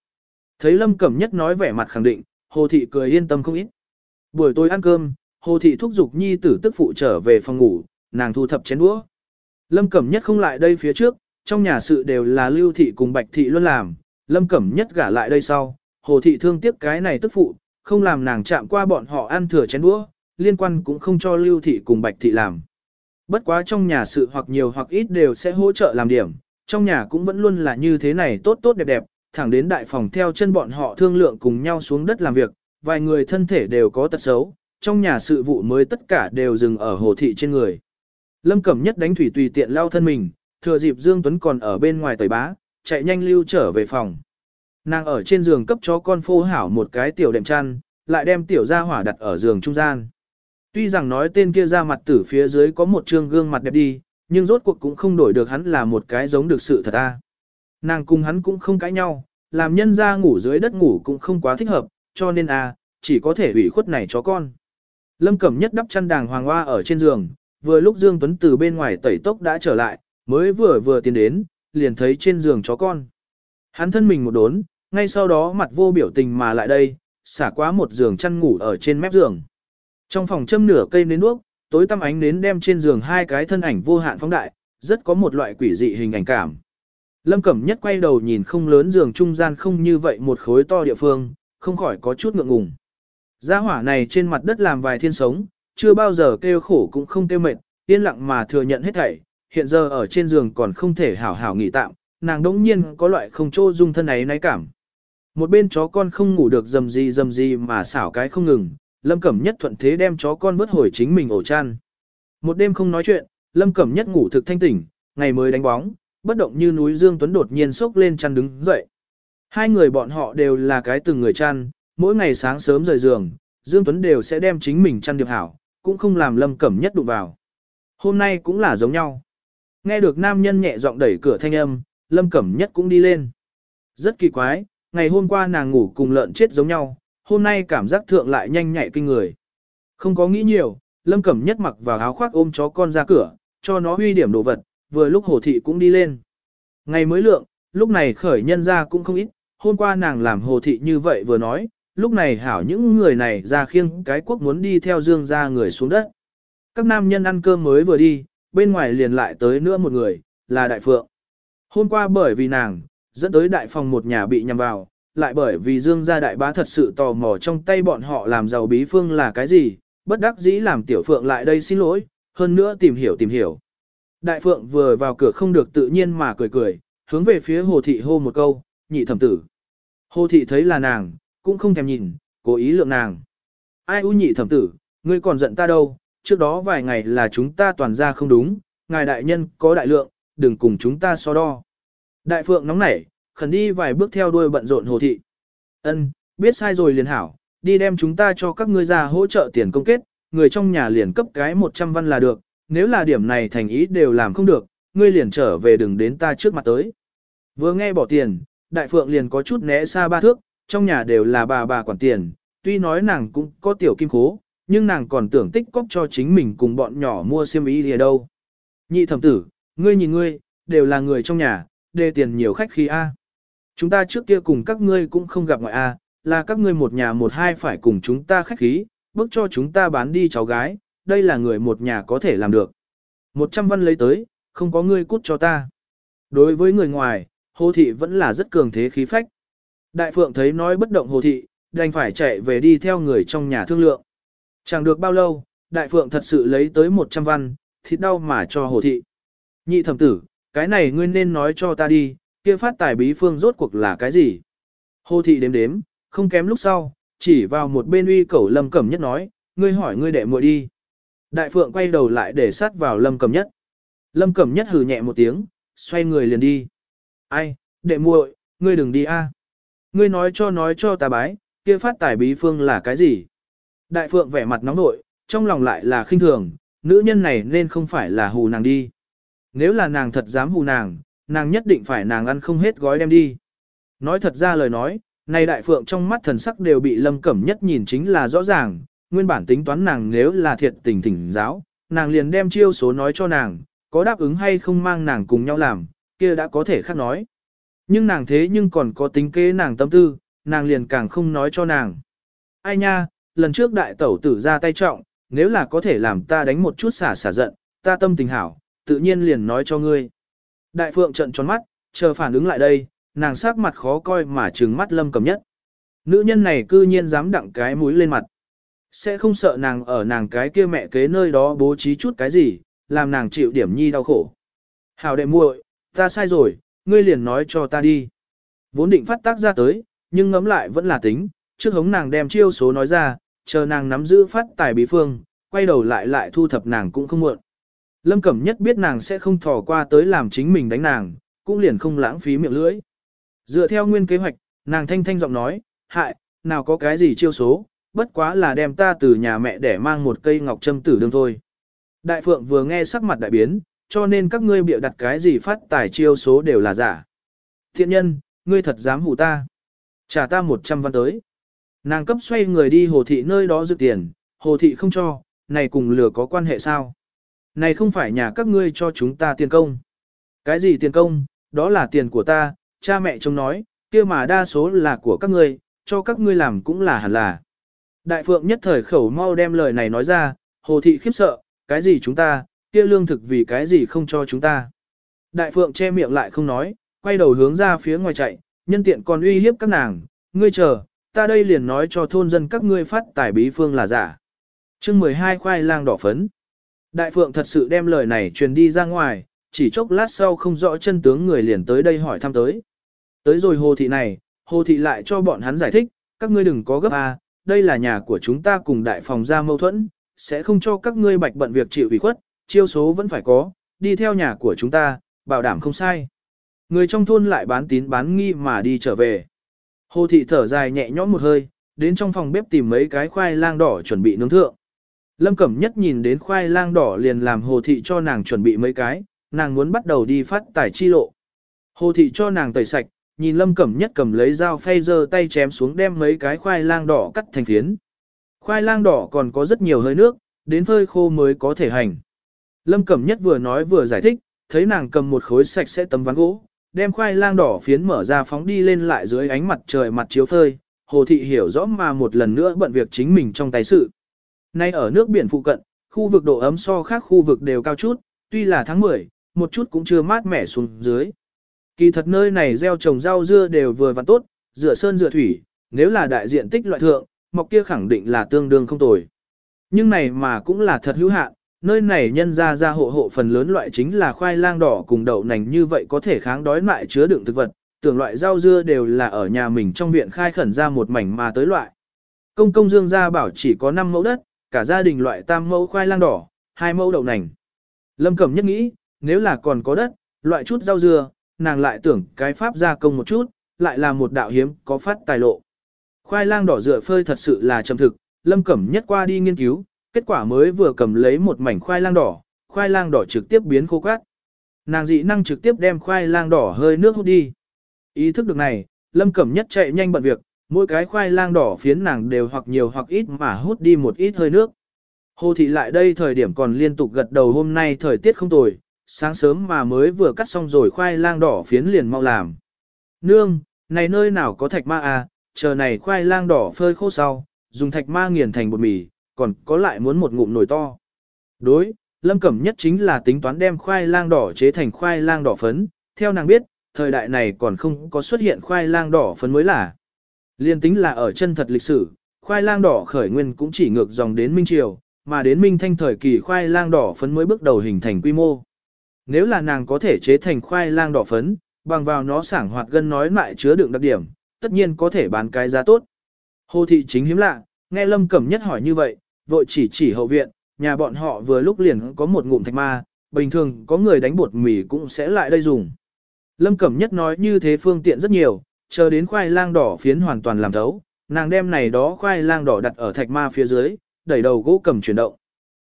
Thấy Lâm Cẩm Nhất nói vẻ mặt khẳng định, Hồ Thị cười yên tâm không ít. Buổi tối ăn cơm, Hồ Thị thúc giục Nhi tử tức phụ trở về phòng ngủ, nàng thu thập chén đũa. Lâm Cẩm Nhất không lại đây phía trước, trong nhà sự đều là Lưu Thị cùng Bạch Thị luôn làm, Lâm Cẩm Nhất gả lại đây sau, Hồ Thị thương tiếc cái này tức phụ, không làm nàng chạm qua bọn họ ăn thừa chén đũa, liên quan cũng không cho Lưu Thị cùng Bạch Thị làm. Bất quá trong nhà sự hoặc nhiều hoặc ít đều sẽ hỗ trợ làm điểm, trong nhà cũng vẫn luôn là như thế này tốt tốt đẹp đẹp, thẳng đến đại phòng theo chân bọn họ thương lượng cùng nhau xuống đất làm việc, vài người thân thể đều có tật xấu, trong nhà sự vụ mới tất cả đều dừng ở hồ thị trên người. Lâm Cẩm Nhất đánh thủy tùy tiện lao thân mình, thừa dịp Dương Tuấn còn ở bên ngoài tẩy bá, chạy nhanh lưu trở về phòng. Nàng ở trên giường cấp cho con phô hảo một cái tiểu đệm chăn, lại đem tiểu gia hỏa đặt ở giường trung gian. Tuy rằng nói tên kia ra mặt tử phía dưới có một trương gương mặt đẹp đi, nhưng rốt cuộc cũng không đổi được hắn là một cái giống được sự thật ta. Nàng cùng hắn cũng không cãi nhau, làm nhân ra ngủ dưới đất ngủ cũng không quá thích hợp, cho nên à, chỉ có thể ủy khuất này chó con. Lâm Cẩm Nhất đắp chăn đàng hoàng hoa ở trên giường, vừa lúc Dương Tuấn từ bên ngoài tẩy tốc đã trở lại, mới vừa vừa tiến đến, liền thấy trên giường chó con. Hắn thân mình một đốn, ngay sau đó mặt vô biểu tình mà lại đây, xả quá một giường chăn ngủ ở trên mép giường. Trong phòng châm nửa cây nến đuốc, tối tăm ánh nến đem trên giường hai cái thân ảnh vô hạn phóng đại, rất có một loại quỷ dị hình ảnh cảm. Lâm Cẩm Nhất quay đầu nhìn không lớn giường trung gian không như vậy một khối to địa phương, không khỏi có chút ngượng ngùng. Gia hỏa này trên mặt đất làm vài thiên sống, chưa bao giờ kêu khổ cũng không kêu mệt, yên lặng mà thừa nhận hết thảy, hiện giờ ở trên giường còn không thể hảo hảo nghỉ tạm, nàng đống nhiên có loại không trô dung thân ấy náy cảm. Một bên chó con không ngủ được dầm gì dầm gì mà xảo cái không ngừng, Lâm Cẩm Nhất thuận thế đem chó con vớt hồi chính mình ổ chăn. Một đêm không nói chuyện, Lâm Cẩm Nhất ngủ thực thanh tỉnh, ngày mới đánh bóng, bất động như núi Dương Tuấn đột nhiên sốc lên chăn đứng dậy. Hai người bọn họ đều là cái từng người chăn, mỗi ngày sáng sớm rời giường, Dương Tuấn đều sẽ đem chính mình chăn điệp hảo, cũng không làm Lâm Cẩm Nhất đụng vào. Hôm nay cũng là giống nhau. Nghe được nam nhân nhẹ giọng đẩy cửa thanh âm, Lâm Cẩm Nhất cũng đi lên. Rất kỳ quái, ngày hôm qua nàng ngủ cùng lợn chết giống nhau, hôm nay cảm giác thượng lại nhanh nhạy kinh người. Không có nghĩ nhiều, Lâm Cẩm Nhất mặc vào áo khoác ôm chó con ra cửa, cho nó huy điểm đồ vật, vừa lúc hồ thị cũng đi lên. Ngày mới lượng, lúc này khởi nhân ra cũng không ít, hôm qua nàng làm hồ thị như vậy vừa nói, lúc này hảo những người này ra khiêng cái quốc muốn đi theo dương ra người xuống đất. Các nam nhân ăn cơm mới vừa đi, bên ngoài liền lại tới nữa một người, là đại phượng. Hôm qua bởi vì nàng, dẫn tới đại phòng một nhà bị nhầm vào, lại bởi vì dương gia đại bá thật sự tò mò trong tay bọn họ làm giàu bí phương là cái gì, bất đắc dĩ làm tiểu phượng lại đây xin lỗi, hơn nữa tìm hiểu tìm hiểu. Đại phượng vừa vào cửa không được tự nhiên mà cười cười, hướng về phía hồ thị hô một câu, nhị thẩm tử. Hồ thị thấy là nàng, cũng không thèm nhìn, cố ý lượng nàng. Ai u nhị thẩm tử, ngươi còn giận ta đâu, trước đó vài ngày là chúng ta toàn ra không đúng, ngài đại nhân có đại lượng, đừng cùng chúng ta so đo. Đại phượng nóng nảy, khẩn đi vài bước theo đuôi bận rộn hồ thị. Ân, biết sai rồi liền hảo, đi đem chúng ta cho các ngươi ra hỗ trợ tiền công kết, người trong nhà liền cấp cái 100 văn là được, nếu là điểm này thành ý đều làm không được, ngươi liền trở về đừng đến ta trước mặt tới. Vừa nghe bỏ tiền, đại phượng liền có chút né xa ba thước, trong nhà đều là bà bà quản tiền, tuy nói nàng cũng có tiểu kim khố, nhưng nàng còn tưởng tích cóp cho chính mình cùng bọn nhỏ mua xiêm y lìa đâu. Nhị thẩm tử, ngươi nhìn ngươi, đều là người trong nhà, đề tiền nhiều khách khi A. Chúng ta trước kia cùng các ngươi cũng không gặp ngoại A, là các ngươi một nhà một hai phải cùng chúng ta khách khí, bức cho chúng ta bán đi cháu gái, đây là người một nhà có thể làm được. Một trăm văn lấy tới, không có ngươi cút cho ta. Đối với người ngoài, hồ thị vẫn là rất cường thế khí phách. Đại phượng thấy nói bất động hồ thị, đành phải chạy về đi theo người trong nhà thương lượng. Chẳng được bao lâu, đại phượng thật sự lấy tới 100 văn, thịt đau mà cho hồ thị. Nhị thẩm tử, cái này ngươi nên nói cho ta đi, kia phát tài bí phương rốt cuộc là cái gì? Hồ thị đếm đếm, không kém lúc sau, chỉ vào một bên uy cẩu lâm cẩm nhất nói, ngươi hỏi ngươi đệ muội đi. Đại phượng quay đầu lại để sát vào lâm cẩm nhất. Lâm cẩm nhất hừ nhẹ một tiếng, xoay người liền đi. Ai, đệ muội, ngươi đừng đi a. Ngươi nói cho nói cho ta bái, kia phát tài bí phương là cái gì? Đại phượng vẻ mặt nóng nội, trong lòng lại là khinh thường, nữ nhân này nên không phải là hù nàng đi. Nếu là nàng thật dám hù nàng, nàng nhất định phải nàng ăn không hết gói đem đi. Nói thật ra lời nói, này đại phượng trong mắt thần sắc đều bị lâm cẩm nhất nhìn chính là rõ ràng, nguyên bản tính toán nàng nếu là thiệt tình thỉnh giáo, nàng liền đem chiêu số nói cho nàng, có đáp ứng hay không mang nàng cùng nhau làm, kia đã có thể khác nói. Nhưng nàng thế nhưng còn có tính kế nàng tâm tư, nàng liền càng không nói cho nàng. Ai nha, lần trước đại tẩu tử ra tay trọng, nếu là có thể làm ta đánh một chút xả xả giận, ta tâm tình hảo, tự nhiên liền nói cho ngươi. Đại phượng trận tròn mắt, chờ phản ứng lại đây, nàng sắc mặt khó coi mà trừng mắt lâm cầm nhất. Nữ nhân này cư nhiên dám đặng cái mũi lên mặt. Sẽ không sợ nàng ở nàng cái kia mẹ kế nơi đó bố trí chút cái gì, làm nàng chịu điểm nhi đau khổ. Hảo đệ muội, ta sai rồi, ngươi liền nói cho ta đi. Vốn định phát tác ra tới, nhưng ngấm lại vẫn là tính, trước hống nàng đem chiêu số nói ra, chờ nàng nắm giữ phát tài bí phương, quay đầu lại lại thu thập nàng cũng không muộn. Lâm Cẩm Nhất biết nàng sẽ không thò qua tới làm chính mình đánh nàng, cũng liền không lãng phí miệng lưỡi. Dựa theo nguyên kế hoạch, nàng thanh thanh giọng nói, hại, nào có cái gì chiêu số, bất quá là đem ta từ nhà mẹ để mang một cây ngọc châm tử đương thôi. Đại Phượng vừa nghe sắc mặt đại biến, cho nên các ngươi bịa đặt cái gì phát tài chiêu số đều là giả. Thiện nhân, ngươi thật dám hù ta. Trả ta 100 văn tới. Nàng cấp xoay người đi hồ thị nơi đó dự tiền, hồ thị không cho, này cùng lừa có quan hệ sao? Này không phải nhà các ngươi cho chúng ta tiền công. Cái gì tiền công, đó là tiền của ta, cha mẹ chồng nói, kia mà đa số là của các ngươi, cho các ngươi làm cũng là hẳn là. Đại phượng nhất thời khẩu mau đem lời này nói ra, hồ thị khiếp sợ, cái gì chúng ta, kia lương thực vì cái gì không cho chúng ta. Đại phượng che miệng lại không nói, quay đầu hướng ra phía ngoài chạy, nhân tiện còn uy hiếp các nàng, ngươi chờ, ta đây liền nói cho thôn dân các ngươi phát tài bí phương là giả. chương 12 khoai lang đỏ phấn. Đại phượng thật sự đem lời này truyền đi ra ngoài, chỉ chốc lát sau không rõ chân tướng người liền tới đây hỏi thăm tới. Tới rồi hồ thị này, hồ thị lại cho bọn hắn giải thích, các ngươi đừng có gấp à, đây là nhà của chúng ta cùng đại phòng ra mâu thuẫn, sẽ không cho các ngươi bạch bận việc chịu ủy khuất, chiêu số vẫn phải có, đi theo nhà của chúng ta, bảo đảm không sai. Người trong thôn lại bán tín bán nghi mà đi trở về. Hồ thị thở dài nhẹ nhõm một hơi, đến trong phòng bếp tìm mấy cái khoai lang đỏ chuẩn bị nướng thượng. Lâm Cẩm Nhất nhìn đến khoai lang đỏ liền làm hồ thị cho nàng chuẩn bị mấy cái, nàng muốn bắt đầu đi phát tải chi lộ. Hồ thị cho nàng tẩy sạch, nhìn Lâm Cẩm Nhất cầm lấy dao phay giơ tay chém xuống đem mấy cái khoai lang đỏ cắt thành phiến. Khoai lang đỏ còn có rất nhiều hơi nước, đến phơi khô mới có thể hành. Lâm Cẩm Nhất vừa nói vừa giải thích, thấy nàng cầm một khối sạch sẽ tấm ván gỗ, đem khoai lang đỏ phiến mở ra phóng đi lên lại dưới ánh mặt trời mặt chiếu phơi, Hồ Thị hiểu rõ mà một lần nữa bận việc chính mình trong tay sự. Nay ở nước biển phụ cận, khu vực độ ấm so khác khu vực đều cao chút, tuy là tháng 10, một chút cũng chưa mát mẻ xuống dưới. Kỳ thật nơi này gieo trồng rau dưa đều vừa và tốt, dựa sơn dựa thủy, nếu là đại diện tích loại thượng, mọc kia khẳng định là tương đương không tồi. Nhưng này mà cũng là thật hữu hạn, nơi này nhân ra ra hộ hộ phần lớn loại chính là khoai lang đỏ cùng đậu nành như vậy có thể kháng đói lại chứa đựng thực vật, tưởng loại rau dưa đều là ở nhà mình trong viện khai khẩn ra một mảnh mà tới loại. Công công dương gia bảo chỉ có 5 mẫu đất, cả gia đình loại tam mẫu khoai lang đỏ, hai mẫu đậu nành. Lâm Cẩm nhất nghĩ, nếu là còn có đất, loại chút rau dưa, nàng lại tưởng cái pháp gia công một chút, lại là một đạo hiếm có phát tài lộ. Khoai lang đỏ dựa phơi thật sự là trầm thực, Lâm Cẩm nhất qua đi nghiên cứu, kết quả mới vừa cầm lấy một mảnh khoai lang đỏ, khoai lang đỏ trực tiếp biến khô quát. Nàng dị năng trực tiếp đem khoai lang đỏ hơi nước hút đi. Ý thức được này, Lâm Cẩm nhất chạy nhanh bận việc, mỗi cái khoai lang đỏ phiến nàng đều hoặc nhiều hoặc ít mà hút đi một ít hơi nước. Hồ thị lại đây thời điểm còn liên tục gật đầu hôm nay thời tiết không tồi, sáng sớm mà mới vừa cắt xong rồi khoai lang đỏ phiến liền mau làm. Nương, này nơi nào có thạch ma à, chờ này khoai lang đỏ phơi khô sau, dùng thạch ma nghiền thành bột mì, còn có lại muốn một ngụm nồi to. Đối, Lâm Cẩm nhất chính là tính toán đem khoai lang đỏ chế thành khoai lang đỏ phấn, theo nàng biết, thời đại này còn không có xuất hiện khoai lang đỏ phấn mới là. Liên tính là ở chân thật lịch sử, khoai lang đỏ khởi nguyên cũng chỉ ngược dòng đến Minh Triều, mà đến Minh Thanh thời kỳ khoai lang đỏ phấn mới bước đầu hình thành quy mô. Nếu là nàng có thể chế thành khoai lang đỏ phấn, bằng vào nó sảng hoạt gân nói lại chứa đựng đặc điểm, tất nhiên có thể bán cái giá tốt. Hồ thị chính hiếm lạ, nghe Lâm Cẩm Nhất hỏi như vậy, vội chỉ chỉ hậu viện, nhà bọn họ vừa lúc liền có một ngụm thạch ma, bình thường có người đánh bột mì cũng sẽ lại đây dùng. Lâm Cẩm Nhất nói như thế phương tiện rất nhiều, chờ đến khoai lang đỏ phiến hoàn toàn làm thấu, nàng đem này đó khoai lang đỏ đặt ở thạch ma phía dưới, đẩy đầu gỗ cầm chuyển động.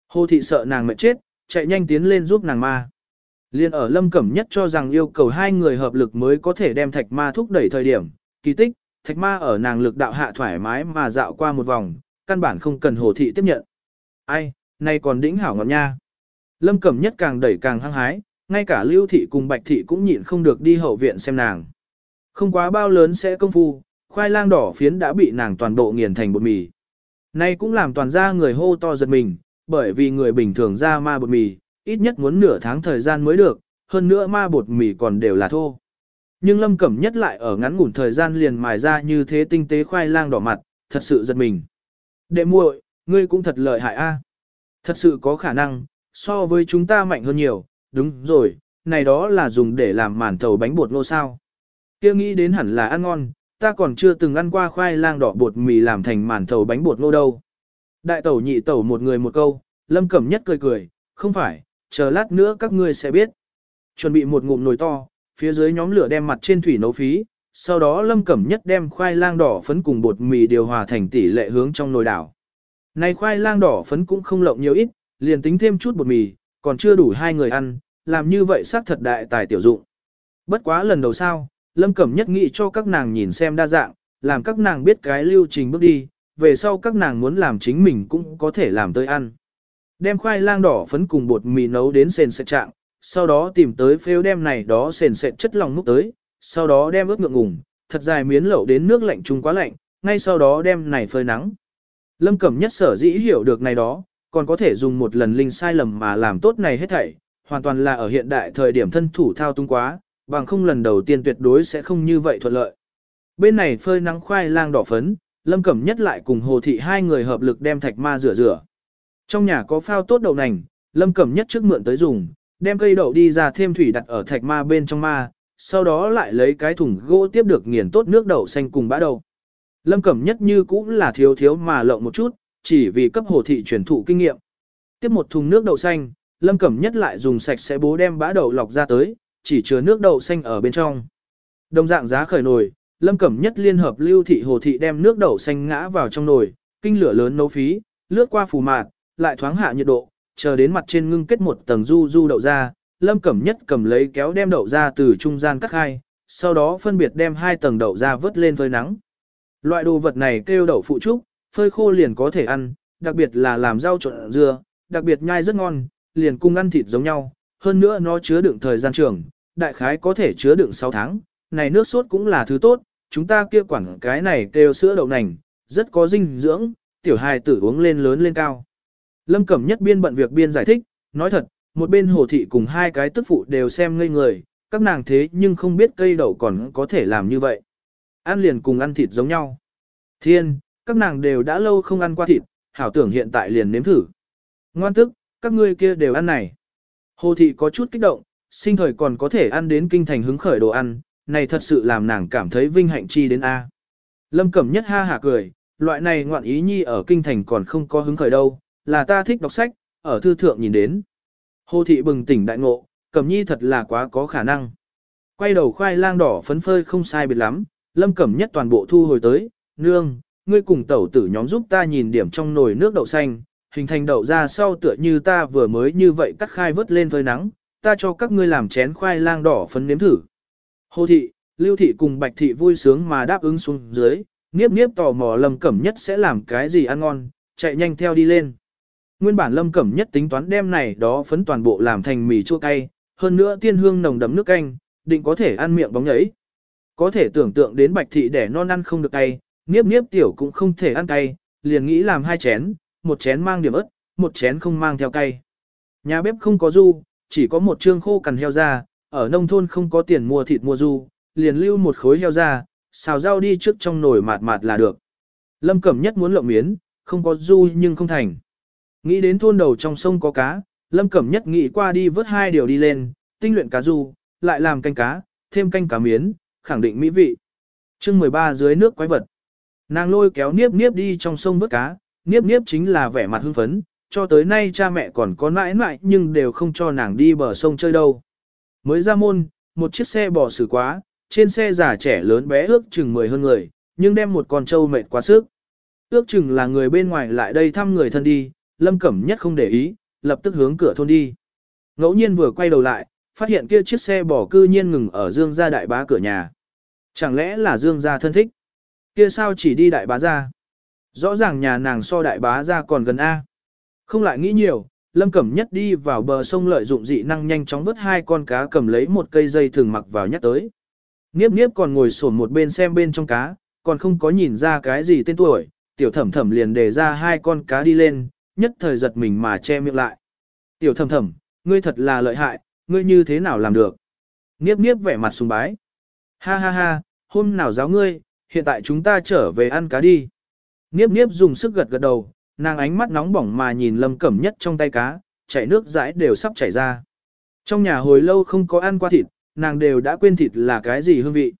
Hồ thị sợ nàng mệt chết, chạy nhanh tiến lên giúp nàng ma. Liên ở Lâm Cẩm Nhất cho rằng yêu cầu hai người hợp lực mới có thể đem thạch ma thúc đẩy thời điểm, kỳ tích, thạch ma ở nàng lực đạo hạ thoải mái mà dạo qua một vòng, căn bản không cần hồ thị tiếp nhận. Ai, nay còn đỉnh hảo ngọt nha. Lâm Cẩm Nhất càng đẩy càng hăng hái, ngay cả Lưu thị cùng Bạch thị cũng nhịn không được đi hậu viện xem nàng. Không quá bao lớn sẽ công phu, khoai lang đỏ phiến đã bị nàng toàn bộ nghiền thành bột mì. Nay cũng làm toàn gia người hô to giật mình, bởi vì người bình thường ra ma bột mì, ít nhất muốn nửa tháng thời gian mới được, hơn nữa ma bột mì còn đều là thô. Nhưng Lâm Cẩm Nhất lại ở ngắn ngủn thời gian liền mài ra như thế tinh tế khoai lang đỏ mặt, thật sự giật mình. Đệ muội, ngươi cũng thật lợi hại a. Thật sự có khả năng, so với chúng ta mạnh hơn nhiều, đúng rồi, này đó là dùng để làm màn thầu bánh bột ngô sao. Kia nghĩ đến hẳn là ăn ngon, ta còn chưa từng ăn qua khoai lang đỏ bột mì làm thành màn thầu bánh bột ngô đâu. Đại tẩu nhị tẩu một người một câu, lâm cẩm nhất cười cười, không phải, chờ lát nữa các ngươi sẽ biết. Chuẩn bị một ngụm nồi to, phía dưới nhóm lửa đem mặt trên thủy nấu phí, sau đó lâm cẩm nhất đem khoai lang đỏ phấn cùng bột mì điều hòa thành tỷ lệ hướng trong nồi đảo. Này khoai lang đỏ phấn cũng không lộng nhiều ít, liền tính thêm chút bột mì, còn chưa đủ hai người ăn, làm như vậy xác thật đại tài tiểu dụng. Bất quá lần đầu sao, Lâm Cẩm nhất nghĩ cho các nàng nhìn xem đa dạng, làm các nàng biết cái lưu trình bước đi, về sau các nàng muốn làm chính mình cũng có thể làm tới ăn. Đem khoai lang đỏ phấn cùng bột mì nấu đến sền sệt trạng, sau đó tìm tới phêu đem này đó sền sệt chất lòng múc tới, sau đó đem ướp ngượng ngùng, thật dài miến lẩu đến nước lạnh chung quá lạnh, ngay sau đó đem này phơi nắng. Lâm Cẩm nhất sở dĩ hiểu được này đó, còn có thể dùng một lần linh sai lầm mà làm tốt này hết thảy, hoàn toàn là ở hiện đại thời điểm thân thủ thao tung quá, bằng không lần đầu tiên tuyệt đối sẽ không như vậy thuận lợi. Bên này phơi nắng khoai lang đỏ phấn, Lâm Cẩm nhất lại cùng Hồ Thị hai người hợp lực đem thạch ma rửa rửa. Trong nhà có phao tốt đậu nành, Lâm Cẩm nhất trước mượn tới dùng, đem cây đậu đi ra thêm thủy đặt ở thạch ma bên trong ma, sau đó lại lấy cái thùng gỗ tiếp được nghiền tốt nước đậu xanh cùng bã đậu. Lâm Cẩm nhất như cũng là thiếu thiếu mà lộng một chút, chỉ vì cấp hồ thị truyền thụ kinh nghiệm. Tiếp một thùng nước đậu xanh, Lâm Cẩm nhất lại dùng sạch sẽ bố đem bã đậu lọc ra tới, chỉ chứa nước đậu xanh ở bên trong. Đồng dạng giá khởi nồi, Lâm Cẩm nhất liên hợp lưu thị hồ thị đem nước đậu xanh ngã vào trong nồi, kinh lửa lớn nấu phí, lướt qua phù mạt, lại thoáng hạ nhiệt độ, chờ đến mặt trên ngưng kết một tầng du du đậu ra, Lâm Cẩm nhất cầm lấy kéo đem đậu ra từ trung gian cắt hai, sau đó phân biệt đem hai tầng đậu ra vớt lên phơi nắng. Loại đồ vật này kêu đậu phụ trúc, phơi khô liền có thể ăn, đặc biệt là làm rau trộn dưa, đặc biệt nhai rất ngon, liền cùng ăn thịt giống nhau, hơn nữa nó chứa đựng thời gian trường, đại khái có thể chứa đựng 6 tháng, này nước sốt cũng là thứ tốt, chúng ta kia quản cái này kêu sữa đậu nành, rất có dinh dưỡng, tiểu hài tử uống lên lớn lên cao. Lâm Cẩm nhất biên bận việc biên giải thích, nói thật, một bên hồ thị cùng hai cái tức phụ đều xem ngây người, các nàng thế nhưng không biết cây đậu còn có thể làm như vậy. Ăn liền cùng ăn thịt giống nhau. Thiên, các nàng đều đã lâu không ăn qua thịt, hảo tưởng hiện tại liền nếm thử. Ngoan tức, các ngươi kia đều ăn này. Hồ thị có chút kích động, sinh thời còn có thể ăn đến kinh thành hứng khởi đồ ăn, này thật sự làm nàng cảm thấy vinh hạnh chi đến A. Lâm Cẩm nhất ha hả cười, loại này ngoạn ý nhi ở kinh thành còn không có hứng khởi đâu, là ta thích đọc sách, ở thư thượng nhìn đến. Hồ thị bừng tỉnh đại ngộ, Cẩm nhi thật là quá có khả năng. Quay đầu khoai lang đỏ phấn phơi không sai biệt lắm, Lâm Cẩm nhất toàn bộ thu hồi tới, nương, ngươi cùng tẩu tử nhóm giúp ta nhìn điểm trong nồi nước đậu xanh, hình thành đậu ra sau tựa như ta vừa mới như vậy cắt khai vớt lên phơi nắng, ta cho các ngươi làm chén khoai lang đỏ phấn nếm thử. Hồ thị, lưu thị cùng bạch thị vui sướng mà đáp ứng xuống dưới, niếp niếp tò mò lâm cẩm nhất sẽ làm cái gì ăn ngon, chạy nhanh theo đi lên. Nguyên bản lâm cẩm nhất tính toán đem này đó phấn toàn bộ làm thành mì chua cay, hơn nữa tiên hương nồng đậm nước canh, định có thể ăn miệng bóng nhảy. Có thể tưởng tượng đến bạch thị để non ăn không được cay, niếp niếp tiểu cũng không thể ăn cay, liền nghĩ làm hai chén, một chén mang điểm ớt, một chén không mang theo cay. Nhà bếp không có du, chỉ có một trương khô cằn heo ra, ở nông thôn không có tiền mua thịt mua du, liền lưu một khối heo ra, xào rau đi trước trong nồi mạt mạt là được. Lâm Cẩm nhất muốn lộng miến, không có du nhưng không thành. Nghĩ đến thôn đầu trong sông có cá, Lâm Cẩm nhất nghĩ qua đi vớt hai điều đi lên, tinh luyện cá du, lại làm canh cá, thêm canh cá miến, khẳng định mỹ vị. chương 13 dưới nước quái vật. Nàng lôi kéo niếp niếp đi trong sông vớt cá, niếp niếp chính là vẻ mặt hưng phấn, cho tới nay cha mẹ còn có mãi mãi nhưng đều không cho nàng đi bờ sông chơi đâu. Mới ra môn, một chiếc xe bò xử quá, trên xe già trẻ lớn bé ước chừng 10 hơn người, nhưng đem một con trâu mệt quá sức. Ước chừng là người bên ngoài lại đây thăm người thân đi, Lâm Cẩm Nhất không để ý, lập tức hướng cửa thôn đi. Ngẫu nhiên vừa quay đầu lại, phát hiện kia chiếc xe bò cư nhiên ngừng ở Dương gia đại bá cửa nhà. Chẳng lẽ là Dương gia thân thích? Kia sao chỉ đi đại bá ra? Rõ ràng nhà nàng so đại bá ra còn gần A. Không lại nghĩ nhiều, Lâm Cẩm Nhất đi vào bờ sông lợi dụng dị năng nhanh chóng vớt hai con cá cầm lấy một cây dây thường mặc vào nhắc tới. Niếp niếp còn ngồi sổn một bên xem bên trong cá, còn không có nhìn ra cái gì tên tuổi, tiểu thẩm thẩm liền đề ra hai con cá đi lên, nhất thời giật mình mà che miệng lại. Tiểu thẩm thẩm, ngươi thật là lợi hại, ngươi như thế nào làm được? Niếp niếp vẻ mặt sùng bái. Ha ha ha, hôm nào giáo ngươi, hiện tại chúng ta trở về ăn cá đi. Niếp niếp dùng sức gật gật đầu, nàng ánh mắt nóng bỏng mà nhìn lâm cẩm nhất trong tay cá, chảy nước dãi đều sắp chảy ra. Trong nhà hồi lâu không có ăn qua thịt, nàng đều đã quên thịt là cái gì hương vị.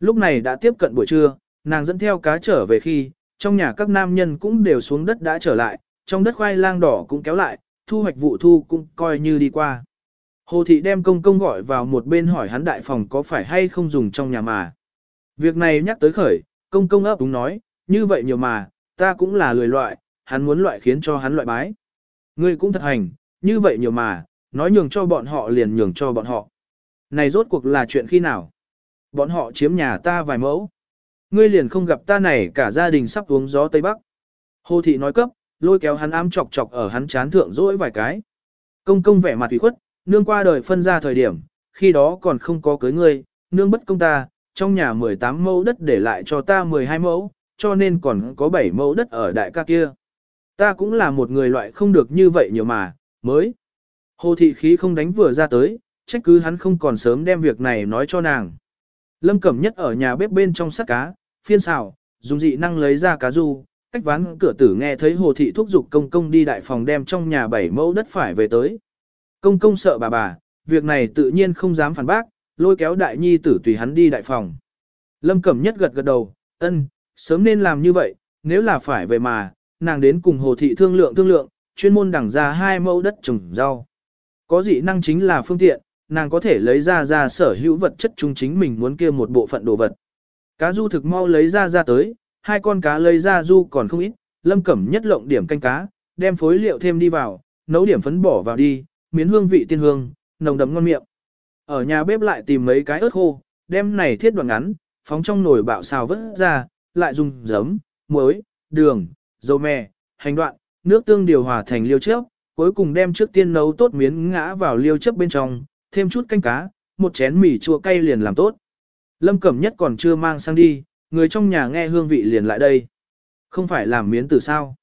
Lúc này đã tiếp cận buổi trưa, nàng dẫn theo cá trở về khi, trong nhà các nam nhân cũng đều xuống đất đã trở lại, trong đất khoai lang đỏ cũng kéo lại, thu hoạch vụ thu cũng coi như đi qua. Hồ thị đem công công gọi vào một bên hỏi hắn đại phòng có phải hay không dùng trong nhà mà. Việc này nhắc tới khởi, công công ấp đúng nói, như vậy nhiều mà, ta cũng là lười loại, hắn muốn loại khiến cho hắn loại bái. Ngươi cũng thật hành, như vậy nhiều mà, nói nhường cho bọn họ liền nhường cho bọn họ. Này rốt cuộc là chuyện khi nào? Bọn họ chiếm nhà ta vài mẫu. Ngươi liền không gặp ta này cả gia đình sắp uống gió Tây Bắc. Hồ thị nói cấp, lôi kéo hắn ám chọc chọc ở hắn chán thượng dỗi vài cái. Công công vẻ mặt ủy khuất, nương qua đời phân ra thời điểm, khi đó còn không có cưới ngươi, nương bất công ta, trong nhà 18 mẫu đất để lại cho ta 12 mẫu, cho nên còn có 7 mẫu đất ở đại ca kia. Ta cũng là một người loại không được như vậy nhiều mà, mới. Hồ thị khí không đánh vừa ra tới, trách cứ hắn không còn sớm đem việc này nói cho nàng. Lâm Cẩm Nhất ở nhà bếp bên trong sắt cá, phiên xào, dùng dị năng lấy ra cá ru, cách ván cửa tử nghe thấy hồ thị thúc giục công công đi đại phòng đem trong nhà bảy mẫu đất phải về tới. Công công sợ bà bà, việc này tự nhiên không dám phản bác, lôi kéo đại nhi tử tùy hắn đi đại phòng. Lâm Cẩm Nhất gật gật đầu, ân, sớm nên làm như vậy, nếu là phải về mà, nàng đến cùng hồ thị thương lượng thương lượng, chuyên môn đẳng ra hai mẫu đất trồng rau. Có dị năng chính là phương tiện, nàng có thể lấy ra ra sở hữu vật chất chung chính mình muốn kia một bộ phận đồ vật. Cá du thực mau lấy ra ra tới, hai con cá lấy ra du còn không ít, lâm cẩm nhất lộng điểm canh cá, đem phối liệu thêm đi vào, nấu điểm phấn bỏ vào đi, miến hương vị tiên hương, nồng đậm ngon miệng. Ở nhà bếp lại tìm mấy cái ớt khô, đem này thiết đoạn ngắn, phóng trong nồi bạo xào vớt ra, lại dùng giấm, muối, đường, dầu mè, hành đoạn, nước tương điều hòa thành liêu chớp, cuối cùng đem trước tiên nấu tốt miến ngã vào liêu chấp bên trong, thêm chút canh cá, một chén mì chua cay liền làm tốt. Lâm Cẩm Nhất còn chưa mang sang đi, người trong nhà nghe hương vị liền lại đây. Không phải làm miến từ sao?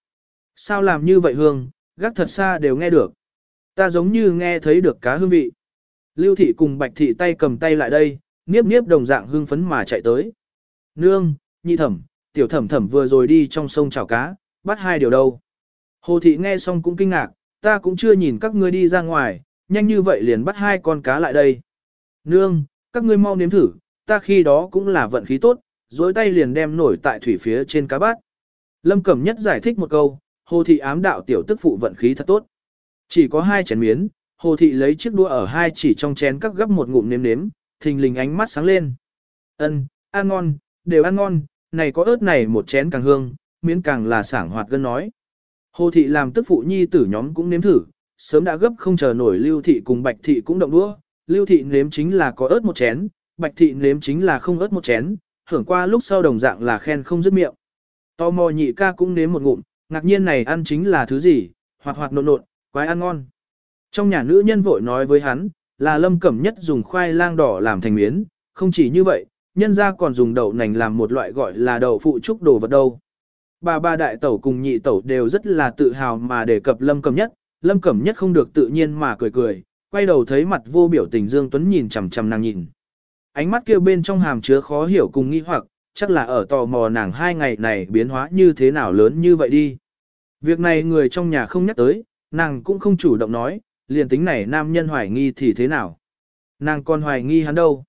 Sao làm như vậy hương, gác thật xa đều nghe được. Ta giống như nghe thấy được cá hương vị. Lưu thị cùng bạch thị tay cầm tay lại đây, niếp niếp đồng dạng hương phấn mà chạy tới. Nương, nhị thẩm, tiểu thẩm thẩm vừa rồi đi trong sông chảo cá, bắt hai điều đâu. Hồ thị nghe xong cũng kinh ngạc, ta cũng chưa nhìn các ngươi đi ra ngoài, nhanh như vậy liền bắt hai con cá lại đây. Nương, các ngươi mau nếm thử, ta khi đó cũng là vận khí tốt, dối tay liền đem nổi tại thủy phía trên cá bát. Lâm Cẩm Nhất giải thích một câu, hồ thị ám đạo tiểu tức phụ vận khí thật tốt. Chỉ có hai chén miến, hồ thị lấy chiếc đũa ở hai chỉ trong chén các gấp một ngụm nếm nếm, thình lình ánh mắt sáng lên. Ân, ăn ngon, đều ăn ngon, này có ớt này một chén càng hương, miến càng là sảng hoạt gân nói. Hồ thị làm tức phụ nhi tử nhóm cũng nếm thử, sớm đã gấp không chờ nổi lưu thị cùng bạch thị cũng động đũa, lưu thị nếm chính là có ớt một chén, bạch thị nếm chính là không ớt một chén, hưởng qua lúc sau đồng dạng là khen không dứt miệng. Tò mò nhị ca cũng nếm một ngụm, ngạc nhiên này ăn chính là thứ gì, hoạt hoạt nộn nộn, quái ăn ngon. Trong nhà nữ nhân vội nói với hắn, là lâm cẩm nhất dùng khoai lang đỏ làm thành miến, không chỉ như vậy, nhân ra còn dùng đậu nành làm một loại gọi là đậu phụ trúc đồ vật đâu. Bà ba đại tẩu cùng nhị tẩu đều rất là tự hào mà đề cập lâm cẩm nhất, lâm cẩm nhất không được tự nhiên mà cười cười, quay đầu thấy mặt vô biểu tình Dương Tuấn nhìn chằm chằm nàng nhìn. Ánh mắt kia bên trong hàm chứa khó hiểu cùng nghi hoặc, chắc là ở tò mò nàng hai ngày này biến hóa như thế nào lớn như vậy đi. Việc này người trong nhà không nhắc tới, nàng cũng không chủ động nói, liền tính này nam nhân hoài nghi thì thế nào. Nàng còn hoài nghi hắn đâu.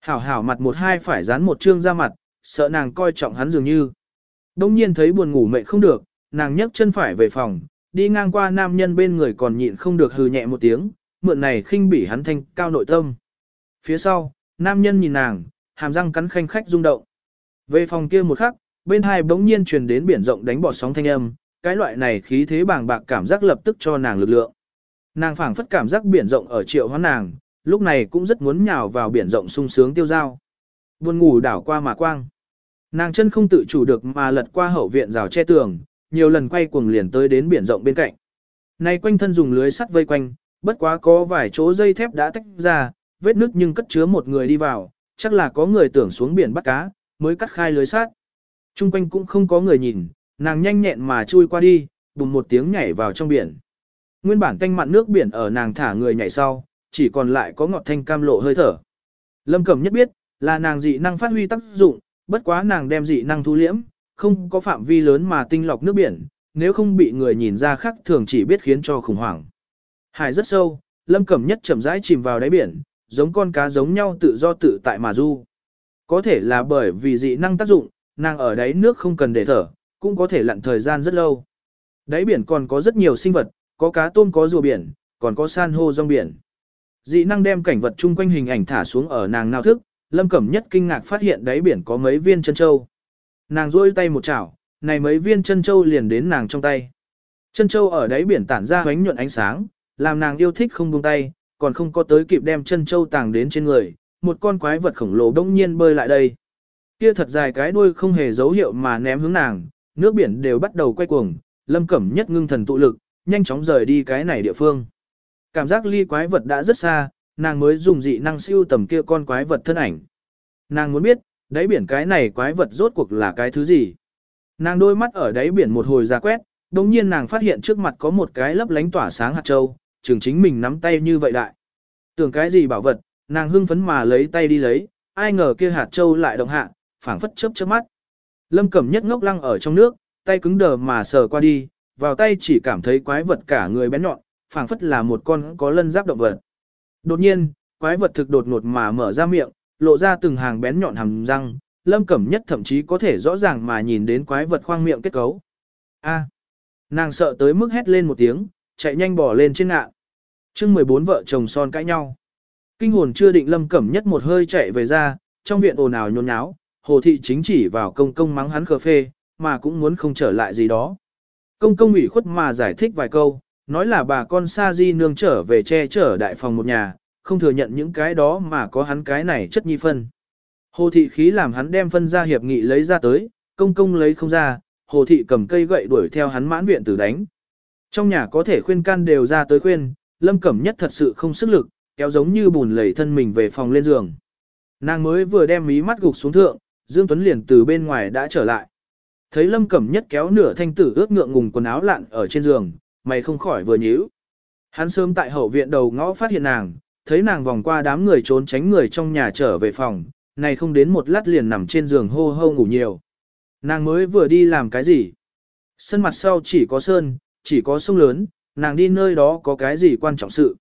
Hảo hảo mặt một hai phải dán một trương ra mặt, sợ nàng coi trọng hắn dường như. Đông nhiên thấy buồn ngủ mệt không được, nàng nhấc chân phải về phòng, đi ngang qua nam nhân bên người còn nhịn không được hừ nhẹ một tiếng, mượn này khinh bỉ hắn thanh cao nội tâm. Phía sau, nam nhân nhìn nàng, hàm răng cắn khanh khách rung động. Về phòng kia một khắc, bên hai bỗng nhiên truyền đến biển rộng đánh bọt sóng thanh âm, cái loại này khí thế bàng bạc cảm giác lập tức cho nàng lực lượng. Nàng phảng phất cảm giác biển rộng ở triệu hóa nàng, lúc này cũng rất muốn nhào vào biển rộng sung sướng tiêu dao. Buồn ngủ đảo qua mà quang. Nàng chân không tự chủ được mà lật qua hậu viện rào che tường, nhiều lần quay cuồng liền tới đến biển rộng bên cạnh. Này quanh thân dùng lưới sắt vây quanh, bất quá có vài chỗ dây thép đã tách ra, vết nứt nhưng cất chứa một người đi vào, chắc là có người tưởng xuống biển bắt cá, mới cắt khai lưới sắt. Trung quanh cũng không có người nhìn, nàng nhanh nhẹn mà chui qua đi, bùng một tiếng nhảy vào trong biển. Nguyên bản canh mặn nước biển ở nàng thả người nhảy sau, chỉ còn lại có ngọt thanh cam lộ hơi thở. Lâm Cẩm nhất biết, là nàng dị năng phát huy tác dụng, bất quá nàng đem dị năng thu liễm, không có phạm vi lớn mà tinh lọc nước biển, nếu không bị người nhìn ra khác thường chỉ biết khiến cho khủng hoảng. Hải rất sâu, Lâm Cẩm nhất chậm rãi chìm vào đáy biển, giống con cá giống nhau tự do tự tại mà du. Có thể là bởi vì dị năng tác dụng, nàng ở đáy nước không cần để thở, cũng có thể lặn thời gian rất lâu. Đáy biển còn có rất nhiều sinh vật, có cá tôm có rùa biển, còn có san hô rong biển. Dị năng đem cảnh vật chung quanh hình ảnh thả xuống ở nàng nào thức, Lâm Cẩm Nhất kinh ngạc phát hiện đáy biển có mấy viên chân châu. Nàng rôi tay một chảo, này mấy viên chân châu liền đến nàng trong tay. Chân châu ở đáy biển tản ra ánh nhuận ánh sáng, làm nàng yêu thích không buông tay, còn không có tới kịp đem chân châu tàng đến trên người, một con quái vật khổng lồ đông nhiên bơi lại đây. Kia thật dài cái đuôi không hề dấu hiệu mà ném hướng nàng, nước biển đều bắt đầu quay cuồng, Lâm Cẩm Nhất ngưng thần tụ lực, nhanh chóng rời đi cái này địa phương. Cảm giác ly quái vật đã rất xa, nàng mới dùng dị năng siêu tầm kia con quái vật thân ảnh. Nàng muốn biết, đáy biển cái này quái vật rốt cuộc là cái thứ gì. Nàng đôi mắt ở đáy biển một hồi ra quét, đồng nhiên nàng phát hiện trước mặt có một cái lấp lánh tỏa sáng hạt châu, trường chính mình nắm tay như vậy đại. Tưởng cái gì bảo vật, nàng hưng phấn mà lấy tay đi lấy, ai ngờ kia hạt châu lại động hạ, phảng phất chớp chớp mắt. Lâm Cẩm Nhất ngốc lăng ở trong nước, tay cứng đờ mà sờ qua đi, vào tay chỉ cảm thấy quái vật cả người bén nhọn, phảng phất là một con có lân giáp động vật. Đột nhiên, quái vật thực đột ngột mà mở ra miệng, lộ ra từng hàng bén nhọn hàm răng, Lâm Cẩm Nhất thậm chí có thể rõ ràng mà nhìn đến quái vật khoang miệng kết cấu. A. nàng sợ tới mức hét lên một tiếng, chạy nhanh bỏ lên trên ngạn. Chương 14 vợ chồng son cãi nhau. Kinh hồn chưa định Lâm Cẩm Nhất một hơi chạy về ra, trong viện ồn ào nhốn nháo, Hồ thị chính chỉ vào công công mắng hắn khờ phê, mà cũng muốn không trở lại gì đó. Công công ủy khuất mà giải thích vài câu, nói là bà con Sa Di nương trở về che chở đại phòng một nhà, không thừa nhận những cái đó mà có hắn cái này chất nhi phân. Hồ thị khí làm hắn đem phân ra hiệp nghị lấy ra tới, công công lấy không ra, hồ thị cầm cây gậy đuổi theo hắn mãn viện tử đánh. Trong nhà có thể khuyên can đều ra tới khuyên, lâm cẩm nhất thật sự không sức lực, kéo giống như bùn lầy thân mình về phòng lên giường. Nàng mới vừa đem mí mắt gục xuống thượng, Dương Tuấn liền từ bên ngoài đã trở lại. Thấy lâm cẩm nhất kéo nửa thanh tử ướt ngượng ngùng quần áo lặn ở trên giường, mày không khỏi vừa nhíu. Hắn sớm tại hậu viện đầu ngõ phát hiện nàng, thấy nàng vòng qua đám người trốn tránh người trong nhà trở về phòng, này không đến một lát liền nằm trên giường hô hô ngủ nhiều. Nàng mới vừa đi làm cái gì? Sân mặt sau chỉ có sơn, chỉ có sông lớn, nàng đi nơi đó có cái gì quan trọng sự.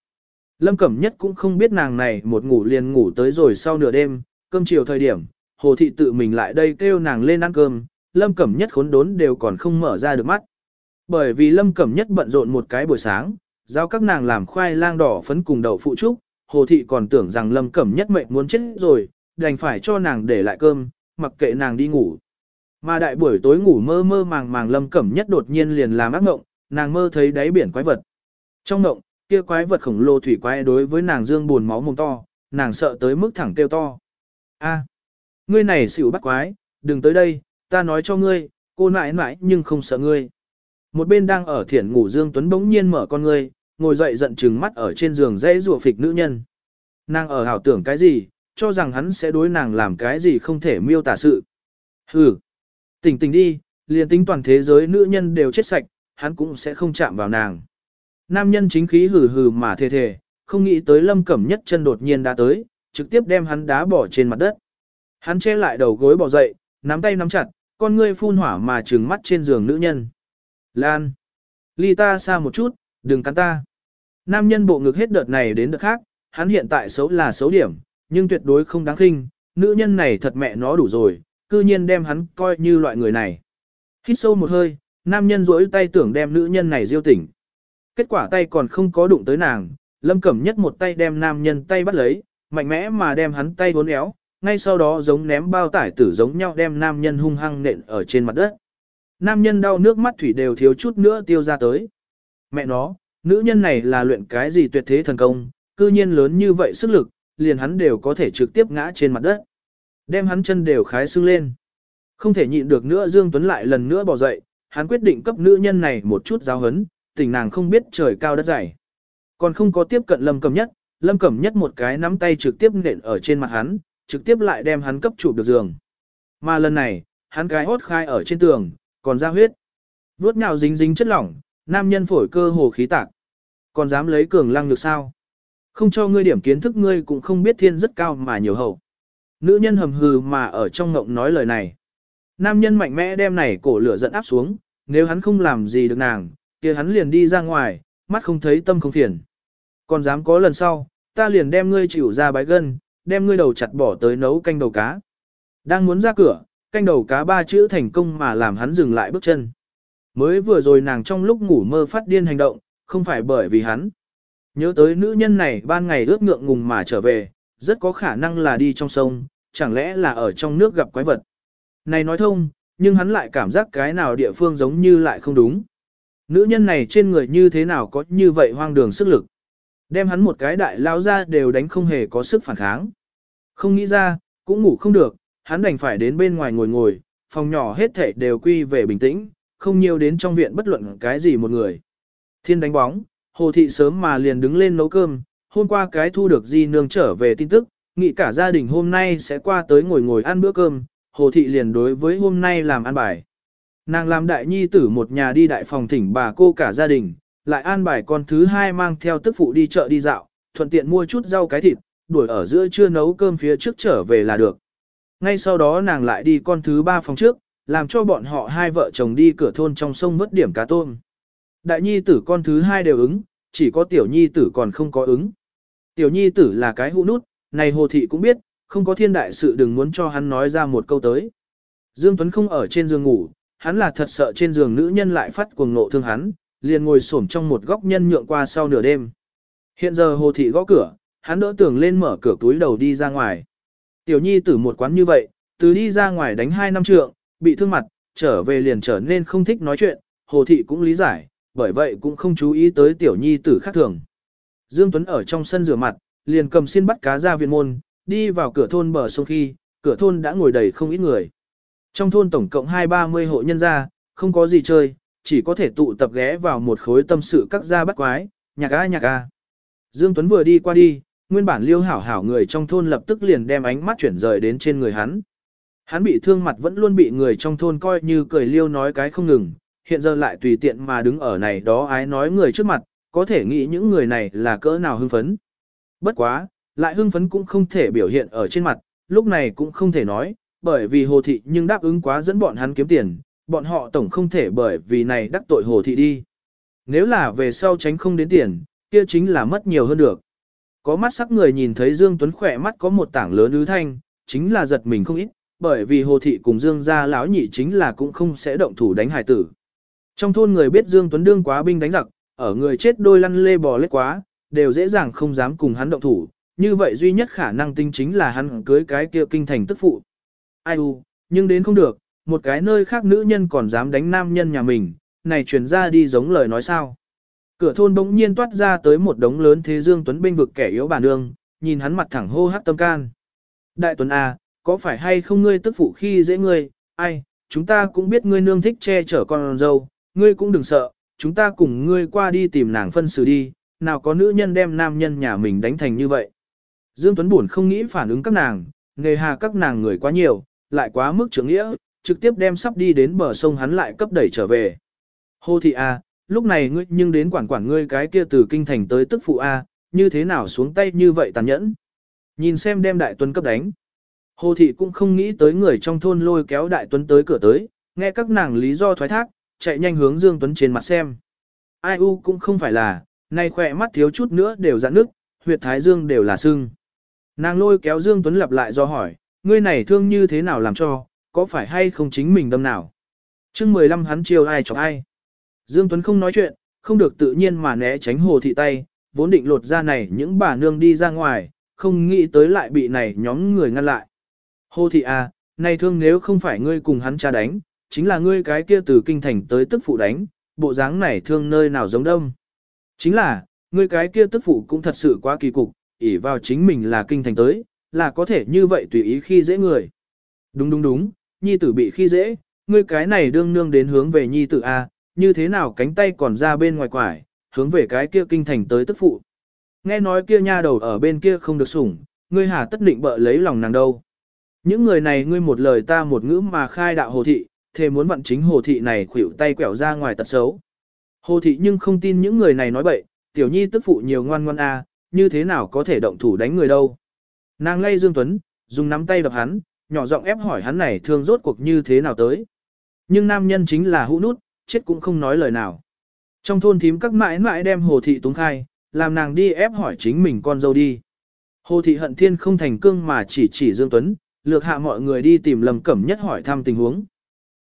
Lâm Cẩm Nhất cũng không biết nàng này một ngủ liền ngủ tới rồi sau nửa đêm, cơm chiều thời điểm, Hồ Thị tự mình lại đây kêu nàng lên ăn cơm, Lâm Cẩm Nhất khốn đốn đều còn không mở ra được mắt. Bởi vì Lâm Cẩm Nhất bận rộn một cái buổi sáng, giao các nàng làm khoai lang đỏ phấn cùng đậu phụ trúc, Hồ Thị còn tưởng rằng Lâm Cẩm Nhất mệnh muốn chết rồi, đành phải cho nàng để lại cơm, mặc kệ nàng đi ngủ. Mà đại buổi tối ngủ mơ mơ màng màng lâm cẩm nhất đột nhiên liền làm ác mộng, nàng mơ thấy đáy biển quái vật. Trong mộng, kia quái vật khổng lồ thủy quái đối với nàng dương buồn máu mồm to, nàng sợ tới mức thẳng kêu to. A, ngươi này xỉu bắt quái, đừng tới đây, ta nói cho ngươi, cô nãi nãi nhưng không sợ ngươi. Một bên đang ở thiển ngủ Dương Tuấn bỗng nhiên mở con ngươi, ngồi dậy giận trừng mắt ở trên giường dãy rùa phịch nữ nhân. Nàng ở hảo tưởng cái gì, cho rằng hắn sẽ đối nàng làm cái gì không thể miêu tả sự. Hừ, tỉnh tỉnh đi, liền tính toàn thế giới nữ nhân đều chết sạch, hắn cũng sẽ không chạm vào nàng. Nam nhân chính khí hừ hừ mà thề thề, không nghĩ tới lâm cẩm nhất chân đột nhiên đã tới, trực tiếp đem hắn đá bỏ trên mặt đất. Hắn che lại đầu gối bỏ dậy, nắm tay nắm chặt, con ngươi phun hỏa mà trừng mắt trên giường nữ nhân. Lan! Ly ta xa một chút, đừng cắn ta. Nam nhân bộ ngực hết đợt này đến đợt khác, hắn hiện tại xấu là xấu điểm, nhưng tuyệt đối không đáng khinh, nữ nhân này thật mẹ nó đủ rồi, cư nhiên đem hắn coi như loại người này. Hít sâu một hơi, nam nhân rỗi tay tưởng đem nữ nhân này diêu tỉnh. Kết quả tay còn không có đụng tới nàng, lâm cẩm nhất một tay đem nam nhân tay bắt lấy, mạnh mẽ mà đem hắn tay vốn éo, ngay sau đó giống ném bao tải tử giống nhau đem nam nhân hung hăng nện ở trên mặt đất. Nam nhân đau nước mắt thủy đều thiếu chút nữa tiêu ra tới. Mẹ nó, nữ nhân này là luyện cái gì tuyệt thế thần công, cư nhiên lớn như vậy sức lực, liền hắn đều có thể trực tiếp ngã trên mặt đất. Đem hắn chân đều khái xưng lên. Không thể nhịn được nữa Dương Tuấn lại lần nữa bỏ dậy, hắn quyết định cấp nữ nhân này một chút giáo hấn, tình nàng không biết trời cao đất dày. Còn không có tiếp cận Lâm Cẩm Nhất, Lâm Cẩm Nhất một cái nắm tay trực tiếp nện ở trên mặt hắn, trực tiếp lại đem hắn cấp chụp được giường. Mà lần này, hắn cái hốt khai ở trên tường, còn ra huyết. Vuốt nhào dính dính chất lỏng, nam nhân phổi cơ hồ khí tạc. Còn dám lấy cường lăng được sao? Không cho ngươi điểm kiến thức ngươi cũng không biết thiên rất cao mà nhiều hậu. Nữ nhân hầm hừ mà ở trong ngộng nói lời này. Nam nhân mạnh mẽ đem này cổ lửa giận áp xuống, nếu hắn không làm gì được nàng, kia hắn liền đi ra ngoài, mắt không thấy tâm không phiền. Còn dám có lần sau, ta liền đem ngươi chịu ra bái gân, đem ngươi đầu chặt bỏ tới nấu canh đầu cá. Đang muốn ra cửa, canh đầu cá ba chữ thành công mà làm hắn dừng lại bước chân. Mới vừa rồi nàng trong lúc ngủ mơ phát điên hành động, không phải bởi vì hắn. Nhớ tới nữ nhân này ban ngày ướt ngượng ngùng mà trở về, rất có khả năng là đi trong sông, chẳng lẽ là ở trong nước gặp quái vật. Này nói thông, nhưng hắn lại cảm giác cái nào địa phương giống như lại không đúng. Nữ nhân này trên người như thế nào có như vậy hoang đường sức lực. Đem hắn một cái đại lao ra đều đánh không hề có sức phản kháng. Không nghĩ ra, cũng ngủ không được, hắn đành phải đến bên ngoài ngồi ngồi, phòng nhỏ hết thể đều quy về bình tĩnh, không nhiều đến trong viện bất luận cái gì một người. Thiên đánh bóng, hồ thị sớm mà liền đứng lên nấu cơm, hôm qua cái thu được di nương trở về tin tức, nghĩ cả gia đình hôm nay sẽ qua tới ngồi ngồi ăn bữa cơm, hồ thị liền đối với hôm nay làm ăn bài. Nàng làm đại nhi tử một nhà đi đại phòng thỉnh bà cô cả gia đình, lại an bài con thứ hai mang theo tức phụ đi chợ đi dạo, thuận tiện mua chút rau cái thịt, đuổi ở giữa trưa nấu cơm phía trước trở về là được. Ngay sau đó nàng lại đi con thứ ba phòng trước, làm cho bọn họ hai vợ chồng đi cửa thôn trong sông vớt điểm cá tôm. Đại nhi tử con thứ hai đều ứng, chỉ có tiểu nhi tử còn không có ứng. Tiểu nhi tử là cái hũ nút, này hồ thị cũng biết, không có thiên đại sự đừng muốn cho hắn nói ra một câu tới. Dương Tuấn không ở trên giường ngủ, hắn là thật sợ trên giường nữ nhân lại phát cuồng nộ thương hắn, liền ngồi xổm trong một góc nhân nhượng qua sau nửa đêm. Hiện giờ hồ thị gõ cửa, hắn đỡ tưởng lên mở cửa túi đầu đi ra ngoài. Tiểu nhi tử một quán như vậy, từ đi ra ngoài đánh hai năm trượng, bị thương mặt, trở về liền trở nên không thích nói chuyện, hồ thị cũng lý giải, bởi vậy cũng không chú ý tới tiểu nhi tử khác thường. Dương Tuấn ở trong sân rửa mặt, liền cầm xiên bắt cá ra viện môn, đi vào cửa thôn bờ sông khi, cửa thôn đã ngồi đầy không ít người. Trong thôn tổng cộng hai ba mươi hộ nhân gia, không có gì chơi, chỉ có thể tụ tập ghé vào một khối tâm sự các gia bắt quái, nhạc a nhạc a. Dương Tuấn vừa đi qua đi, nguyên bản liêu hảo hảo người trong thôn lập tức liền đem ánh mắt chuyển rời đến trên người hắn. Hắn bị thương mặt vẫn luôn bị người trong thôn coi như cười liêu nói cái không ngừng, hiện giờ lại tùy tiện mà đứng ở này đó ái nói người trước mặt, có thể nghĩ những người này là cỡ nào hưng phấn. Bất quá, lại hưng phấn cũng không thể biểu hiện ở trên mặt, lúc này cũng không thể nói, bởi vì hồ thị nhưng đáp ứng quá dẫn bọn hắn kiếm tiền, bọn họ tổng không thể bởi vì này đắc tội hồ thị đi. Nếu là về sau tránh không đến tiền, kia chính là mất nhiều hơn được. Có mắt sắc người nhìn thấy Dương Tuấn khỏe mắt có một tảng lớn ứ thanh, chính là giật mình không ít, bởi vì hồ thị cùng Dương gia lão nhị chính là cũng không sẽ động thủ đánh hải tử. Trong thôn người biết Dương Tuấn đương quá binh đánh giặc, ở người chết đôi lăn lê bò lết quá, đều dễ dàng không dám cùng hắn động thủ, như vậy duy nhất khả năng tinh chính là hắn cưới cái kia kinh thành tức phụ. Ai u, nhưng đến không được, một cái nơi khác nữ nhân còn dám đánh nam nhân nhà mình, này truyền ra đi giống lời nói sao. Cửa thôn bỗng nhiên toát ra tới một đống lớn thế dương tuấn binh vực kẻ yếu bản nương, nhìn hắn mặt thẳng hô hắc tâm can. Đại tuấn A, có phải hay không ngươi tức phụ khi dễ ngươi, ai, chúng ta cũng biết ngươi nương thích che chở con dâu, ngươi cũng đừng sợ, chúng ta cùng ngươi qua đi tìm nàng phân xử đi, nào có nữ nhân đem nam nhân nhà mình đánh thành như vậy. Dương Tuấn buồn không nghĩ phản ứng các nàng, nghề hà các nàng người quá nhiều, lại quá mức trưởng nghĩa, trực tiếp đem sắp đi đến bờ sông hắn lại cấp đẩy trở về. Hô thị A, lúc này ngươi nhưng đến quản quản ngươi cái kia từ kinh thành tới tức phụ A, như thế nào xuống tay như vậy tàn nhẫn. Nhìn xem đem đại tuấn cấp đánh. Hồ thị cũng không nghĩ tới người trong thôn lôi kéo đại tuấn tới cửa tới, nghe các nàng lý do thoái thác, chạy nhanh hướng Dương Tuấn trên mặt xem. Ai u cũng không phải là, nay khỏe mắt thiếu chút nữa đều dạn nước, huyệt thái dương đều là sưng. Nàng lôi kéo Dương Tuấn lặp lại do hỏi, ngươi này thương như thế nào làm cho, có phải hay không chính mình đâm nào? chương 15 hắn chiều ai chọc ai? Dương Tuấn không nói chuyện, không được tự nhiên mà né tránh hồ thị tay, vốn định lột ra này những bà nương đi ra ngoài, không nghĩ tới lại bị này nhóm người ngăn lại. Hồ thị à, này thương nếu không phải ngươi cùng hắn cha đánh, chính là ngươi cái kia từ kinh thành tới tức phụ đánh, bộ dáng này thương nơi nào giống đông. Chính là, ngươi cái kia tức phụ cũng thật sự quá kỳ cục, ỷ vào chính mình là kinh thành tới, là có thể như vậy tùy ý khi dễ người. Đúng đúng đúng, nhi tử bị khi dễ, ngươi cái này đương nương đến hướng về nhi tử A, như thế nào cánh tay còn ra bên ngoài quải, hướng về cái kia kinh thành tới tức phụ. Nghe nói kia nha đầu ở bên kia không được sủng, ngươi hà tất định bợ lấy lòng nàng đâu. Những người này ngươi một lời ta một ngữ mà khai đạo hồ thị, thề muốn vận chính hồ thị này khuỷu tay quẹo ra ngoài tật xấu. Hồ thị nhưng không tin những người này nói bậy, tiểu nhi tức phụ nhiều ngoan ngoan a, như thế nào có thể động thủ đánh người đâu. Nàng lay Dương Tuấn, dùng nắm tay đập hắn, nhỏ giọng ép hỏi hắn này thương rốt cuộc như thế nào tới. Nhưng nam nhân chính là hũ nút, chết cũng không nói lời nào. Trong thôn thím các mãi mãi đem hồ thị túng khai, làm nàng đi ép hỏi chính mình con dâu đi. Hồ thị hận thiên không thành cương mà chỉ chỉ Dương Tuấn, lược hạ mọi người đi tìm Lâm Cẩm Nhất hỏi thăm tình huống.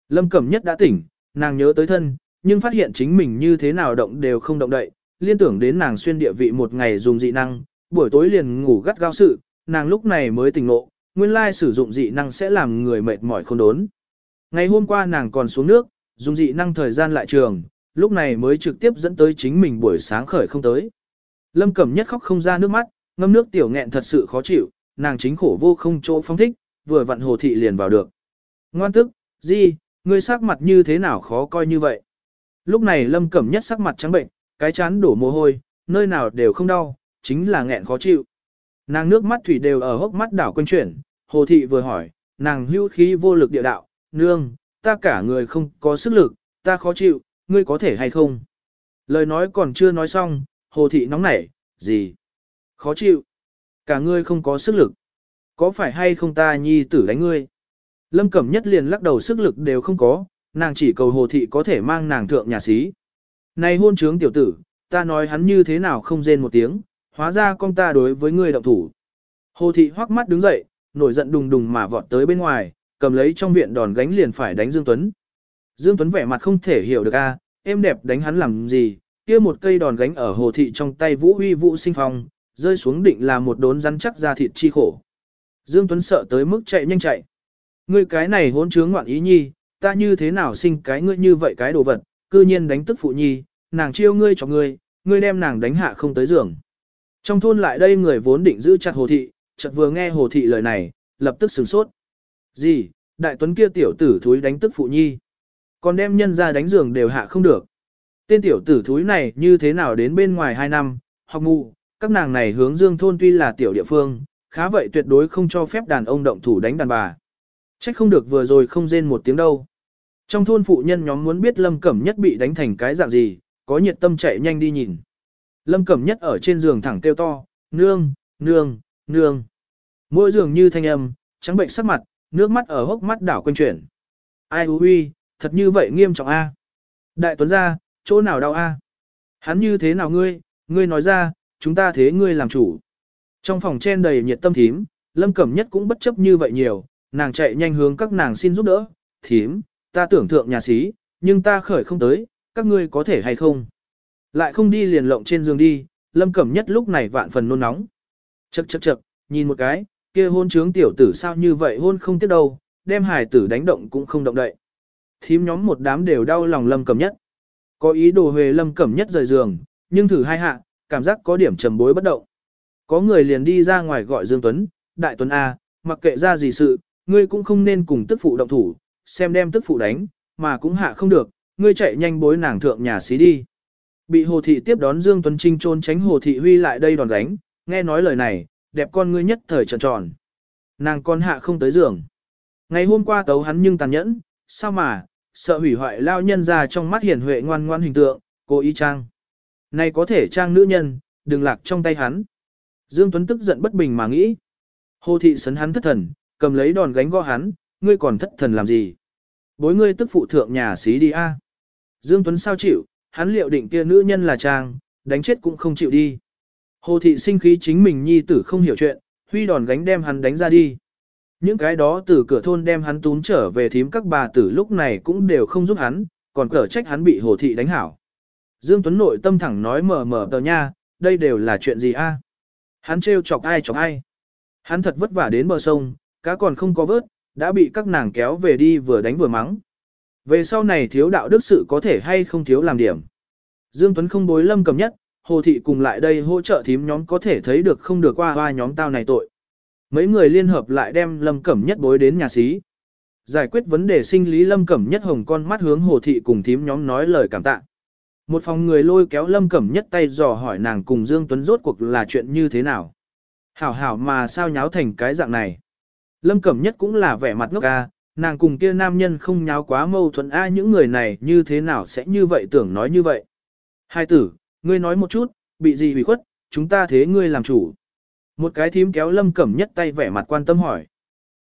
Lâm Cẩm Nhất đã tỉnh, nàng nhớ tới thân, nhưng phát hiện chính mình như thế nào động đều không động đậy, liên tưởng đến nàng xuyên địa vị một ngày dùng dị năng, buổi tối liền ngủ gắt gao sự, nàng lúc này mới tỉnh ngộ, nguyên lai sử dụng dị năng sẽ làm người mệt mỏi không đốn. Ngày hôm qua nàng còn xuống nước, dùng dị năng thời gian lại trường, lúc này mới trực tiếp dẫn tới chính mình buổi sáng khởi không tới. Lâm Cẩm Nhất khóc không ra nước mắt, ngâm nước tiểu nghẹn thật sự khó chịu, nàng chính khổ vô không chỗ phong thích, vừa vặn hồ thị liền vào được. Ngoan tức, gì, ngươi sắc mặt như thế nào khó coi như vậy. Lúc này Lâm Cẩm Nhất sắc mặt trắng bệnh, cái chán đổ mồ hôi, nơi nào đều không đau, chính là nghẹn khó chịu. Nàng nước mắt thủy đều ở hốc mắt đảo quanh chuyển, hồ thị vừa hỏi, nàng hưu khí vô lực địa đạo, nương, ta cả người không có sức lực, ta khó chịu, ngươi có thể hay không? Lời nói còn chưa nói xong, hồ thị nóng nảy, gì? Khó chịu. Cả ngươi không có sức lực. Có phải hay không ta nhi tử đánh ngươi? Lâm Cẩm Nhất liền lắc đầu sức lực đều không có, nàng chỉ cầu hồ thị có thể mang nàng thượng nhà xí. Này hôn trướng tiểu tử, ta nói hắn như thế nào không rên một tiếng, hóa ra con ta đối với ngươi động thủ. Hồ thị hoắc mắt đứng dậy, nổi giận đùng đùng mà vọt tới bên ngoài, cầm lấy trong viện đòn gánh liền phải đánh Dương Tuấn. Dương Tuấn vẻ mặt không thể hiểu được a, em đẹp đánh hắn làm gì, kia một cây đòn gánh ở hồ thị trong tay vũ huy vũ sinh phong, rơi xuống định là một đốn rắn chắc ra thịt chi khổ. Dương Tuấn sợ tới mức chạy nhanh chạy. Ngươi cái này hỗn trướng ngoạn ý nhi, ta như thế nào sinh cái ngươi như vậy cái đồ vật, cư nhiên đánh tức phụ nhi, nàng chiêu ngươi cho ngươi, ngươi đem nàng đánh hạ không tới giường. Trong thôn lại đây người vốn định giữ chặt hồ thị, chợt vừa nghe hồ thị lời này, lập tức sửng sốt. Gì, đại tuấn kia tiểu tử thúi đánh tức phụ nhi. Còn đem nhân ra đánh giường đều hạ không được. Tên tiểu tử thúi này như thế nào đến bên ngoài 2 năm, học ngu, các nàng này hướng dương thôn tuy là tiểu địa phương, khá vậy tuyệt đối không cho phép đàn ông động thủ đánh đàn bà. Trách không được vừa rồi không rên một tiếng đâu. Trong thôn phụ nhân nhóm muốn biết Lâm Cẩm Nhất bị đánh thành cái dạng gì, có nhiệt tâm chạy nhanh đi nhìn. Lâm Cẩm Nhất ở trên giường thẳng kêu to, nương, nương, nương. Mỗi giường như thanh âm, trắng bệnh sắc mặt, nước mắt ở hốc mắt đảo quanh chuyển. Ai hú huy, thật như vậy nghiêm trọng a. Đại tuấn ra, chỗ nào đau a? Hắn như thế nào ngươi, ngươi nói ra, chúng ta thế ngươi làm chủ. Trong phòng chen đầy nhiệt tâm thím, Lâm Cẩm Nhất cũng bất chấp như vậy nhiều, nàng chạy nhanh hướng các nàng xin giúp đỡ, thím, ta tưởng thượng nhà sĩ, nhưng ta khởi không tới, các ngươi có thể hay không? Lại không đi liền lộng trên giường đi, Lâm Cẩm Nhất lúc này vạn phần nôn nóng. Chậc chậc chậc, nhìn một cái, kia hôn trướng tiểu tử sao như vậy hôn không tiếc đâu, đem hải tử đánh động cũng không động đậy. Thím nhóm một đám đều đau lòng lâm cẩm nhất. Có ý đồ huề lâm cẩm nhất rời giường, nhưng thử hai hạ, cảm giác có điểm trầm bối bất động. Có người liền đi ra ngoài gọi Dương Tuấn, Đại Tuấn A, mặc kệ ra gì sự, ngươi cũng không nên cùng tức phụ động thủ, xem đem tức phụ đánh, mà cũng hạ không được, ngươi chạy nhanh bối nàng thượng nhà xí đi. Bị Hồ Thị tiếp đón Dương Tuấn Trinh trôn tránh Hồ Thị Huy lại đây đòn đánh, nghe nói lời này, đẹp con ngươi nhất thời tròn tròn. Nàng con hạ không tới giường. Ngày hôm qua tấu hắn nhưng tàn nhẫn, sao mà, sợ hủy hoại lao nhân ra trong mắt hiển huệ ngoan ngoan hình tượng, cô y trang. Này có thể trang nữ nhân, đừng lạc trong tay hắn. Dương Tuấn tức giận bất bình mà nghĩ. Hồ thị sấn hắn thất thần, cầm lấy đòn gánh gõ hắn, ngươi còn thất thần làm gì? Bối ngươi tức phụ thượng nhà xí đi a. Dương Tuấn sao chịu, hắn liệu định kia nữ nhân là trang, đánh chết cũng không chịu đi. Hồ thị sinh khí chính mình nhi tử không hiểu chuyện, huy đòn gánh đem hắn đánh ra đi. Những cái đó từ cửa thôn đem hắn tún trở về thím các bà tử lúc này cũng đều không giúp hắn, còn cở trách hắn bị hồ thị đánh hảo. Dương Tuấn nội tâm thẳng nói mờ mờ tờ nha, đây đều là chuyện gì a? Hắn trêu chọc ai chọc ai. Hắn thật vất vả đến bờ sông, cá còn không có vớt, đã bị các nàng kéo về đi vừa đánh vừa mắng. Về sau này thiếu đạo đức sự có thể hay không thiếu làm điểm. Dương Tuấn không bối lâm cầm nhất, Hồ Thị cùng lại đây hỗ trợ thím nhóm có thể thấy được không được qua hoa nhóm tao này tội. Mấy người liên hợp lại đem lâm cẩm nhất bối đến nhà xí. Giải quyết vấn đề sinh lý lâm cẩm nhất hồng con mắt hướng Hồ Thị cùng thím nhóm nói lời cảm tạ. Một phòng người lôi kéo lâm cẩm nhất tay dò hỏi nàng cùng Dương Tuấn rốt cuộc là chuyện như thế nào. Hảo hảo mà sao nháo thành cái dạng này. Lâm cẩm nhất cũng là vẻ mặt ngốc ca, nàng cùng kia nam nhân không nháo quá mâu thuẫn ai những người này như thế nào sẽ như vậy tưởng nói như vậy. Hai tử, ngươi nói một chút, bị gì hủy khuất, chúng ta thế ngươi làm chủ. Một cái thím kéo lâm cẩm nhất tay vẻ mặt quan tâm hỏi.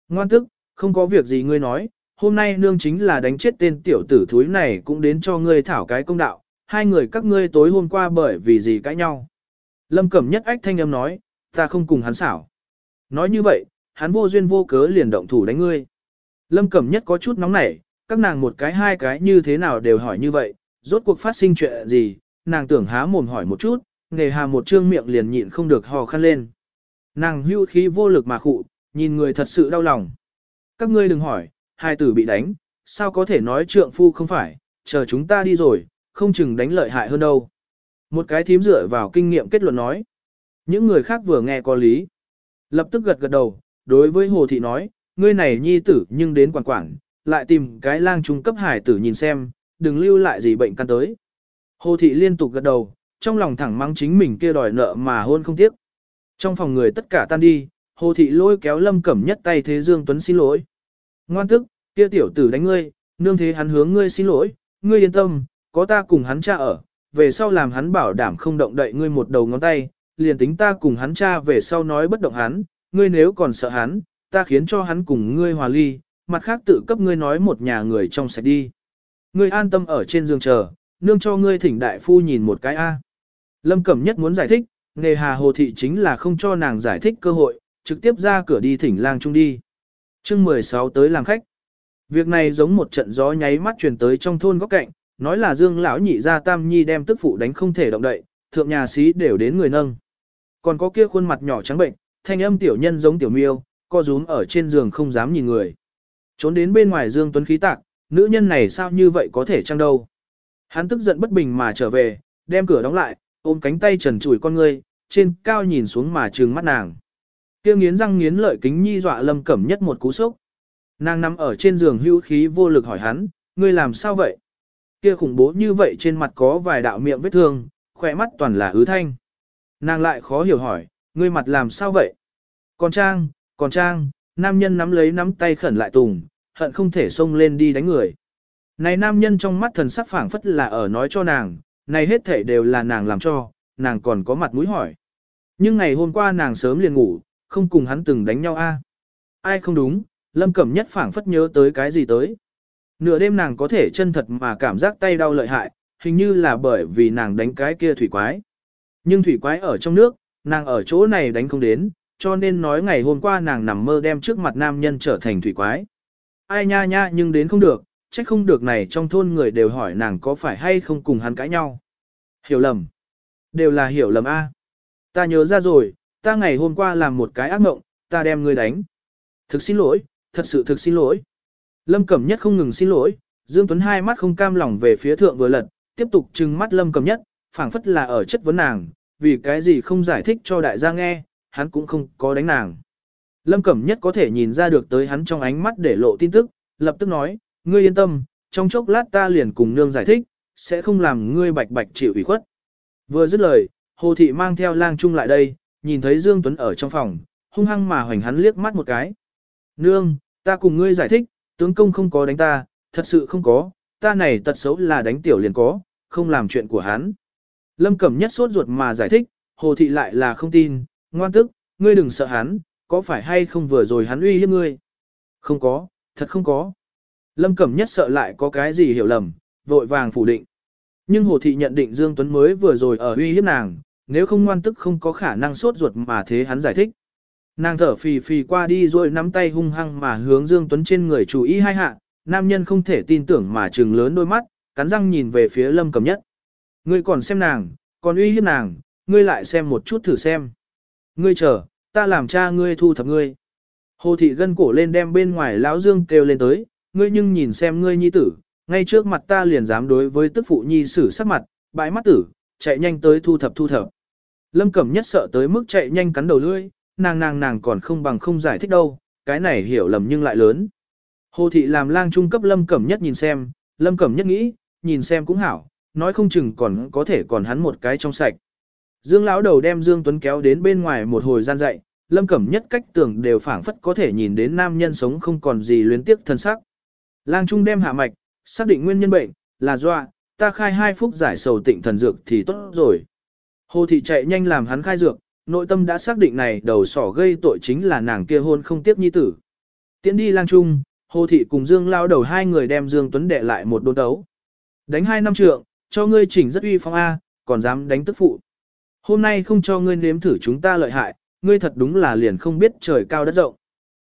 Ngoan tức, không có việc gì ngươi nói, hôm nay nương chính là đánh chết tên tiểu tử thúi này cũng đến cho ngươi thảo cái công đạo, hai người các ngươi tối hôm qua bởi vì gì cãi nhau. Lâm Cẩm Nhất ách thanh âm nói, ta không cùng hắn xảo. Nói như vậy, hắn vô duyên vô cớ liền động thủ đánh ngươi. Lâm Cẩm Nhất có chút nóng nảy, các nàng một cái hai cái như thế nào đều hỏi như vậy, rốt cuộc phát sinh chuyện gì, nàng tưởng há mồm hỏi một chút, nghề hà một trương miệng liền nhịn không được hò khăn lên. Nàng hưu khí vô lực mà khụ, nhìn người thật sự đau lòng. Các ngươi đừng hỏi, hai tử bị đánh, sao có thể nói trượng phu không phải, chờ chúng ta đi rồi, không chừng đánh lợi hại hơn đâu. Một cái thím dựa vào kinh nghiệm kết luận nói. Những người khác vừa nghe có lý. Lập tức gật gật đầu, đối với Hồ Thị nói, ngươi này nhi tử nhưng đến quản quản, lại tìm cái lang trung cấp hải tử nhìn xem, đừng lưu lại gì bệnh căn tới. Hồ Thị liên tục gật đầu, trong lòng thẳng mắng chính mình kia đòi nợ mà hôn không tiếc. Trong phòng người tất cả tan đi, Hồ Thị lôi kéo Lâm Cẩm nhất tay thế Dương Tuấn xin lỗi. Ngoan tức, kia tiểu tử đánh ngươi, nương thế hắn hướng ngươi xin lỗi, ngươi yên tâm, có ta cùng hắn cha ở, về sau làm hắn bảo đảm không động đậy ngươi một đầu ngón tay, liền tính ta cùng hắn cha về sau nói bất động hắn, ngươi nếu còn sợ hắn, ta khiến cho hắn cùng ngươi hòa ly, mặt khác tự cấp ngươi nói một nhà người trong sạch đi. Ngươi an tâm ở trên giường chờ, nương cho ngươi thỉnh đại phu nhìn một cái A. Lâm Cẩm Nhất muốn giải thích, nghề hà hồ thị chính là không cho nàng giải thích cơ hội, trực tiếp ra cửa đi thỉnh lang trung đi. chương 16 tới làm khách. Việc này giống một trận gió nháy mắt truyền tới trong thôn góc cạnh, nói là Dương lão nhị ra Tam Nhi đem tức phụ đánh không thể động đậy, thượng nhà sĩ đều đến người nâng. Còn có kia khuôn mặt nhỏ trắng bệnh, thanh âm tiểu nhân giống tiểu miêu, co rúm ở trên giường không dám nhìn người. Trốn đến bên ngoài Dương Tuấn khí tạc, nữ nhân này sao như vậy có thể chăng đâu. Hắn tức giận bất bình mà trở về, đem cửa đóng lại, ôm cánh tay trần trụi con ngươi, trên cao nhìn xuống mà trừng mắt nàng. Kia nghiến răng nghiến lợi kính nhi dọa lâm cẩm nhất một cú sốc. Nàng nằm ở trên giường hữu khí vô lực hỏi hắn, ngươi làm sao vậy? Kia khủng bố như vậy trên mặt có vài đạo miệng vết thương, khỏe mắt toàn là ứ thanh. Nàng lại khó hiểu hỏi, ngươi mặt làm sao vậy? Còn Trang, còn Trang, nam nhân nắm lấy nắm tay khẩn lại tùng, hận không thể xông lên đi đánh người. Này nam nhân trong mắt thần sắc phảng phất là ở nói cho nàng, này hết thể đều là nàng làm cho, nàng còn có mặt mũi hỏi. Nhưng ngày hôm qua nàng sớm liền ngủ, không cùng hắn từng đánh nhau a. Ai không đúng, lâm cẩm nhất phảng phất nhớ tới cái gì tới. Nửa đêm nàng có thể chân thật mà cảm giác tay đau lợi hại, hình như là bởi vì nàng đánh cái kia thủy quái. Nhưng thủy quái ở trong nước, nàng ở chỗ này đánh không đến, cho nên nói ngày hôm qua nàng nằm mơ đem trước mặt nam nhân trở thành thủy quái. Ai nha nha nhưng đến không được, trách không được này trong thôn người đều hỏi nàng có phải hay không cùng hắn cãi nhau. Hiểu lầm. Đều là hiểu lầm a. Ta nhớ ra rồi, ta ngày hôm qua làm một cái ác mộng, ta đem ngươi đánh. Thực xin lỗi, thật sự thực xin lỗi, Lâm Cẩm Nhất không ngừng xin lỗi, Dương Tuấn hai mắt không cam lòng về phía thượng vừa lật, tiếp tục trừng mắt Lâm Cẩm Nhất, phảng phất là ở chất vấn nàng, vì cái gì không giải thích cho đại gia nghe, hắn cũng không có đánh nàng. Lâm Cẩm Nhất có thể nhìn ra được tới hắn trong ánh mắt để lộ tin tức, lập tức nói, ngươi yên tâm, trong chốc lát ta liền cùng nương giải thích, sẽ không làm ngươi bạch bạch chịu ủy khuất. Vừa dứt lời, Hồ Thị mang theo lang trung lại đây, nhìn thấy Dương Tuấn ở trong phòng, hung hăng mà hoành hắn liếc mắt một cái. Nương, ta cùng ngươi giải thích, tướng công không có đánh ta, thật sự không có, ta này tật xấu là đánh tiểu liền có, không làm chuyện của hắn. Lâm Cẩm nhất sốt ruột mà giải thích, Hồ Thị lại là không tin, ngoan tức, ngươi đừng sợ hắn, có phải hay không vừa rồi hắn uy hiếp ngươi? Không có, thật không có. Lâm Cẩm nhất sợ lại có cái gì hiểu lầm, vội vàng phủ định. Nhưng Hồ Thị nhận định Dương Tuấn mới vừa rồi ở uy hiếp nàng, nếu không ngoan tức không có khả năng sốt ruột mà thế hắn giải thích. Nàng thở phì phì qua đi rồi nắm tay hung hăng mà hướng Dương Tuấn trên người chú ý hai hạ, nam nhân không thể tin tưởng mà trừng lớn đôi mắt, cắn răng nhìn về phía Lâm Cẩm Nhất. Ngươi còn xem nàng, còn uy hiếp nàng, ngươi lại xem một chút thử xem. Ngươi chờ, ta làm cha ngươi thu thập ngươi. Hồ thị gân cổ lên đem bên ngoài lão Dương kêu lên tới, ngươi nhưng nhìn xem ngươi nhi tử, ngay trước mặt ta liền dám đối với tức phụ nhi xử sắc mặt, bãi mắt tử, chạy nhanh tới thu thập thu thập. Lâm Cẩm Nhất sợ tới mức chạy nhanh cắn đầu lưỡi, nàng nàng nàng còn không bằng không giải thích đâu, cái này hiểu lầm nhưng lại lớn. Hồ thị làm lang trung cấp Lâm Cẩm Nhất nhìn xem, Lâm Cẩm Nhất nghĩ, nhìn xem cũng hảo, nói không chừng còn có thể còn hắn một cái trong sạch. Dương lão đầu đem Dương Tuấn kéo đến bên ngoài một hồi gian dạy, Lâm Cẩm Nhất cách tưởng đều phảng phất có thể nhìn đến nam nhân sống không còn gì luyến tiếc thân sắc. Lang Trung đem hạ mạch, xác định nguyên nhân bệnh, là doa, ta khai hai phút giải sầu tịnh thần dược thì tốt rồi. Hồ thị chạy nhanh làm hắn khai dược, nội tâm đã xác định này đầu sỏ gây tội chính là nàng kia hôn không tiếp nhi tử. Tiến đi lang trung, Hồ thị cùng Dương lao đầu hai người đem Dương Tuấn đệ lại một đôn đấu. Đánh hai năm trượng, cho ngươi chỉnh rất uy phong A, còn dám đánh tức phụ. Hôm nay không cho ngươi nếm thử chúng ta lợi hại, ngươi thật đúng là liền không biết trời cao đất rộng.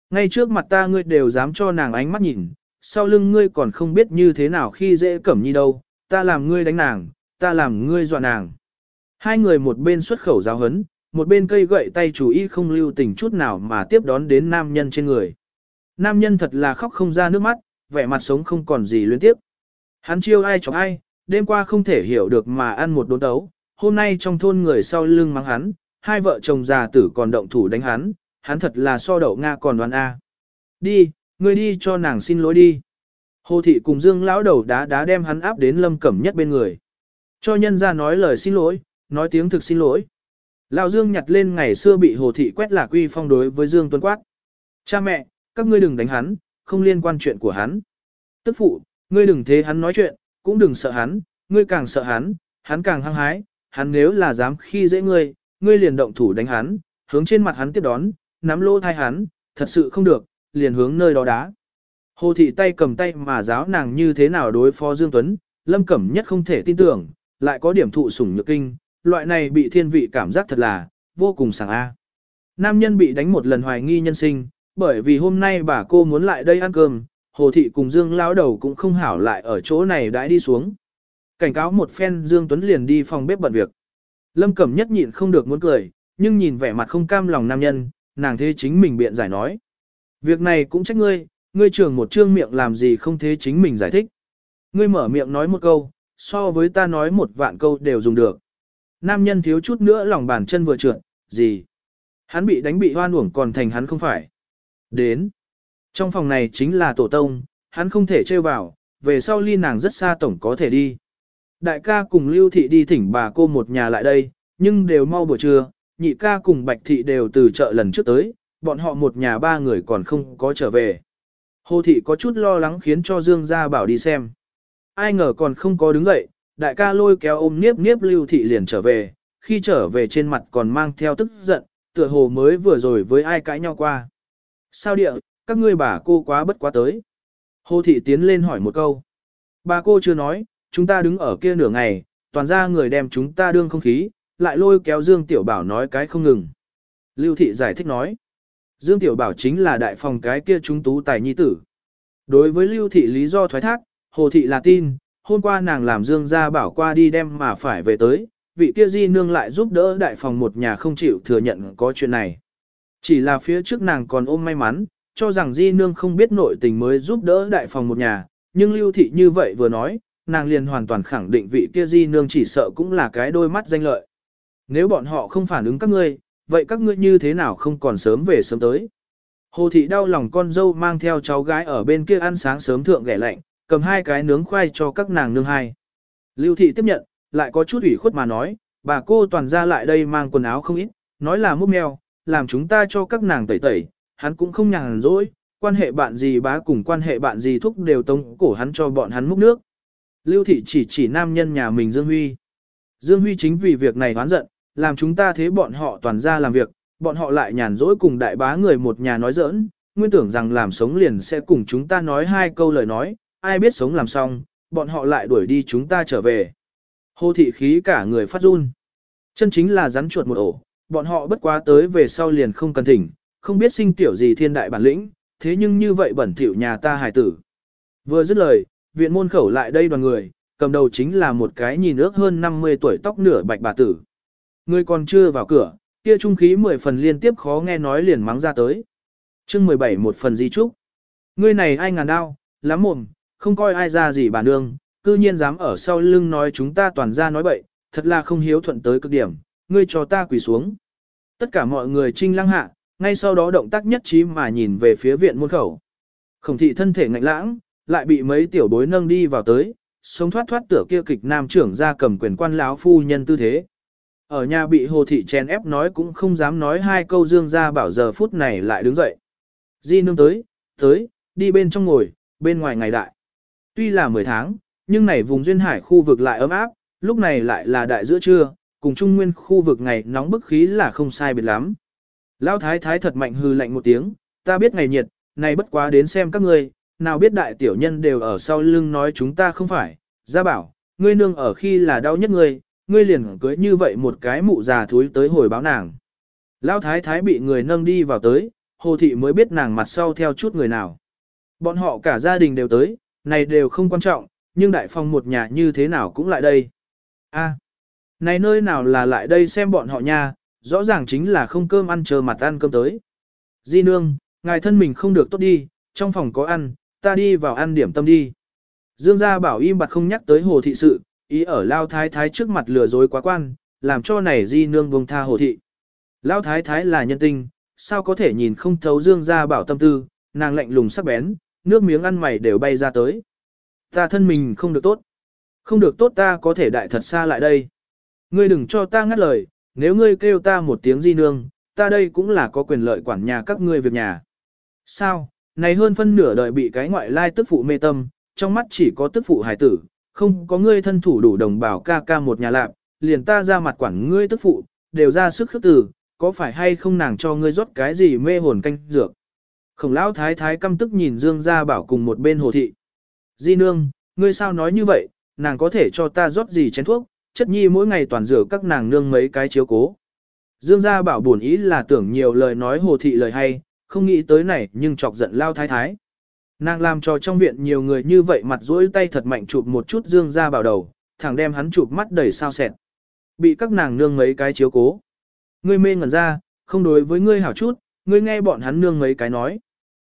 Ngay trước mặt ta ngươi đều dám cho nàng ánh mắt nhìn, sau lưng ngươi còn không biết như thế nào khi dễ cẩm nhi đâu, ta làm ngươi đánh nàng, ta làm ngươi dọa nàng. Hai người một bên xuất khẩu giáo hấn, một bên cây gậy tay chủ ý không lưu tình chút nào mà tiếp đón đến nam nhân trên người. Nam nhân thật là khóc không ra nước mắt, vẻ mặt sống không còn gì luyến tiếp. Hắn chiêu ai chọc ai, đêm qua không thể hiểu được mà ăn một đốn đấu, hôm nay trong thôn người sau lưng mắng hắn, hai vợ chồng già tử còn động thủ đánh hắn, hắn thật là so đậu Nga còn đoán A. Đi, ngươi đi cho nàng xin lỗi đi. Hồ thị cùng Dương lão đầu đá đá đem hắn áp đến lâm cẩm nhất bên người. Cho nhân ra nói lời xin lỗi, nói tiếng thực xin lỗi. Lão Dương nhặt lên ngày xưa bị Hồ thị quét lạc uy phong đối với Dương Tuấn quát. Cha mẹ, các ngươi đừng đánh hắn, không liên quan chuyện của hắn. Tức phụ, ngươi đừng thế hắn nói chuyện, cũng đừng sợ hắn, ngươi càng sợ hắn, hắn càng hăng hái, hắn nếu là dám khi dễ ngươi, ngươi liền động thủ đánh hắn, hướng trên mặt hắn tiếp đón, nắm lỗ thai hắn, thật sự không được, liền hướng nơi đó đá. Hồ thị tay cầm tay mà giáo nàng như thế nào đối phó Dương Tuấn, Lâm Cẩm nhất không thể tin tưởng, lại có điểm thụ sủng nhược kinh, loại này bị thiên vị cảm giác thật là, vô cùng sảng a. Nam nhân bị đánh một lần hoài nghi nhân sinh, bởi vì hôm nay bà cô muốn lại đây ăn cơm, Hồ thị cùng Dương lão đầu cũng không hảo lại ở chỗ này đãi đi xuống. Cảnh cáo một phen Dương Tuấn liền đi phòng bếp bận việc. Lâm Cẩm nhất nhịn không được muốn cười, nhưng nhìn vẻ mặt không cam lòng nam nhân, nàng thế chính mình biện giải nói. Việc này cũng trách ngươi, ngươi trưởng một trương miệng làm gì không thế chính mình giải thích. Ngươi mở miệng nói một câu, so với ta nói một vạn câu đều dùng được. Nam nhân thiếu chút nữa lòng bàn chân vừa trượt, gì? Hắn bị đánh bị hoan uổng còn thành hắn không phải. Đến. Trong phòng này chính là tổ tông, hắn không thể trêu vào, về sau ly nàng rất xa tổng có thể đi. Đại ca cùng Lưu Thị đi thỉnh bà cô một nhà lại đây, nhưng đều mau buổi trưa, nhị ca cùng Bạch Thị đều từ chợ lần trước tới, bọn họ một nhà ba người còn không có trở về. Hồ Thị có chút lo lắng khiến cho Dương Gia bảo đi xem. Ai ngờ còn không có đứng dậy, đại ca lôi kéo ôm niếp niếp Lưu Thị liền trở về, khi trở về trên mặt còn mang theo tức giận, tựa hồ mới vừa rồi với ai cãi nhau qua. Sao địa, các ngươi bà cô quá bất quá tới. Hồ Thị tiến lên hỏi một câu. Bà cô chưa nói, chúng ta đứng ở kia nửa ngày, toàn ra người đem chúng ta đương không khí, lại lôi kéo Dương Tiểu Bảo nói cái không ngừng. Lưu Thị giải thích nói, Dương Tiểu Bảo chính là đại phòng cái kia chúng tú tài nhi tử. Đối với Lưu Thị lý do thoái thác, Hồ Thị là tin, hôm qua nàng làm Dương gia bảo qua đi đem mà phải về tới, vị kia di nương lại giúp đỡ đại phòng một nhà không chịu thừa nhận có chuyện này. Chỉ là phía trước nàng còn ôm may mắn, cho rằng di nương không biết nội tình mới giúp đỡ đại phòng một nhà, nhưng lưu thị như vậy vừa nói, nàng liền hoàn toàn khẳng định vị kia di nương chỉ sợ cũng là cái đôi mắt danh lợi. Nếu bọn họ không phản ứng các ngươi, vậy các ngươi như thế nào không còn sớm về sớm tới. Hồ thị đau lòng con dâu mang theo cháu gái ở bên kia ăn sáng sớm thượng ghẻ lạnh, cầm hai cái nướng khoai cho các nàng nương hai. Lưu thị tiếp nhận, lại có chút ủy khuất mà nói, bà cô toàn ra lại đây mang quần áo không ít, nói là múc mèo, làm chúng ta cho các nàng tẩy tẩy, hắn cũng không nhàn rỗi, quan hệ bạn gì bá cùng quan hệ bạn gì thúc đều tông cổ hắn cho bọn hắn múc nước. Lưu thị chỉ chỉ nam nhân nhà mình Dương Huy. Dương Huy chính vì việc này oán giận, làm chúng ta thế bọn họ toàn ra làm việc, bọn họ lại nhàn rỗi cùng đại bá người một nhà nói giỡn, nguyên tưởng rằng làm sống liền sẽ cùng chúng ta nói hai câu lời nói, ai biết sống làm xong, bọn họ lại đuổi đi chúng ta trở về. hô thị khí cả người phát run. Chân chính là rắn chuột một ổ, bọn họ bất quá tới về sau liền không cần thỉnh, không biết sinh tiểu gì thiên đại bản lĩnh, thế nhưng như vậy bẩn thỉu nhà ta hài tử. Vừa dứt lời, viện môn khẩu lại đây đoàn người, cầm đầu chính là một cái nhìn ước hơn 50 tuổi tóc nửa bạch bà tử. Người còn chưa vào cửa, kia trung khí 10 phần liên tiếp khó nghe nói liền mắng ra tới. chương 17 một phần di trúc. Ngươi này ai ngàn đao, lắm mồm, không coi ai ra gì bà nương, cư nhiên dám ở sau lưng nói chúng ta toàn ra nói bậy, thật là không hiếu thuận tới cực điểm, ngươi cho ta quỳ xuống. Tất cả mọi người trinh lăng hạ, ngay sau đó động tác nhất trí mà nhìn về phía viện môn khẩu. Khổng thị thân thể ngạnh lãng, lại bị mấy tiểu bối nâng đi vào tới, sống thoát thoát tựa kia kịch nam trưởng ra cầm quyền quan lão phu nhân tư thế. Ở nhà bị hồ thị chèn ép nói cũng không dám nói hai câu dương ra bảo giờ phút này lại đứng dậy. Di nương tới, tới, đi bên trong ngồi, bên ngoài ngày đại. Tuy là 10 tháng, nhưng này vùng duyên hải khu vực lại ấm áp, lúc này lại là đại giữa trưa, cùng trung nguyên khu vực ngày nóng bức khí là không sai biệt lắm. Lão thái thái thật mạnh hư lạnh một tiếng, ta biết ngày nhiệt, này bất quá đến xem các ngươi, nào biết đại tiểu nhân đều ở sau lưng nói chúng ta không phải, ra bảo, ngươi nương ở khi là đau nhất ngươi, ngươi liền cưới như vậy một cái mụ già thúi tới hồi báo nàng. Lão thái thái bị người nâng đi vào tới, hồ thị mới biết nàng mặt sau theo chút người nào. Bọn họ cả gia đình đều tới, này đều không quan trọng, nhưng đại phòng một nhà như thế nào cũng lại đây. A, này nơi nào là lại đây xem bọn họ nha, rõ ràng chính là không cơm ăn chờ mặt ăn cơm tới. Di nương, ngài thân mình không được tốt đi, trong phòng có ăn, ta đi vào ăn điểm tâm đi. Dương gia bảo im bặt không nhắc tới hồ thị sự, ý ở lao thái thái trước mặt lừa dối quá quan, làm cho này di nương buông tha hồ thị. Lao thái thái là nhân tinh, sao có thể nhìn không thấu dương gia bảo tâm tư, nàng lạnh lùng sắc bén, nước miếng ăn mày đều bay ra tới. Ta thân mình không được tốt. Không được tốt ta có thể đại thật xa lại đây. Ngươi đừng cho ta ngắt lời, nếu ngươi kêu ta một tiếng di nương, ta đây cũng là có quyền lợi quản nhà các ngươi việc nhà. Sao, này hơn phân nửa đời bị cái ngoại lai tức phụ mê tâm, trong mắt chỉ có tức phụ hài tử, không có ngươi thân thủ đủ đồng bào ca ca một nhà lạp, liền ta ra mặt quản ngươi tức phụ, đều ra sức khước từ, có phải hay không nàng cho ngươi rót cái gì mê hồn canh dược. Khổng lão thái thái căm tức nhìn Dương gia bảo cùng một bên hồ thị. Di nương, ngươi sao nói như vậy, nàng có thể cho ta rót gì chén thuốc, chất nhi mỗi ngày toàn rửa các nàng nương mấy cái chiếu cố. Dương gia bảo buồn ý là tưởng nhiều lời nói hồ thị lời hay, không nghĩ tới này nhưng chọc giận lao thái thái. Nàng làm cho trong viện nhiều người như vậy mặt rỗi tay thật mạnh chụp một chút dương gia bảo đầu, thẳng đem hắn chụp mắt đầy sao sẹt. Bị các nàng nương mấy cái chiếu cố. Ngươi mê ngẩn ra, không đối với ngươi hảo chút, ngươi nghe bọn hắn nương mấy cái nói.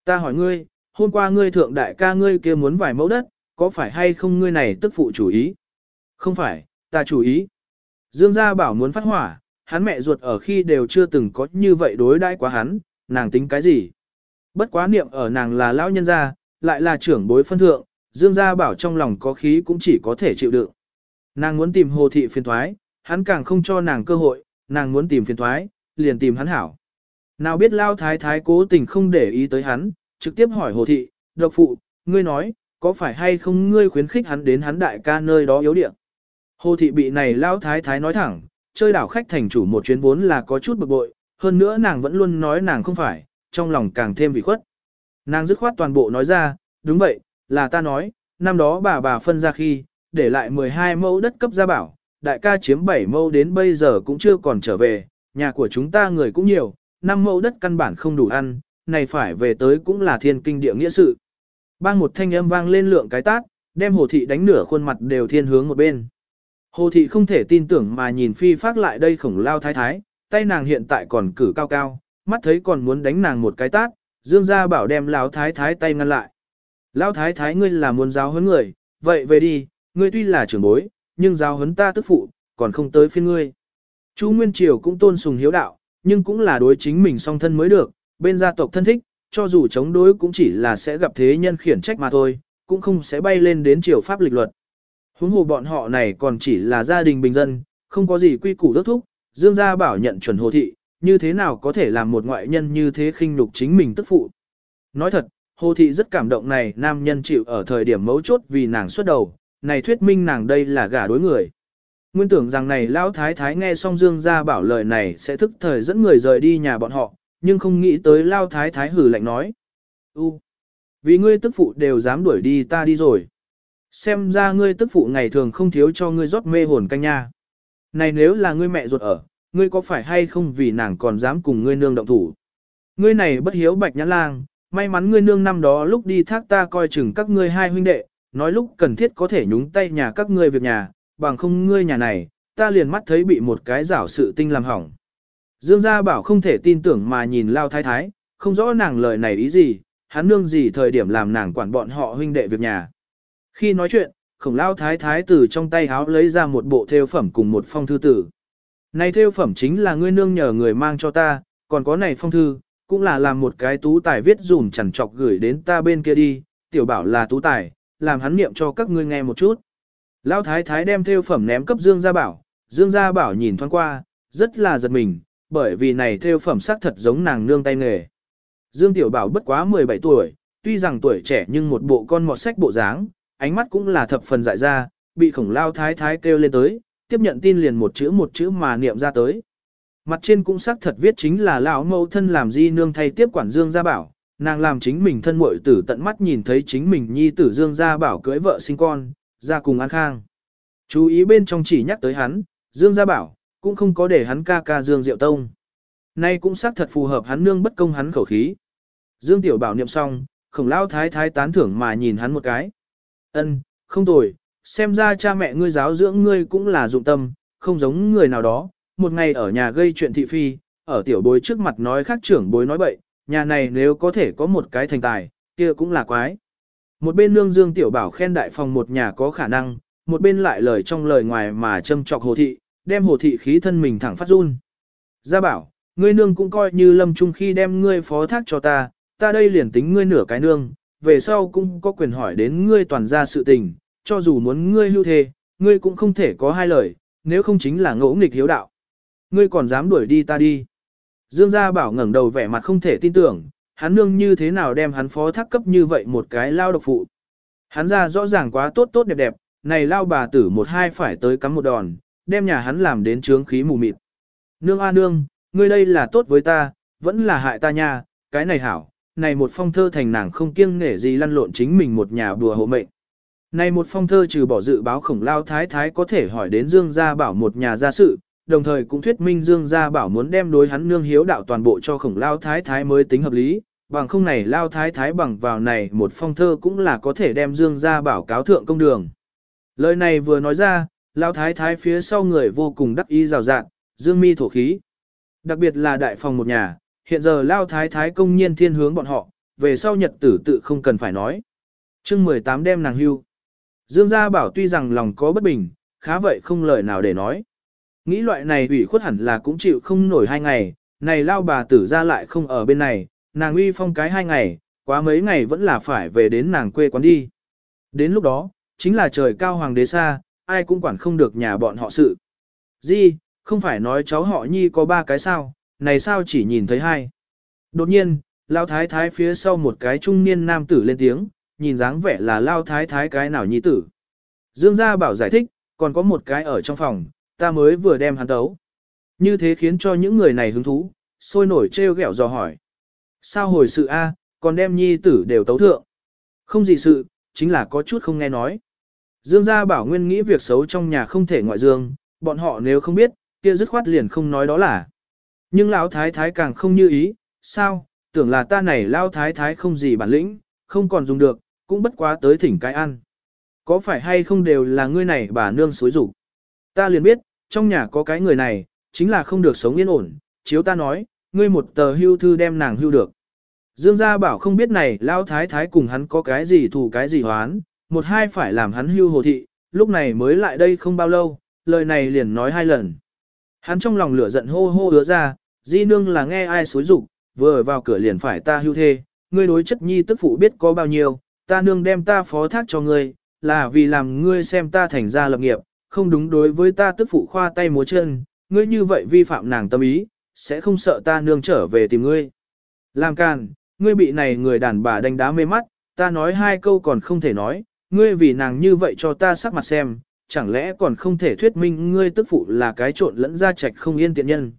Ta hỏi ngươi, hôm qua ngươi thượng đại ca ngươi kia muốn vài mẫu đất, có phải hay không ngươi này tức phụ chủ ý? Không phải, ta chủ ý. Dương gia bảo muốn phát hỏa, hắn mẹ ruột ở khi đều chưa từng có như vậy đối đãi quá hắn, nàng tính cái gì? Bất quá niệm ở nàng là lão nhân gia, lại là trưởng bối phân thượng, Dương gia bảo trong lòng có khí cũng chỉ có thể chịu đựng. Nàng muốn tìm hồ thị phiền thoái, hắn càng không cho nàng cơ hội, nàng muốn tìm phiền thoái, liền tìm hắn hảo. Nào biết lao thái thái cố tình không để ý tới hắn, trực tiếp hỏi hồ thị, độc phụ, ngươi nói, có phải hay không ngươi khuyến khích hắn đến hắn đại ca nơi đó yếu điện? Hồ thị bị này lao thái thái nói thẳng, chơi đảo khách thành chủ một chuyến vốn là có chút bực bội, hơn nữa nàng vẫn luôn nói nàng không phải, trong lòng càng thêm bị khuất. Nàng dứt khoát toàn bộ nói ra, đúng vậy, là ta nói, năm đó bà bà phân ra khi, để lại 12 mẫu đất cấp gia bảo, đại ca chiếm 7 mẫu đến bây giờ cũng chưa còn trở về, nhà của chúng ta người cũng nhiều, 5 mẫu đất căn bản không đủ ăn, này phải về tới cũng là thiên kinh địa nghĩa sự. Bang một thanh âm vang lên lượng cái tát, đem hồ thị đánh nửa khuôn mặt đều thiên hướng một bên. Hồ thị không thể tin tưởng mà nhìn phi phát lại đây khổng lao thái thái, tay nàng hiện tại còn cử cao cao, mắt thấy còn muốn đánh nàng một cái tát, Dương Gia Bảo đem Lão Thái Thái tay ngăn lại. Lão Thái Thái ngươi là muốn giáo huấn người, vậy về đi, ngươi tuy là trưởng bối, nhưng giáo huấn ta tức phụ, còn không tới phiên ngươi. Chu Nguyên Triều cũng tôn sùng hiếu đạo, nhưng cũng là đối chính mình song thân mới được, bên gia tộc thân thích, cho dù chống đối cũng chỉ là sẽ gặp thế nhân khiển trách mà thôi, cũng không sẽ bay lên đến triều pháp lịch luật. Huống hồ bọn họ này còn chỉ là gia đình bình dân, không có gì quy củ đốc thúc, Dương Gia Bảo nhận chuẩn hồ thị, như thế nào có thể làm một ngoại nhân như thế khinh nhục chính mình tức phụ. Nói thật, hồ thị rất cảm động này nam nhân chịu ở thời điểm mấu chốt vì nàng xuất đầu, này thuyết minh nàng đây là gả đối người. Nguyên tưởng rằng này lão thái thái nghe xong Dương Gia Bảo lời này sẽ thức thời dẫn người rời đi nhà bọn họ, nhưng không nghĩ tới lão thái thái hử lạnh nói. U, vì ngươi tức phụ đều dám đuổi đi ta đi rồi. Xem ra ngươi tức phụ ngày thường không thiếu cho ngươi rót mê hồn canh nha. Này nếu là ngươi mẹ ruột ở, ngươi có phải hay không vì nàng còn dám cùng ngươi nương động thủ. Ngươi này bất hiếu bạch nhãn lang, may mắn ngươi nương năm đó lúc đi thác ta coi chừng các ngươi hai huynh đệ, nói lúc cần thiết có thể nhúng tay nhà các ngươi việc nhà, bằng không ngươi nhà này, ta liền mắt thấy bị một cái rảo sự tinh làm hỏng. Dương gia bảo không thể tin tưởng mà nhìn lao thái thái, không rõ nàng lời này ý gì, hắn nương gì thời điểm làm nàng quản bọn họ huynh đệ việc nhà. Khi nói chuyện, khổng lao thái thái từ trong tay háo lấy ra một bộ theo phẩm cùng một phong thư tử. Này theo phẩm chính là ngươi nương nhờ người mang cho ta, còn có này phong thư, cũng là làm một cái tú tài viết dùm chẳng chọc gửi đến ta bên kia đi, tiểu bảo là tú tài, làm hắn niệm cho các ngươi nghe một chút. Lão thái thái đem theo phẩm ném cấp Dương Gia Bảo, Dương Gia Bảo nhìn thoáng qua, rất là giật mình, bởi vì này theo phẩm sắc thật giống nàng nương tay nghề. Dương Tiểu Bảo bất quá 17 tuổi, tuy rằng tuổi trẻ nhưng một bộ con mọt sách bộ dáng, ánh mắt cũng là thập phần dại ra, bị khổng lao thái thái kêu lên tới, tiếp nhận tin liền một chữ một chữ mà niệm ra tới. Mặt trên cũng xác thật viết chính là lão mẫu thân làm di nương thay tiếp quản Dương Gia Bảo, nàng làm chính mình thân muội tử tận mắt nhìn thấy chính mình nhi tử Dương Gia Bảo cưới vợ sinh con, ra cùng an khang. Chú ý bên trong chỉ nhắc tới hắn, Dương Gia Bảo, cũng không có để hắn ca ca Dương Diệu Tông. Nay cũng xác thật phù hợp hắn nương bất công hắn khẩu khí. Dương Tiểu Bảo niệm xong, khổng lao thái thái tán thưởng mà nhìn hắn một cái. Ân, không tồi, xem ra cha mẹ ngươi giáo dưỡng ngươi cũng là dụng tâm, không giống người nào đó, một ngày ở nhà gây chuyện thị phi, ở tiểu bối trước mặt nói khác trưởng bối nói bậy, nhà này nếu có thể có một cái thành tài, kia cũng là quái. Một bên nương dương tiểu bảo khen đại phòng một nhà có khả năng, một bên lại lời trong lời ngoài mà châm chọc hồ thị, đem hồ thị khí thân mình thẳng phát run. Gia bảo, ngươi nương cũng coi như lâm trung khi đem ngươi phó thác cho ta, ta đây liền tính ngươi nửa cái nương, về sau cũng có quyền hỏi đến ngươi toàn ra sự tình, cho dù muốn ngươi hưu thề, ngươi cũng không thể có hai lời, nếu không chính là ngỗ nghịch hiếu đạo. Ngươi còn dám đuổi đi ta đi. Dương Gia Bảo ngẩng đầu vẻ mặt không thể tin tưởng, hắn nương như thế nào đem hắn phó thác cấp như vậy một cái lao độc phụ. Hắn ra rõ ràng quá tốt tốt đẹp đẹp, này lao bà tử một hai phải tới cắm một đòn, đem nhà hắn làm đến trướng khí mù mịt. Nương a nương, ngươi đây là tốt với ta, vẫn là hại ta nha, cái này hảo, này một phong thơ thành nàng không kiêng nể gì lăn lộn chính mình một nhà đùa hộ mệnh. Này một phong thơ trừ bỏ dự báo khổng lao thái thái có thể hỏi đến Dương Gia Bảo một nhà gia sự, đồng thời cũng thuyết minh Dương Gia Bảo muốn đem đối hắn nương hiếu đạo toàn bộ cho khổng lao thái thái mới tính hợp lý, bằng không này lao thái thái bằng vào này một phong thơ cũng là có thể đem Dương Gia Bảo cáo thượng công đường. Lời này vừa nói ra, lao thái thái phía sau người vô cùng đắc ý rào rạng, Dương mi thổ khí. Đặc biệt là đại phòng một nhà, hiện giờ lao thái thái công nhiên thiên hướng bọn họ, về sau nhật tử tự không cần phải nói. chương 18 đem nàng hưu. Dương Gia Bảo tuy rằng lòng có bất bình, khá vậy không lời nào để nói. Nghĩ loại này ủy khuất hẳn là cũng chịu không nổi hai ngày, này lao bà tử ra lại không ở bên này, nàng uy phong cái hai ngày, quá mấy ngày vẫn là phải về đến nàng quê quán đi. Đến lúc đó, chính là trời cao hoàng đế xa, ai cũng quản không được nhà bọn họ sự. Di, không phải nói cháu họ nhi có ba cái sao, này sao chỉ nhìn thấy hai. Đột nhiên, lao thái thái phía sau một cái trung niên nam tử lên tiếng, nhìn dáng vẻ là lao thái thái cái nào nhi tử. Dương gia bảo giải thích, còn có một cái ở trong phòng, ta mới vừa đem hắn tấu. Như thế khiến cho những người này hứng thú, sôi nổi trêu ghẹo dò hỏi. Sao hồi sự A, còn đem nhi tử đều tấu thượng. Không gì sự, chính là có chút không nghe nói. Dương gia bảo nguyên nghĩ việc xấu trong nhà không thể ngoại dương, bọn họ nếu không biết, kia dứt khoát liền không nói đó là. Nhưng lão thái thái càng không như ý, sao, tưởng là ta này lão thái thái không gì bản lĩnh, không còn dùng được, cũng bất quá tới thỉnh cái ăn. Có phải hay không đều là ngươi này bà nương xối rủ. Ta liền biết, trong nhà có cái người này, chính là không được sống yên ổn, chiếu ta nói, ngươi một tờ hưu thư đem nàng hưu được. Dương gia bảo không biết này lao thái thái cùng hắn có cái gì thù cái gì hoán, một hai phải làm hắn hưu hồ thị, lúc này mới lại đây không bao lâu, lời này liền nói hai lần. Hắn trong lòng lửa giận hô hô ứa ra, di nương là nghe ai xối rủ, vừa vào cửa liền phải ta hưu thê, ngươi đối chất nhi tức phụ biết có bao nhiêu, ta nương đem ta phó thác cho ngươi, là vì làm ngươi xem ta thành ra lập nghiệp, không đúng đối với ta tức phụ khoa tay múa chân, ngươi như vậy vi phạm nàng tâm ý, sẽ không sợ ta nương trở về tìm ngươi. Làm càn, ngươi bị này người đàn bà đánh đá mê mắt, ta nói hai câu còn không thể nói, ngươi vì nàng như vậy cho ta sắc mặt xem, chẳng lẽ còn không thể thuyết minh ngươi tức phụ là cái trộn lẫn ra trạch không yên tiện nhân.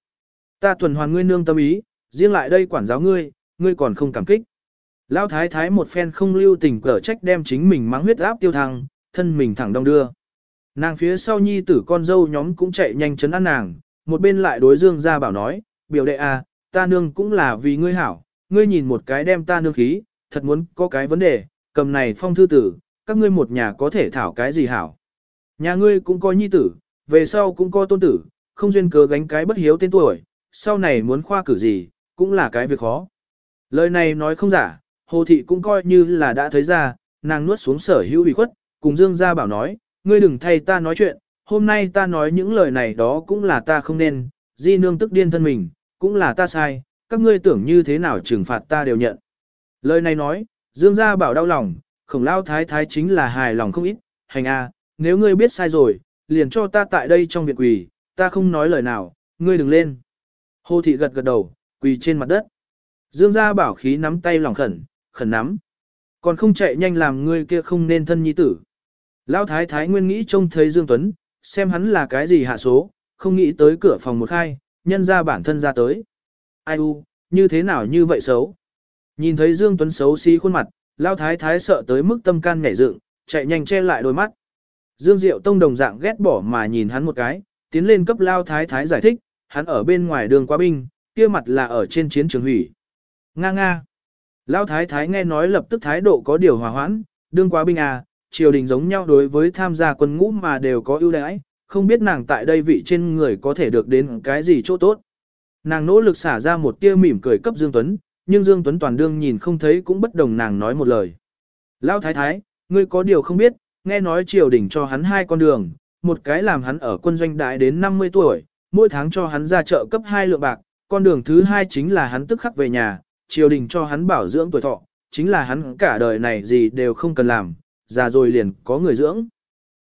Ta tuần hoàn ngươi nương tâm ý, riêng lại đây quản giáo ngươi, ngươi còn không cảm kích. Lão thái thái một phen không lưu tình cở trách đem chính mình mắng huyết áp tiêu thăng, thân mình thẳng đông đưa. Nàng phía sau nhi tử con dâu nhóm cũng chạy nhanh chấn an nàng, một bên lại đối dương ra bảo nói, biểu đệ à, ta nương cũng là vì ngươi hảo, ngươi nhìn một cái đem ta nương khí, thật muốn có cái vấn đề, cầm này phong thư tử, các ngươi một nhà có thể thảo cái gì hảo. Nhà ngươi cũng có nhi tử, về sau cũng có tôn tử, không duyên cớ gánh cái bất hiếu tên tuổi, sau này muốn khoa cử gì, cũng là cái việc khó. Lời này nói không giả, hồ thị cũng coi như là đã thấy ra, nàng nuốt xuống sở hữu ủy khuất, cùng Dương gia bảo nói, ngươi đừng thay ta nói chuyện, hôm nay ta nói những lời này đó cũng là ta không nên, di nương tức điên thân mình, cũng là ta sai, các ngươi tưởng như thế nào trừng phạt ta đều nhận. Lời này nói, Dương gia bảo đau lòng, khổng lao thái thái chính là hài lòng không ít, hành a, nếu ngươi biết sai rồi, liền cho ta tại đây trong viện quỳ, ta không nói lời nào, ngươi đừng lên. Hồ thị gật gật đầu, quỳ trên mặt đất. Dương gia bảo khí nắm tay lòng khẩn, khẩn nắm. Còn không chạy nhanh làm ngươi kia không nên thân nhi tử. Lão thái thái nguyên nghĩ trông thấy Dương Tuấn, xem hắn là cái gì hạ số, không nghĩ tới cửa phòng một khai, nhân ra bản thân ra tới. Ai u, như thế nào như vậy xấu? Nhìn thấy Dương Tuấn xấu xí khuôn mặt, Lão thái thái sợ tới mức tâm can nhảy dựng, chạy nhanh che lại đôi mắt. Dương Diệu Tông đồng dạng ghét bỏ mà nhìn hắn một cái, tiến lên cấp Lão thái thái giải thích, hắn ở bên ngoài đường quá binh, kia mặt là ở trên chiến trường hủy. Nga nga. Lão thái thái nghe nói lập tức thái độ có điều hòa hoãn, đương quá binh à, triều đình giống nhau đối với tham gia quân ngũ mà đều có ưu đãi, không biết nàng tại đây vị trên người có thể được đến cái gì chỗ tốt. Nàng nỗ lực xả ra một tia mỉm cười cấp Dương Tuấn, nhưng Dương Tuấn toàn đương nhìn không thấy cũng bất đồng nàng nói một lời. Lão thái thái, ngươi có điều không biết, nghe nói triều đình cho hắn hai con đường, một cái làm hắn ở quân doanh đại đến 50 tuổi, mỗi tháng cho hắn ra chợ cấp hai lượng bạc, con đường thứ hai chính là hắn tức khắc về nhà, triều đình cho hắn bảo dưỡng tuổi thọ, chính là hắn cả đời này gì đều không cần làm, già rồi liền có người dưỡng.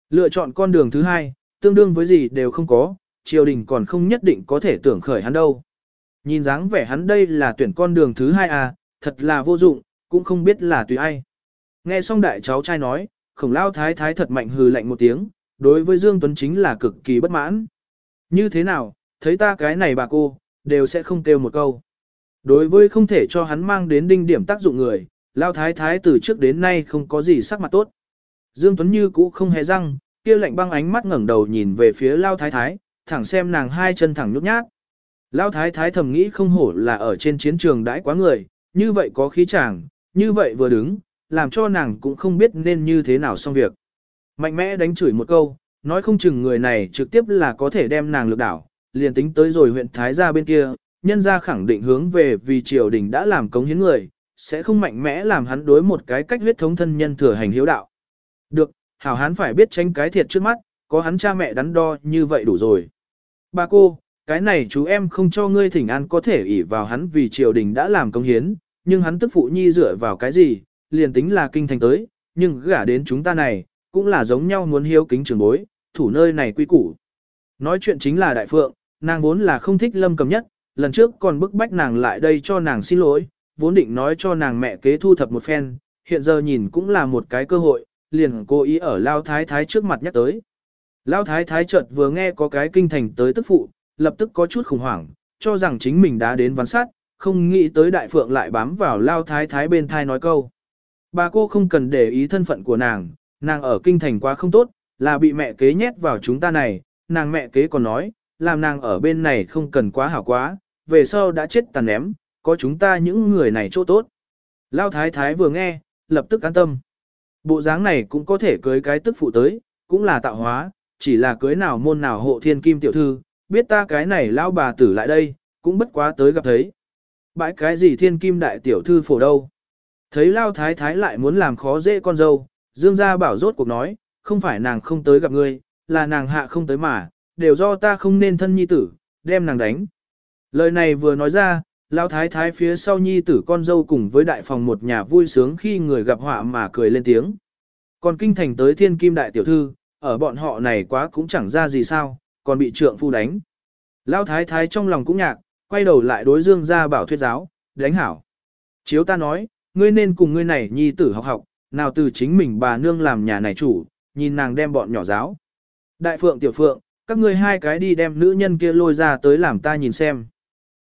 Lựa chọn con đường thứ hai, tương đương với gì đều không có, triều đình còn không nhất định có thể tưởng khởi hắn đâu. Nhìn dáng vẻ hắn đây là tuyển con đường thứ hai à, thật là vô dụng, cũng không biết là tùy ai. Nghe xong đại cháu trai nói, khổng lao thái thái thật mạnh hừ lạnh một tiếng, đối với Dương Tuấn chính là cực kỳ bất mãn. Như thế nào, thấy ta cái này bà cô, đều sẽ không kêu một câu. Đối với không thể cho hắn mang đến đinh điểm tác dụng người, lao thái thái từ trước đến nay không có gì sắc mặt tốt. Dương Tuấn Như cũ không hề răng, kia lạnh băng ánh mắt ngẩng đầu nhìn về phía lao thái thái, thẳng xem nàng hai chân thẳng nhút nhát. Lao thái thái thầm nghĩ không hổ là ở trên chiến trường đãi quá người, như vậy có khí chàng, như vậy vừa đứng, làm cho nàng cũng không biết nên như thế nào xong việc. Mạnh mẽ đánh chửi một câu, nói không chừng người này trực tiếp là có thể đem nàng lược đảo, liền tính tới rồi huyện Thái gia bên kia, nhân gia khẳng định hướng về vì triều đình đã làm cống hiến người, sẽ không mạnh mẽ làm hắn đối một cái cách huyết thống thân nhân thừa hành hiếu đạo. Được, hảo hán phải biết tránh cái thiệt trước mắt, có hắn cha mẹ đắn đo như vậy đủ rồi. Bà cô, cái này chú em không cho ngươi thỉnh an có thể ỷ vào hắn vì triều đình đã làm công hiến, nhưng hắn tức phụ nhi dựa vào cái gì, liền tính là kinh thành tới, nhưng gả đến chúng ta này, cũng là giống nhau muốn hiếu kính trường bối, thủ nơi này quy củ. Nói chuyện chính là đại phượng, nàng vốn là không thích lâm cầm nhất, lần trước còn bức bách nàng lại đây cho nàng xin lỗi, vốn định nói cho nàng mẹ kế thu thập một phen, hiện giờ nhìn cũng là một cái cơ hội, liền cố ý ở Lao Thái Thái trước mặt nhắc tới. Lao Thái Thái chợt vừa nghe có cái kinh thành tới tức phụ, lập tức có chút khủng hoảng, cho rằng chính mình đã đến ván sát, không nghĩ tới đại phượng lại bám vào Lao Thái Thái bên thai nói câu. Bà cô không cần để ý thân phận của nàng, nàng ở kinh thành quá không tốt, là bị mẹ kế nhét vào chúng ta này, nàng mẹ kế còn nói, làm nàng ở bên này không cần quá hảo quá, về sau đã chết tàn ném, có chúng ta những người này chỗ tốt. Lao thái thái vừa nghe, lập tức an tâm. Bộ dáng này cũng có thể cưới cái tức phụ tới, cũng là tạo hóa, chỉ là cưới nào môn nào hộ thiên kim tiểu thư, biết ta cái này lao bà tử lại đây, cũng bất quá tới gặp thấy. bãi cái gì thiên kim đại tiểu thư phổ đâu. Thấy lao thái thái lại muốn làm khó dễ con dâu, Dương gia bảo rốt cuộc nói, không phải nàng không tới gặp ngươi, là nàng hạ không tới mà, đều do ta không nên thân nhi tử, đem nàng đánh. Lời này vừa nói ra, Lão thái thái phía sau nhi tử con dâu cùng với đại phòng một nhà vui sướng khi người gặp họa mà cười lên tiếng. Còn kinh thành tới thiên kim đại tiểu thư, ở bọn họ này quá cũng chẳng ra gì sao, còn bị trượng phu đánh. Lão thái thái trong lòng cũng nhạc, quay đầu lại đối dương ra bảo thuyết giáo, đánh hảo. Chiếu ta nói, ngươi nên cùng ngươi này nhi tử học học, nào từ chính mình bà nương làm nhà này chủ, nhìn nàng đem bọn nhỏ giáo. Đại phượng tiểu phượng, các ngươi hai cái đi đem nữ nhân kia lôi ra tới làm ta nhìn xem.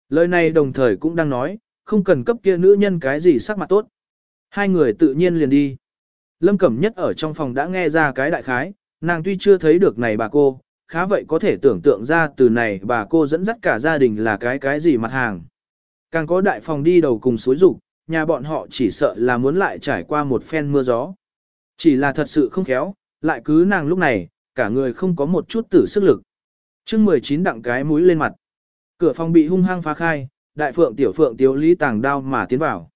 Lời này đồng thời cũng đang nói, không cần cấp kia nữ nhân cái gì sắc mặt tốt. Hai người tự nhiên liền đi. Lâm Cẩm Nhất ở trong phòng đã nghe ra cái đại khái, nàng tuy chưa thấy được này bà cô, khá vậy có thể tưởng tượng ra từ này bà cô dẫn dắt cả gia đình là cái cái gì mặt hàng. Càng có đại phòng đi đầu cùng suối rục, nhà bọn họ chỉ sợ là muốn lại trải qua một phen mưa gió. Chỉ là thật sự không khéo, lại cứ nàng lúc này, cả người không có một chút tử sức lực. chương 19 đặng cái mũi lên mặt. Cửa phòng bị hung hăng phá khai, đại phượng tiểu phượng tiểu lý tàng đao mà tiến vào.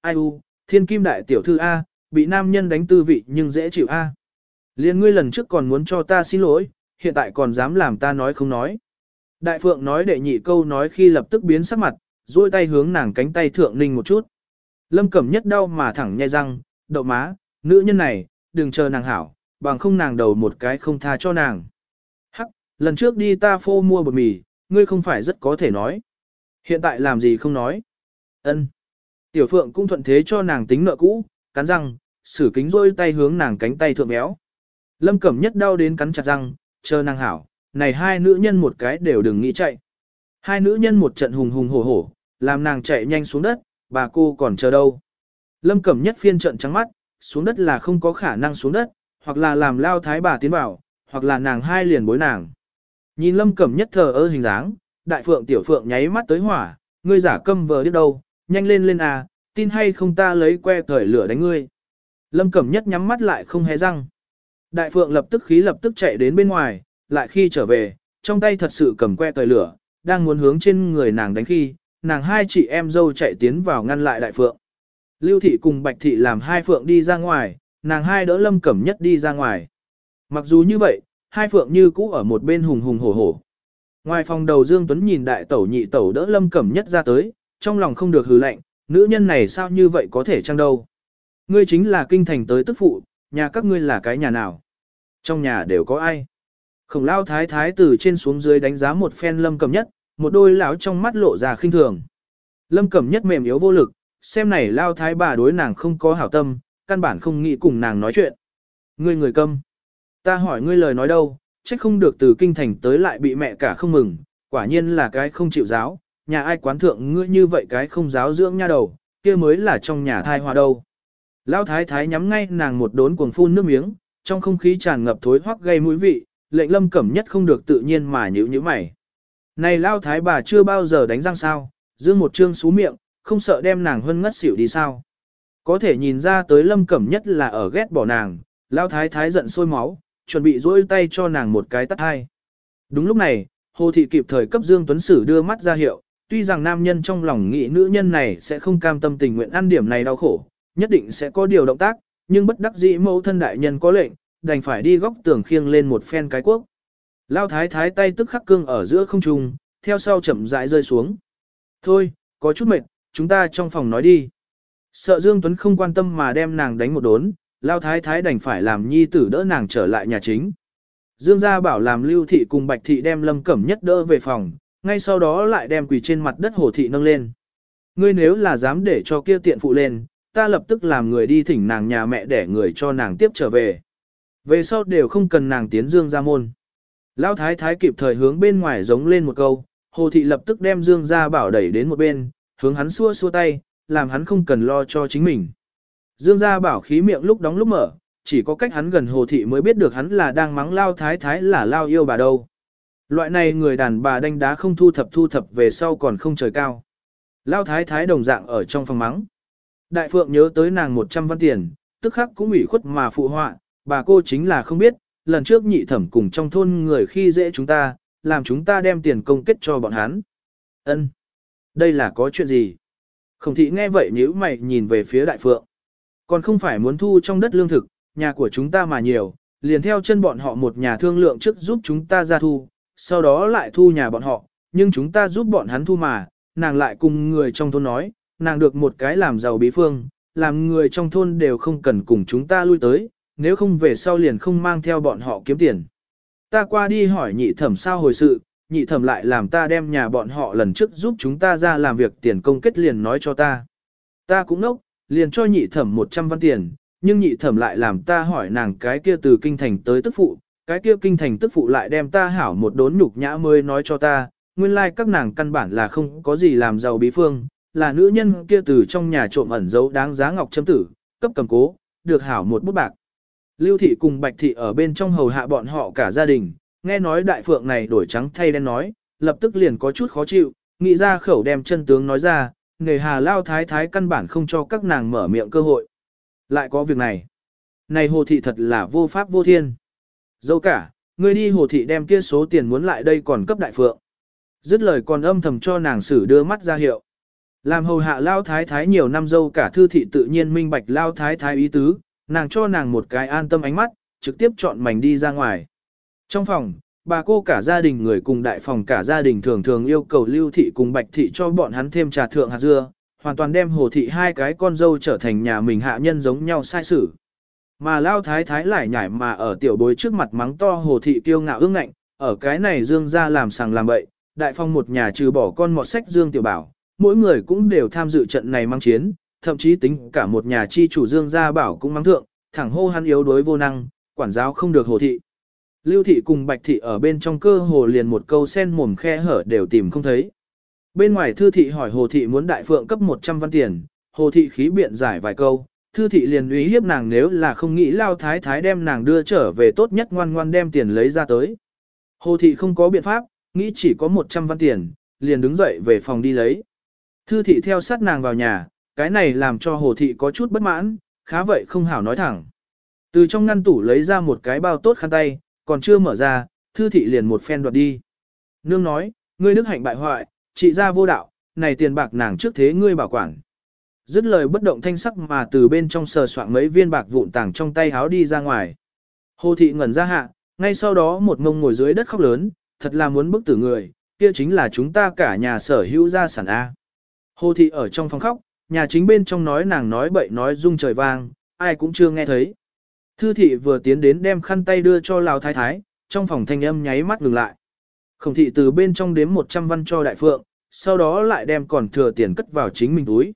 Ai u, thiên kim đại tiểu thư A, bị nam nhân đánh tư vị nhưng dễ chịu A. Liên ngươi lần trước còn muốn cho ta xin lỗi, hiện tại còn dám làm ta nói không nói. Đại phượng nói đệ nhị câu nói khi lập tức biến sắc mặt, duỗi tay hướng nàng cánh tay thượng ninh một chút. Lâm cẩm nhất đau mà thẳng nhai răng, đậu má, nữ nhân này, đừng chờ nàng hảo, bằng không nàng đầu một cái không tha cho nàng. Hắc, lần trước đi ta phô mua bột mì, ngươi không phải rất có thể nói. Hiện tại làm gì không nói. Ân. Tiểu phượng cũng thuận thế cho nàng tính nợ cũ, cắn răng, sử kính rôi tay hướng nàng cánh tay thượng béo. Lâm cẩm nhất đau đến cắn chặt răng, chờ nàng hảo, này hai nữ nhân một cái đều đừng nghĩ chạy. Hai nữ nhân một trận hùng hùng hổ hổ, làm nàng chạy nhanh xuống đất, bà cô còn chờ đâu. Lâm cẩm nhất phiên trận trắng mắt, xuống đất là không có khả năng xuống đất, hoặc là làm lao thái bà tiến vào, hoặc là nàng hai liền bối nàng. Nhìn lâm cẩm nhất thờ ơ hình dáng, đại phượng tiểu phượng nháy mắt tới hỏa, ngươi giả câm vờ đi đâu, nhanh lên lên à, tin hay không ta lấy que thời lửa đánh ngươi. Lâm cẩm nhất nhắm mắt lại không hé răng. Đại phượng lập tức khí lập tức chạy đến bên ngoài, lại khi trở về, trong tay thật sự cầm que thời lửa, đang muốn hướng trên người nàng đánh khi, nàng hai chị em dâu chạy tiến vào ngăn lại đại phượng. Lưu thị cùng bạch thị làm hai phượng đi ra ngoài, nàng hai đỡ lâm cẩm nhất đi ra ngoài. Mặc dù như vậy, hai phượng như cũ ở một bên hùng hùng hổ hổ. Ngoài phòng đầu Dương Tuấn nhìn đại tẩu nhị tẩu đỡ lâm cẩm nhất ra tới, trong lòng không được hừ lạnh, nữ nhân này sao như vậy có thể chăng đâu. Ngươi chính là kinh thành tới tức phụ, nhà các ngươi là cái nhà nào. Trong nhà đều có ai. Khổng lao thái thái từ trên xuống dưới đánh giá một phen lâm cẩm nhất, một đôi lão trong mắt lộ ra khinh thường. Lâm cẩm nhất mềm yếu vô lực, xem này lao thái bà đối nàng không có hảo tâm, căn bản không nghĩ cùng nàng nói chuyện. Ngươi người câm. Ta hỏi ngươi lời nói đâu, trách không được từ kinh thành tới lại bị mẹ cả không mừng, quả nhiên là cái không chịu giáo, nhà ai quán thượng ngươi như vậy cái không giáo dưỡng nha đầu, kia mới là trong nhà thai hoa đâu. Lão thái thái nhắm ngay nàng một đốn cuồng phun nước miếng, trong không khí tràn ngập thối hoắc gây mũi vị, lệnh lâm cẩm nhất không được tự nhiên mà nhíu nhíu mày. Này Lão thái bà chưa bao giờ đánh răng sao, dương một trương xú miệng, không sợ đem nàng hân ngất xỉu đi sao. Có thể nhìn ra tới lâm cẩm nhất là ở ghét bỏ nàng, Lão thái thái giận sôi máu, chuẩn bị dỗi tay cho nàng một cái tắt hai. Đúng lúc này, Hồ Thị kịp thời cấp Dương Tuấn Sử đưa mắt ra hiệu, tuy rằng nam nhân trong lòng nghĩ nữ nhân này sẽ không cam tâm tình nguyện ăn điểm này đau khổ, nhất định sẽ có điều động tác, nhưng bất đắc dĩ mẫu thân đại nhân có lệnh, đành phải đi góc tường khiêng lên một phen cái quốc. Lao thái thái tay tức khắc cương ở giữa không trung, theo sau chậm rãi rơi xuống. Thôi, có chút mệt, chúng ta trong phòng nói đi. Sợ Dương Tuấn không quan tâm mà đem nàng đánh một đốn, Lao thái thái đành phải làm nhi tử đỡ nàng trở lại nhà chính. Dương gia bảo làm lưu thị cùng bạch thị đem lâm cẩm nhất đỡ về phòng, ngay sau đó lại đem quỳ trên mặt đất hồ thị nâng lên. Ngươi nếu là dám để cho kia tiện phụ lên, ta lập tức làm người đi thỉnh nàng nhà mẹ để người cho nàng tiếp trở về. Về sau đều không cần nàng tiến dương ra môn. Lão thái thái kịp thời hướng bên ngoài giống lên một câu, hồ thị lập tức đem dương gia bảo đẩy đến một bên, hướng hắn xua xua tay, làm hắn không cần lo cho chính mình. Dương gia bảo khí miệng lúc đóng lúc mở, chỉ có cách hắn gần hồ thị mới biết được hắn là đang mắng lao thái thái là lao yêu bà đâu. Loại này người đàn bà đánh đá không thu thập thu thập về sau còn không trời cao. Lao thái thái đồng dạng ở trong phòng mắng. Đại phượng nhớ tới nàng 100 văn tiền, tức khắc cũng ủy khuất mà phụ họa, bà cô chính là không biết, lần trước nhị thẩm cùng trong thôn người khi dễ chúng ta, làm chúng ta đem tiền công kết cho bọn hắn. Ân, Đây là có chuyện gì? Khổng thị nghe vậy nhíu mày nhìn về phía đại phượng. Còn không phải muốn thu trong đất lương thực, nhà của chúng ta mà nhiều, liền theo chân bọn họ một nhà thương lượng trước giúp chúng ta ra thu, sau đó lại thu nhà bọn họ, nhưng chúng ta giúp bọn hắn thu mà, nàng lại cùng người trong thôn nói, nàng được một cái làm giàu bí phương, làm người trong thôn đều không cần cùng chúng ta lui tới, nếu không về sau liền không mang theo bọn họ kiếm tiền. Ta qua đi hỏi nhị thẩm sao hồi sự, nhị thẩm lại làm ta đem nhà bọn họ lần trước giúp chúng ta ra làm việc tiền công kết liền nói cho ta. Ta cũng nốc, liền cho nhị thẩm 100 văn tiền, nhưng nhị thẩm lại làm ta hỏi nàng cái kia từ kinh thành tới tức phụ, cái kia kinh thành tức phụ lại đem ta hảo một đốn nhục nhã mới nói cho ta, nguyên lai like các nàng căn bản là không có gì làm giàu bí phương, là nữ nhân kia từ trong nhà trộm ẩn giấu đáng giá ngọc châm tử, cấp cầm cố, được hảo một bút bạc. Lưu thị cùng Bạch thị ở bên trong hầu hạ bọn họ cả gia đình, nghe nói đại phượng này đổi trắng thay đen nói, lập tức liền có chút khó chịu, nghĩ ra khẩu đem chân tướng nói ra, nề hà lao thái thái căn bản không cho các nàng mở miệng cơ hội. Lại có việc này. Này hồ thị thật là vô pháp vô thiên. Dâu cả, ngươi đi hồ thị đem kia số tiền muốn lại đây còn cấp đại phượng. Dứt lời còn âm thầm cho nàng xử đưa mắt ra hiệu. Làm hầu hạ lao thái thái nhiều năm dâu cả thư thị tự nhiên minh bạch lao thái thái ý tứ, nàng cho nàng một cái an tâm ánh mắt, trực tiếp chọn mảnh đi ra ngoài. Trong phòng, bà cô cả gia đình người cùng đại phòng cả gia đình thường thường yêu cầu lưu thị cùng bạch thị cho bọn hắn thêm trà thượng hạt dưa, hoàn toàn đem hồ thị hai cái con dâu trở thành nhà mình hạ nhân giống nhau sai xử. Mà lao thái thái lại nhảy mà ở tiểu bối trước mặt mắng to hồ thị kiêu ngạo ương ngạnh, ở cái này dương ra làm sàng làm bậy, đại phong một nhà trừ bỏ con mọt sách dương tiểu bảo, mỗi người cũng đều tham dự trận này mang chiến, thậm chí tính cả một nhà chi chủ dương gia bảo cũng mắng thượng, thẳng hô hắn yếu đối vô năng, quản giáo không được hồ thị. Lưu thị cùng bạch thị ở bên trong cơ hồ liền một câu sen mồm khe hở đều tìm không thấy. Bên ngoài thư thị hỏi hồ thị muốn đại phượng cấp 100 văn tiền, hồ thị khí biện giải vài câu, thư thị liền uy hiếp nàng nếu là không nghĩ lao thái thái đem nàng đưa trở về tốt nhất ngoan ngoan đem tiền lấy ra tới. Hồ thị không có biện pháp, nghĩ chỉ có 100 văn tiền, liền đứng dậy về phòng đi lấy. Thư thị theo sát nàng vào nhà, cái này làm cho hồ thị có chút bất mãn, khá vậy không hảo nói thẳng. Từ trong ngăn tủ lấy ra một cái bao tốt khăn tay, còn chưa mở ra, thư thị liền một phen đoạt đi. Nương nói, ngươi đức hạnh bại hoại, trị ra vô đạo, này tiền bạc nàng trước thế ngươi bảo quản. Dứt lời bất động thanh sắc mà từ bên trong sờ soạn mấy viên bạc vụn tàng trong tay háo đi ra ngoài. Hồ thị ngẩn ra hạ, ngay sau đó một ngông ngồi dưới đất khóc lớn, thật là muốn bức tử người, kia chính là chúng ta cả nhà sở hữu gia sản A. Hồ thị ở trong phòng khóc, nhà chính bên trong nói nàng nói bậy nói rung trời vang, ai cũng chưa nghe thấy. Thư thị vừa tiến đến đem khăn tay đưa cho Lào Thái Thái, trong phòng thanh âm nháy mắt ngừng lại. Khổng thị từ bên trong đếm 100 văn cho đại phượng, sau đó lại đem còn thừa tiền cất vào chính mình túi.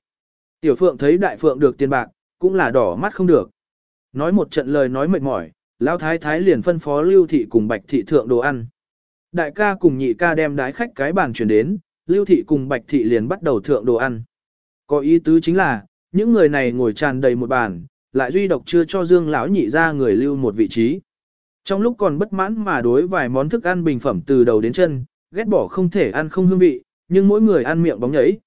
Tiểu phượng thấy đại phượng được tiền bạc, cũng là đỏ mắt không được. Nói một trận lời nói mệt mỏi, Lão Thái Thái liền phân phó Lưu Thị cùng Bạch Thị thượng đồ ăn. Đại ca cùng nhị ca đem đái khách cái bàn chuyển đến, Lưu Thị cùng Bạch Thị liền bắt đầu thượng đồ ăn. Có ý tứ chính là, những người này ngồi tràn đầy một bàn, lại duy độc chưa cho Dương lão nhị ra người lưu một vị trí. Trong lúc còn bất mãn mà đối vài món thức ăn bình phẩm từ đầu đến chân, ghét bỏ không thể ăn không hương vị, nhưng mỗi người ăn miệng bóng nhảy.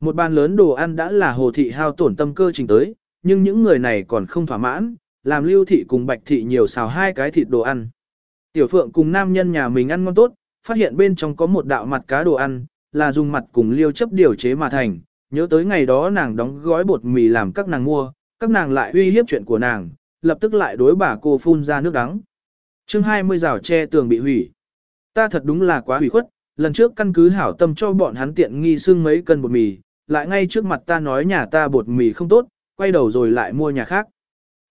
Một bàn lớn đồ ăn đã là hồ thị hao tổn tâm cơ trình tới, nhưng những người này còn không thỏa mãn, làm lưu thị cùng bạch thị nhiều xào hai cái thịt đồ ăn. Tiểu phượng cùng nam nhân nhà mình ăn ngon tốt, phát hiện bên trong có một đạo mặt cá đồ ăn, là dùng mặt cùng liêu chấp điều chế mà thành, nhớ tới ngày đó nàng đóng gói bột mì làm các nàng mua, các nàng lại uy hiếp chuyện của nàng, lập tức lại đối bà cô phun ra nước đắng. chương 20 rào che tường bị hủy. Ta thật đúng là quá hủy khuất, lần trước căn cứ hảo tâm cho bọn hắn tiện nghi xưng mấy cân bột mì, lại ngay trước mặt ta nói nhà ta bột mì không tốt, quay đầu rồi lại mua nhà khác.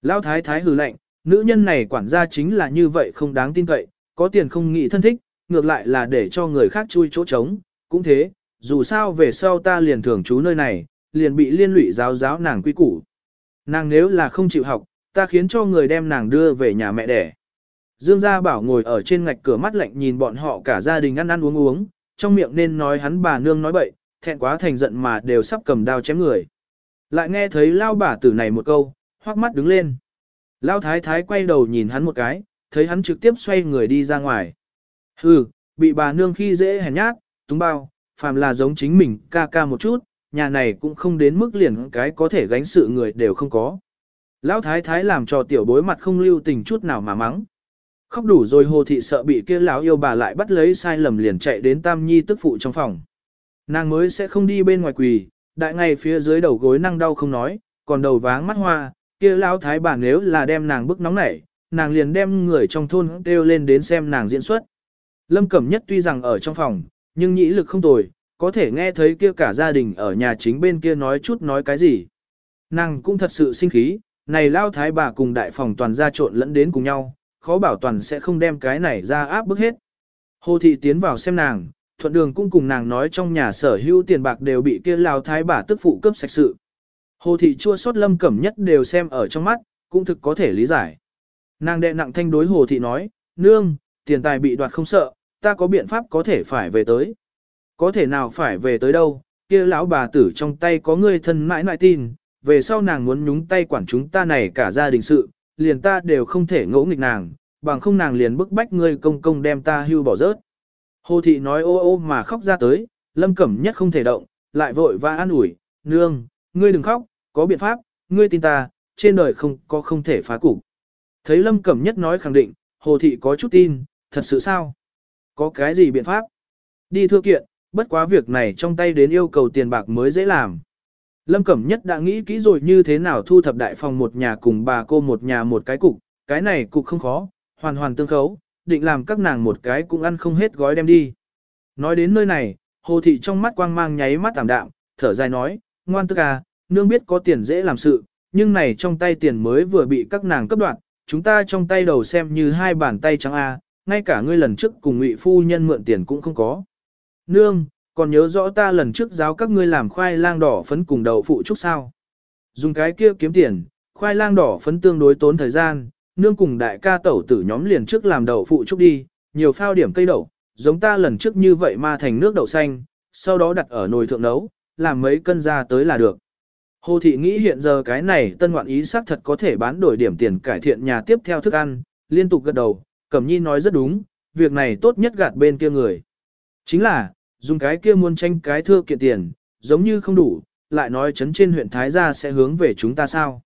Lão thái thái hừ lạnh, nữ nhân này quản gia chính là như vậy không đáng tin cậy, có tiền không nghĩ thân thích, ngược lại là để cho người khác chui chỗ trống, cũng thế, dù sao về sau ta liền thường trú nơi này, liền bị liên lụy giáo giáo nàng quy củ. Nàng nếu là không chịu học, ta khiến cho người đem nàng đưa về nhà mẹ đẻ. Dương Gia Bảo ngồi ở trên ngạch cửa mắt lạnh nhìn bọn họ cả gia đình ăn ăn uống uống, trong miệng nên nói hắn bà nương nói bậy, thẹn quá thành giận mà đều sắp cầm đao chém người. Lại nghe thấy lao bà tử này một câu, hoắc mắt đứng lên. Lao thái thái quay đầu nhìn hắn một cái, thấy hắn trực tiếp xoay người đi ra ngoài. Hừ, bị bà nương khi dễ hèn nhát, túng bao, phàm là giống chính mình ca ca một chút, nhà này cũng không đến mức liền cái có thể gánh sự người đều không có. Lão thái thái làm cho tiểu bối mặt không lưu tình chút nào mà mắng. Khóc đủ rồi hồ thị sợ bị kia lão yêu bà lại bắt lấy sai lầm liền chạy đến tam nhi tức phụ trong phòng. Nàng mới sẽ không đi bên ngoài quỳ, đại ngày phía dưới đầu gối năng đau không nói, còn đầu váng mắt hoa, kia lão thái bà nếu là đem nàng bức nóng nảy, nàng liền đem người trong thôn kêu lên đến xem nàng diễn xuất. Lâm Cẩm Nhất tuy rằng ở trong phòng, nhưng nhĩ lực không tồi, có thể nghe thấy kia cả gia đình ở nhà chính bên kia nói chút nói cái gì. Nàng cũng thật sự sinh khí, này lao thái bà cùng đại phòng toàn gia trộn lẫn đến cùng nhau, khó bảo toàn sẽ không đem cái này ra áp bức hết. Hồ thị tiến vào xem nàng, thuận đường cũng cùng nàng nói trong nhà sở hữu tiền bạc đều bị kia lao thái bà tức phụ cấp sạch sự. Hồ thị chua xót lâm cẩm nhất đều xem ở trong mắt, cũng thực có thể lý giải. Nàng đệ nặng thanh đối hồ thị nói, nương, tiền tài bị đoạt không sợ, ta có biện pháp có thể phải về tới. Có thể nào phải về tới đâu, kia lão bà tử trong tay có người thân mãi mãi tin, về sau nàng muốn nhúng tay quản chúng ta này cả gia đình sự, liền ta đều không thể ngỗ nghịch nàng, bằng không nàng liền bức bách ngươi công công đem ta hưu bỏ rớt. Hồ thị nói ô ô mà khóc ra tới, lâm cẩm nhất không thể động, lại vội và an ủi, nương, ngươi đừng khóc, có biện pháp, ngươi tin ta, trên đời không có không thể phá cục. Thấy lâm cẩm nhất nói khẳng định, hồ thị có chút tin, thật sự sao? Có cái gì biện pháp? Đi thưa kiện, bất quá việc này trong tay đến yêu cầu tiền bạc mới dễ làm. Lâm Cẩm Nhất đã nghĩ kỹ rồi như thế nào thu thập đại phòng một nhà cùng bà cô một nhà một cái cục, cái này cục không khó, hoàn hoàn tương khấu, định làm các nàng một cái cũng ăn không hết gói đem đi. Nói đến nơi này, hồ thị trong mắt quang mang nháy mắt tạm đạm, thở dài nói, ngoan tức à, nương biết có tiền dễ làm sự, nhưng này trong tay tiền mới vừa bị các nàng cấp đoạt, chúng ta trong tay đầu xem như hai bàn tay trắng a, ngay cả ngươi lần trước cùng ngụy phu nhân mượn tiền cũng không có. Nương, còn nhớ rõ ta lần trước giáo các ngươi làm khoai lang đỏ phấn cùng đậu phụ trúc sao. Dùng cái kia kiếm tiền, khoai lang đỏ phấn tương đối tốn thời gian, nương cùng đại ca tẩu tử nhóm liền trước làm đậu phụ trúc đi, nhiều phao điểm cây đậu, giống ta lần trước như vậy mà thành nước đậu xanh, sau đó đặt ở nồi thượng nấu, làm mấy cân ra tới là được. Hồ thị nghĩ hiện giờ cái này tân ngoạn ý xác thật có thể bán đổi điểm tiền cải thiện nhà tiếp theo thức ăn, liên tục gật đầu, Cẩm Nhi nói rất đúng, việc này tốt nhất gạt bên kia người. Chính là, dùng cái kia muốn tranh cái thưa kiện tiền, giống như không đủ, lại nói chấn trên huyện Thái Gia sẽ hướng về chúng ta sao.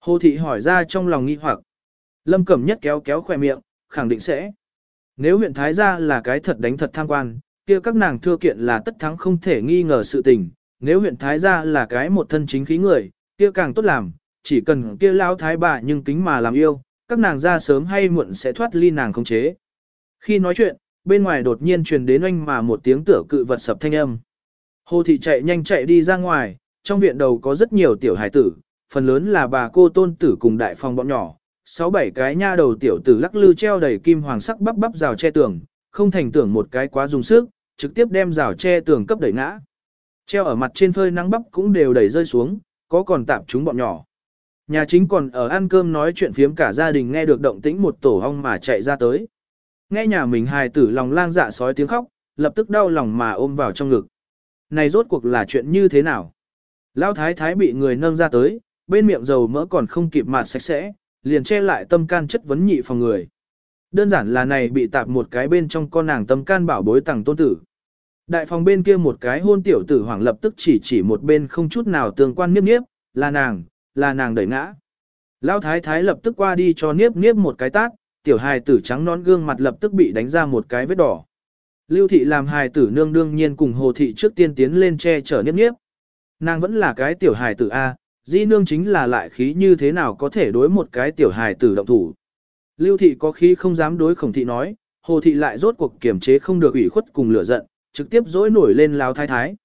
Hồ thị hỏi ra trong lòng nghi hoặc. Lâm Cẩm Nhất kéo kéo khỏe miệng, khẳng định sẽ. Nếu huyện Thái Gia là cái thật đánh thật tham quan, kia các nàng thưa kiện là tất thắng không thể nghi ngờ sự tình. Nếu huyện Thái Gia là cái một thân chính khí người, kia càng tốt làm, chỉ cần kia lao thái bà nhưng kính mà làm yêu, các nàng ra sớm hay muộn sẽ thoát ly nàng không chế. Khi nói chuyện, bên ngoài đột nhiên truyền đến oanh mà một tiếng tửa cự vật sập thanh âm. Hồ thị chạy nhanh chạy đi ra ngoài, trong viện đầu có rất nhiều tiểu hải tử, phần lớn là bà cô tôn tử cùng đại phòng bọn nhỏ, sáu bảy cái nha đầu tiểu tử lắc lư treo đầy kim hoàng sắc bắp bắp rào che tường, không thành tưởng một cái quá dùng sức, trực tiếp đem rào che tường cấp đẩy ngã. Treo ở mặt trên phơi nắng bắp cũng đều đẩy rơi xuống, có còn tạm chúng bọn nhỏ. Nhà chính còn ở ăn cơm nói chuyện phiếm cả gia đình nghe được động tĩnh một tổ ong mà chạy ra tới. Nghe nhà mình hài tử lòng lang dạ sói tiếng khóc, lập tức đau lòng mà ôm vào trong ngực. Này rốt cuộc là chuyện như thế nào? Lão thái thái bị người nâng ra tới, bên miệng dầu mỡ còn không kịp mạt sạch sẽ, liền che lại tâm can chất vấn nhị phòng người. Đơn giản là này bị tạp một cái bên trong con nàng tâm can bảo bối tàng tôn tử. Đại phòng bên kia một cái hôn tiểu tử hoảng lập tức chỉ chỉ một bên không chút nào tương quan niếp niếp, là nàng, là nàng đẩy ngã. Lão thái thái lập tức qua đi cho niếp niếp một cái tát, tiểu hài tử trắng nón gương mặt lập tức bị đánh ra một cái vết đỏ. Lưu thị làm hài tử nương đương nhiên cùng hồ thị trước tiên tiến lên che chở niếp niếp. Nàng vẫn là cái tiểu hài tử A, di nương chính là lại khí như thế nào có thể đối một cái tiểu hài tử động thủ. Lưu thị có khí không dám đối khổng thị nói, hồ thị lại rốt cuộc kiểm chế không được ủy khuất cùng lửa giận, trực tiếp dỗi nổi lên lao thái thái.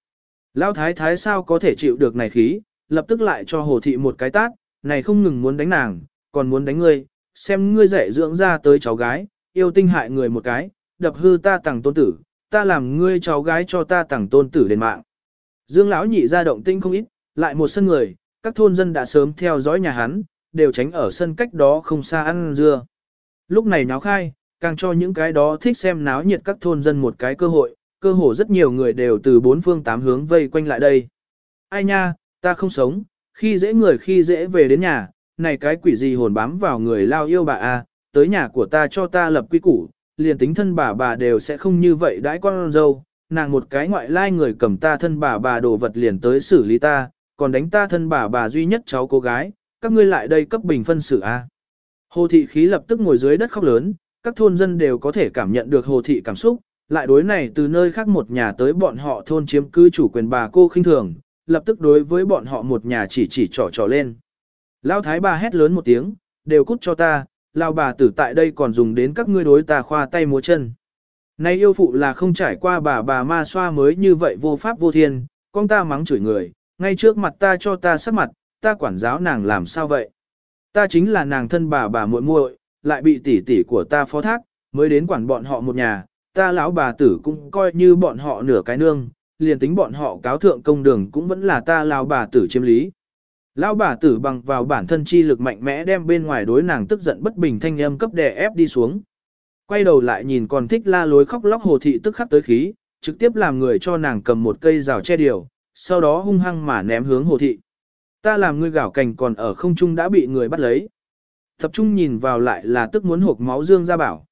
Lao thái thái sao có thể chịu được này khí, lập tức lại cho hồ thị một cái tát, này không ngừng muốn đánh nàng, còn muốn đánh ngươi, xem ngươi dạy dưỡng ra tới cháu gái, yêu tinh hại người một cái, đập hư ta tặng tôn tử, ta làm ngươi cháu gái cho ta tặng tôn tử đền mạng. Dương lão nhị ra động tinh không ít, lại một sân người, các thôn dân đã sớm theo dõi nhà hắn, đều tránh ở sân cách đó không xa ăn dưa. Lúc này náo khai, càng cho những cái đó thích xem náo nhiệt các thôn dân một cái cơ hội, cơ hồ rất nhiều người đều từ bốn phương tám hướng vây quanh lại đây. Ai nha, ta không sống, khi dễ người khi dễ về đến nhà, này cái quỷ gì hồn bám vào người lao yêu bà a, tới nhà của ta cho ta lập quy củ, liền tính thân bà bà đều sẽ không như vậy đãi con dâu, nàng một cái ngoại lai người cầm ta thân bà bà đồ vật liền tới xử lý ta, còn đánh ta thân bà bà duy nhất cháu cô gái, các ngươi lại đây cấp bình phân xử a. Hồ thị khí lập tức ngồi dưới đất khóc lớn, các thôn dân đều có thể cảm nhận được hồ thị cảm xúc, lại đối này từ nơi khác một nhà tới bọn họ thôn chiếm cư chủ quyền bà cô khinh thường, lập tức đối với bọn họ một nhà chỉ chỉ trò trò lên. Lão thái bà hét lớn một tiếng, đều cút cho ta, lão bà tử tại đây còn dùng đến các ngươi đối ta khoa tay múa chân. Nay yêu phụ là không trải qua bà bà ma xoa mới như vậy vô pháp vô thiên, con ta mắng chửi người, ngay trước mặt ta cho ta sắc mặt, ta quản giáo nàng làm sao vậy? Ta chính là nàng thân bà bà muội muội, lại bị tỷ tỷ của ta phó thác, mới đến quản bọn họ một nhà, ta lão bà tử cũng coi như bọn họ nửa cái nương, liền tính bọn họ cáo thượng công đường cũng vẫn là ta lão bà tử chiếm lý. Lão bà tử bằng vào bản thân chi lực mạnh mẽ đem bên ngoài đối nàng tức giận bất bình thanh âm cấp đè ép đi xuống. Quay đầu lại nhìn còn thích la lối khóc lóc hồ thị tức khắc tới khí, trực tiếp làm người cho nàng cầm một cây rào che điều, sau đó hung hăng mà ném hướng hồ thị. Ta làm ngươi gạo cành còn ở không trung đã bị người bắt lấy. Tập trung nhìn vào lại là tức muốn hộp máu Dương Gia Bảo.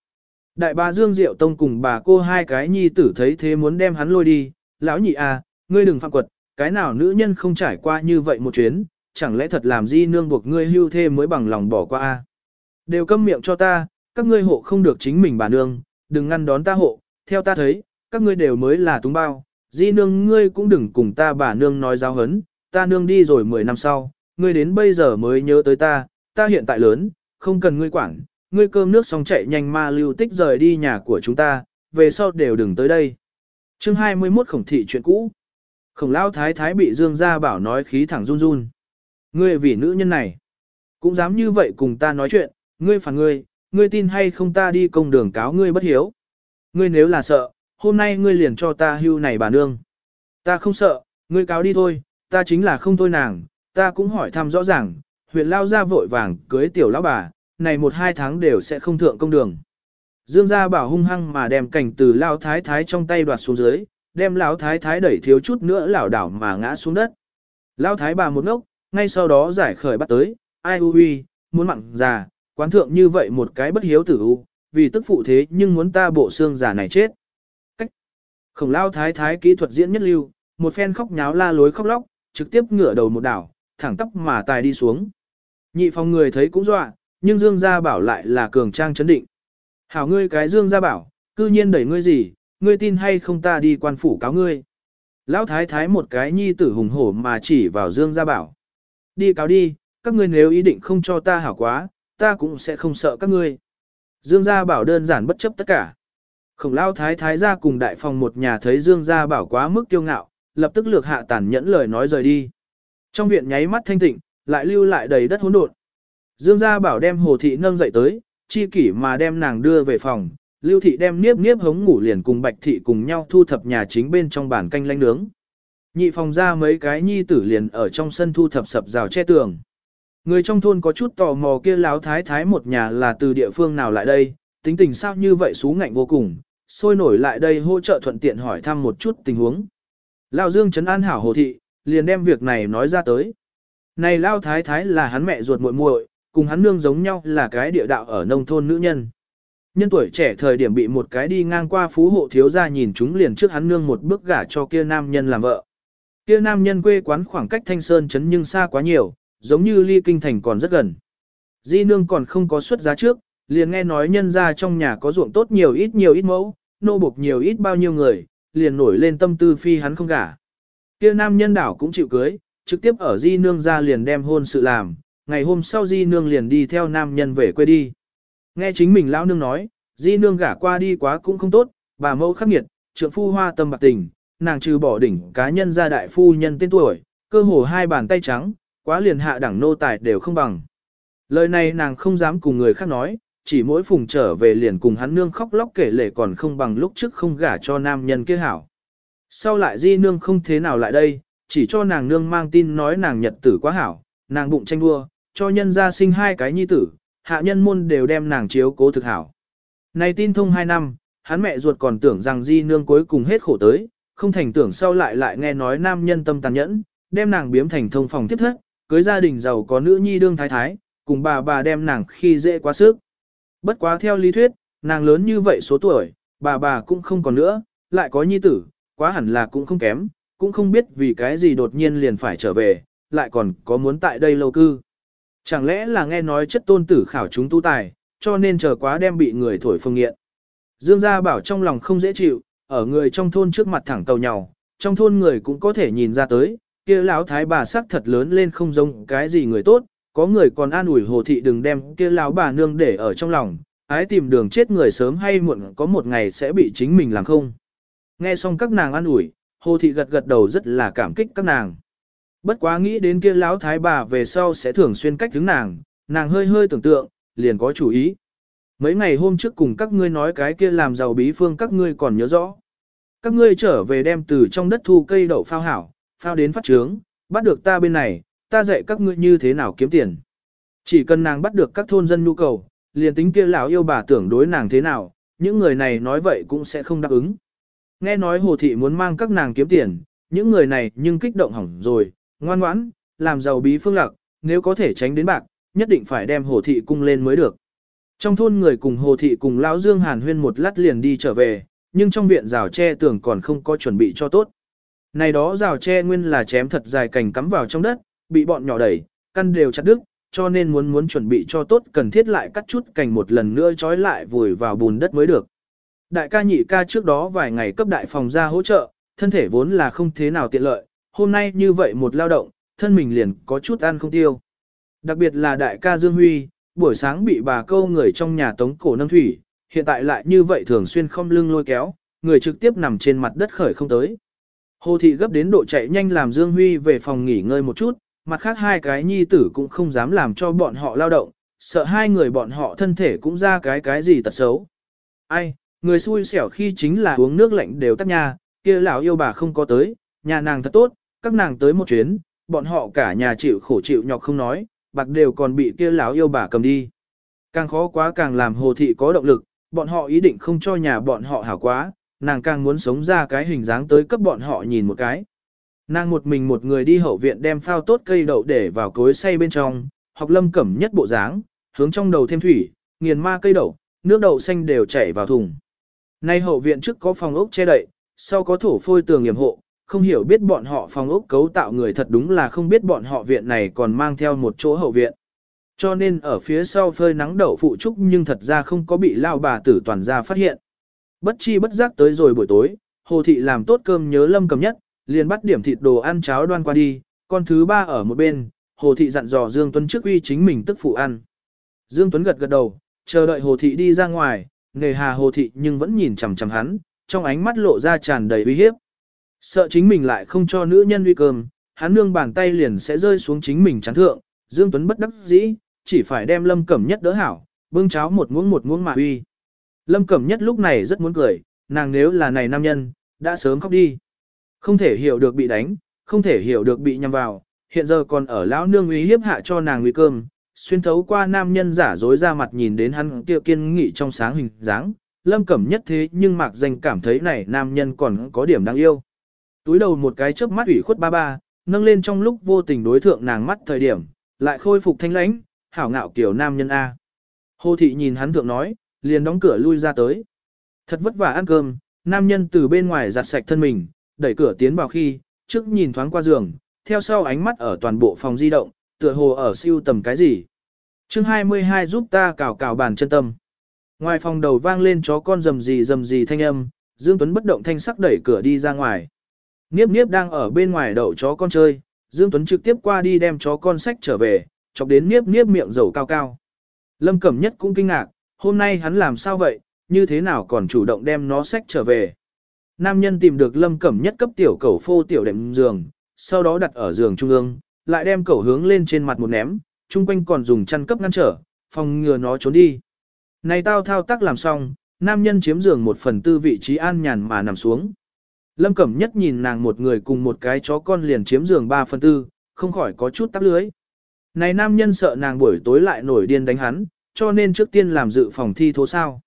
Đại bà Dương Diệu Tông cùng bà cô hai cái nhi tử thấy thế muốn đem hắn lôi đi, lão nhị à, ngươi đừng phạm quật, cái nào nữ nhân không trải qua như vậy một chuyến, chẳng lẽ thật làm di nương buộc ngươi hưu thê mới bằng lòng bỏ qua a? À? Đều câm miệng cho ta, các ngươi hộ không được chính mình bà nương, đừng ngăn đón ta hộ, theo ta thấy, các ngươi đều mới là túng bao, di nương ngươi cũng đừng cùng ta bà nương nói giáo hấn, ta nương đi rồi 10 năm sau, ngươi đến bây giờ mới nhớ tới ta, ta hiện tại lớn, không cần ngươi quản, ngươi cơm nước xong chạy nhanh ma lưu tích rời đi nhà của chúng ta, về sau đều đừng tới đây. chương 21 khổng thị chuyện cũ. Khổng lao thái thái bị Dương Gia Bảo nói khí thẳng run run. Ngươi vì nữ nhân này, cũng dám như vậy cùng ta nói chuyện, ngươi phản ngươi, ngươi tin hay không ta đi công đường cáo ngươi bất hiếu. Ngươi nếu là sợ, hôm nay ngươi liền cho ta hưu này bà nương. Ta không sợ, ngươi cáo đi thôi, ta chính là không thôi nàng, ta cũng hỏi thăm rõ ràng, huyện lao ra vội vàng cưới tiểu lão bà, này một hai tháng đều sẽ không thượng công đường. Dương gia bảo hung hăng mà đem cảnh từ lao thái thái trong tay đoạt xuống dưới, đem lão thái thái đẩy thiếu chút nữa lảo đảo mà ngã xuống đất. Lão thái bà một ngốc, ngay sau đó giải khởi bắt tới, ai u huy, muốn mặn già, quán thượng như vậy một cái bất hiếu tử u, vì tức phụ thế nhưng muốn ta bộ xương già này chết. Cách. Khổng lao thái thái kỹ thuật diễn nhất lưu, một phen khóc nháo la lối khóc lóc, trực tiếp ngửa đầu một đảo, thẳng tóc mà tài đi xuống. Nhị phòng người thấy cũng dọa, nhưng Dương Gia Bảo lại là cường trang chấn định. Hảo ngươi cái Dương Gia Bảo, cư nhiên đẩy ngươi gì, ngươi tin hay không ta đi quan phủ cáo ngươi. Lão thái thái một cái nhi tử hùng hổ mà chỉ vào Dương Gia Bảo. Đi cáo đi, các ngươi nếu ý định không cho ta hảo quá, ta cũng sẽ không sợ các ngươi. Dương Gia Bảo đơn giản bất chấp tất cả. Khổng lao thái thái gia cùng đại phòng một nhà thấy Dương Gia Bảo quá mức kiêu ngạo, lập tức lược hạ tàn nhẫn lời nói rời đi. Trong viện nháy mắt thanh tịnh, lại lưu lại đầy đất hỗn độn. Dương Gia Bảo đem Hồ Thị nâng dậy tới, chi kỷ mà đem nàng đưa về phòng, Lưu Thị đem niếp niếp hống ngủ liền cùng Bạch Thị cùng nhau thu thập nhà chính bên trong bàn canh lanh nướng. Nhị phòng ra mấy cái nhi tử liền ở trong sân thu thập sập rào che tường. Người trong thôn có chút tò mò kia láo thái thái một nhà là từ địa phương nào lại đây, tính tình sao như vậy xú ngạnh vô cùng, sôi nổi lại đây hỗ trợ thuận tiện hỏi thăm một chút tình huống. Lão Dương trấn an hảo hồ thị, liền đem việc này nói ra tới. Này Lao Thái Thái là hắn mẹ ruột muội muội, cùng hắn nương giống nhau là cái địa đạo ở nông thôn nữ nhân. Nhân tuổi trẻ thời điểm bị một cái đi ngang qua phú hộ thiếu gia nhìn chúng liền trước hắn nương một bước gả cho kia nam nhân làm vợ. Kia nam nhân quê quán khoảng cách Thanh Sơn chấn nhưng xa quá nhiều, giống như ly kinh thành còn rất gần. Di nương còn không có xuất giá trước, liền nghe nói nhân ra trong nhà có ruộng tốt nhiều ít nhiều ít mẫu, nô buộc nhiều ít bao nhiêu người, liền nổi lên tâm tư phi hắn không gả. Kia nam nhân đảo cũng chịu cưới, trực tiếp ở di nương ra liền đem hôn sự làm, ngày hôm sau di nương liền đi theo nam nhân về quê đi. Nghe chính mình lão nương nói, di nương gả qua đi quá cũng không tốt, bà mẫu khắc nghiệt, trượng phu hoa tâm bạc tình, nàng trừ bỏ đỉnh cá nhân ra đại phu nhân tên tuổi, cơ hồ hai bàn tay trắng, quá liền hạ đẳng nô tài đều không bằng. Lời này nàng không dám cùng người khác nói, chỉ mỗi phùng trở về liền cùng hắn nương khóc lóc kể lể còn không bằng lúc trước không gả cho nam nhân kia hảo. Sau lại di nương không thế nào lại đây, chỉ cho nàng nương mang tin nói nàng nhật tử quá hảo, nàng bụng tranh đua, cho nhân gia sinh hai cái nhi tử, hạ nhân môn đều đem nàng chiếu cố thực hảo. Này tin thông hai năm, hắn mẹ ruột còn tưởng rằng di nương cuối cùng hết khổ tới, không thành tưởng sau lại lại nghe nói nam nhân tâm tàn nhẫn, đem nàng biếm thành thông phòng tiếp thất, cưới gia đình giàu có nữ nhi đương thái thái, cùng bà bà đem nàng khi dễ quá sức. Bất quá theo lý thuyết, nàng lớn như vậy số tuổi, bà bà cũng không còn nữa, lại có nhi tử, quá hẳn là cũng không kém, cũng không biết vì cái gì đột nhiên liền phải trở về, lại còn có muốn tại đây lâu cư. Chẳng lẽ là nghe nói chất tôn tử khảo chúng tu tài, cho nên chờ quá đem bị người thổi phương nghiện. Dương gia bảo trong lòng không dễ chịu, ở người trong thôn trước mặt thẳng tàu nhau, trong thôn người cũng có thể nhìn ra tới, kia lão thái bà sắc thật lớn lên không giống cái gì người tốt, có người còn an ủi hồ thị đừng đem kia lão bà nương để ở trong lòng, ái tìm đường chết người sớm hay muộn có một ngày sẽ bị chính mình làm không. Nghe xong các nàng an ủi, hồ thị gật gật đầu rất là cảm kích các nàng. Bất quá nghĩ đến kia lão thái bà về sau sẽ thường xuyên cách đứng nàng, nàng hơi hơi tưởng tượng, liền có chủ ý. Mấy ngày hôm trước cùng các ngươi nói cái kia làm giàu bí phương các ngươi còn nhớ rõ. Các ngươi trở về đem từ trong đất thu cây đậu phao hảo, phao đến phát trướng, bắt được ta bên này, ta dạy các ngươi như thế nào kiếm tiền. Chỉ cần nàng bắt được các thôn dân nhu cầu, liền tính kia lão yêu bà tưởng đối nàng thế nào, những người này nói vậy cũng sẽ không đáp ứng. Nghe nói hồ thị muốn mang các nàng kiếm tiền, những người này nhưng kích động hỏng rồi, ngoan ngoãn, làm giàu bí phương lạc, nếu có thể tránh đến bạc, nhất định phải đem hồ thị cung lên mới được. Trong thôn người cùng hồ thị cùng lão Dương Hàn huyên một lát liền đi trở về, nhưng trong viện rào tre tường còn không có chuẩn bị cho tốt. Này đó rào tre nguyên là chém thật dài cành cắm vào trong đất, bị bọn nhỏ đẩy, căn đều chặt đứt, cho nên muốn muốn chuẩn bị cho tốt cần thiết lại cắt chút cành một lần nữa trói lại vùi vào bùn đất mới được. Đại ca nhị ca trước đó vài ngày cấp đại phòng ra hỗ trợ, thân thể vốn là không thế nào tiện lợi, hôm nay như vậy một lao động, thân mình liền có chút ăn không tiêu. Đặc biệt là đại ca Dương Huy, buổi sáng bị bà câu người trong nhà tống cổ nâng thủy, hiện tại lại như vậy thường xuyên không lưng lôi kéo, người trực tiếp nằm trên mặt đất khởi không tới. Hồ thị gấp đến độ chạy nhanh làm Dương Huy về phòng nghỉ ngơi một chút, mặt khác hai cái nhi tử cũng không dám làm cho bọn họ lao động, sợ hai người bọn họ thân thể cũng ra cái cái gì tật xấu. Ai, người xui xẻo khi chính là uống nước lạnh đều tắt nhà kia lão yêu bà không có tới, nhà nàng thật tốt, các nàng tới một chuyến, bọn họ cả nhà chịu khổ chịu nhọc không nói, bạc đều còn bị kia lão yêu bà cầm đi. Càng khó quá càng làm hồ thị có động lực, bọn họ ý định không cho nhà bọn họ hảo quá, nàng càng muốn sống ra cái hình dáng tới cấp bọn họ nhìn một cái. Nàng một mình một người đi hậu viện đem phao tốt cây đậu để vào cối xay bên trong, học lâm cẩm nhất bộ dáng, hướng trong đầu thêm thủy, nghiền ma cây đậu, nước đậu xanh đều chảy vào thùng. Nay hậu viện trước có phòng ốc che đậy, sau có thổ phôi tường nghiệm hộ, không hiểu biết bọn họ phòng ốc cấu tạo người thật đúng là không biết bọn họ viện này còn mang theo một chỗ hậu viện. Cho nên ở phía sau phơi nắng đậu phụ trúc nhưng thật ra không có bị lao bà tử toàn ra phát hiện. Bất chi bất giác tới rồi buổi tối, hồ thị làm tốt cơm nhớ lâm cầm nhất, liền bắt điểm thịt đồ ăn cháo đoan qua đi, con thứ ba ở một bên, hồ thị dặn dò Dương Tuấn trước uy chính mình tức phụ ăn. Dương Tuấn gật gật đầu, chờ đợi hồ thị đi ra ngoài, nề hà hồ thị nhưng vẫn nhìn chằm chằm hắn, trong ánh mắt lộ ra tràn đầy uy hiếp. Sợ chính mình lại không cho nữ nhân uy cơm, hắn nương bàn tay liền sẽ rơi xuống chính mình chán thượng, Dương Tuấn bất đắc dĩ, chỉ phải đem Lâm Cẩm Nhất đỡ hảo, bưng cháo một muỗng một muỗng mà uy. Lâm Cẩm Nhất lúc này rất muốn cười, nàng nếu là này nam nhân, đã sớm khóc đi. Không thể hiểu được bị đánh, không thể hiểu được bị nhầm vào, hiện giờ còn ở lão nương uy hiếp hạ cho nàng nguy cơm, xuyên thấu qua nam nhân giả dối ra mặt nhìn đến hắn kia kiên nghị trong sáng hình dáng, Lâm Cẩm Nhất thế nhưng mạc danh cảm thấy này nam nhân còn có điểm đáng yêu. Túi đầu một cái chớp mắt ủy khuất ba ba, nâng lên trong lúc vô tình đối thượng nàng mắt thời điểm, lại khôi phục thanh lãnh, hảo ngạo kiểu nam nhân A. Hồ thị nhìn hắn thượng nói, liền đóng cửa lui ra tới. Thật vất vả ăn cơm, nam nhân từ bên ngoài giặt sạch thân mình, đẩy cửa tiến vào khi, trước nhìn thoáng qua giường, theo sau ánh mắt ở toàn bộ phòng di động, tựa hồ ở siêu tầm cái gì. chương 22 giúp ta cào cào bàn chân tâm. Ngoài phòng đầu vang lên chó con rầm gì rầm gì thanh âm, Dương Tuấn bất động thanh sắc đẩy cửa đi ra ngoài. Niếp niếp đang ở bên ngoài đậu chó con chơi, Dương Tuấn trực tiếp qua đi đem chó con sách trở về, chọc đến niếp niếp miệng dầu cao cao. Lâm Cẩm Nhất cũng kinh ngạc, hôm nay hắn làm sao vậy, như thế nào còn chủ động đem nó sách trở về. Nam nhân tìm được Lâm Cẩm Nhất cấp tiểu cẩu phô tiểu đệm giường, sau đó đặt ở giường trung ương, lại đem cẩu hướng lên trên mặt một ném, chung quanh còn dùng chăn cấp ngăn trở, phòng ngừa nó trốn đi. Này tao thao tác làm xong, nam nhân chiếm giường một phần tư vị trí an nhàn mà nằm xuống. Lâm Cẩm Nhất nhìn nàng một người cùng một cái chó con liền chiếm giường 3 phần tư, không khỏi có chút tắp lưới. Này nam nhân sợ nàng buổi tối lại nổi điên đánh hắn, cho nên trước tiên làm dự phòng thi thố sao.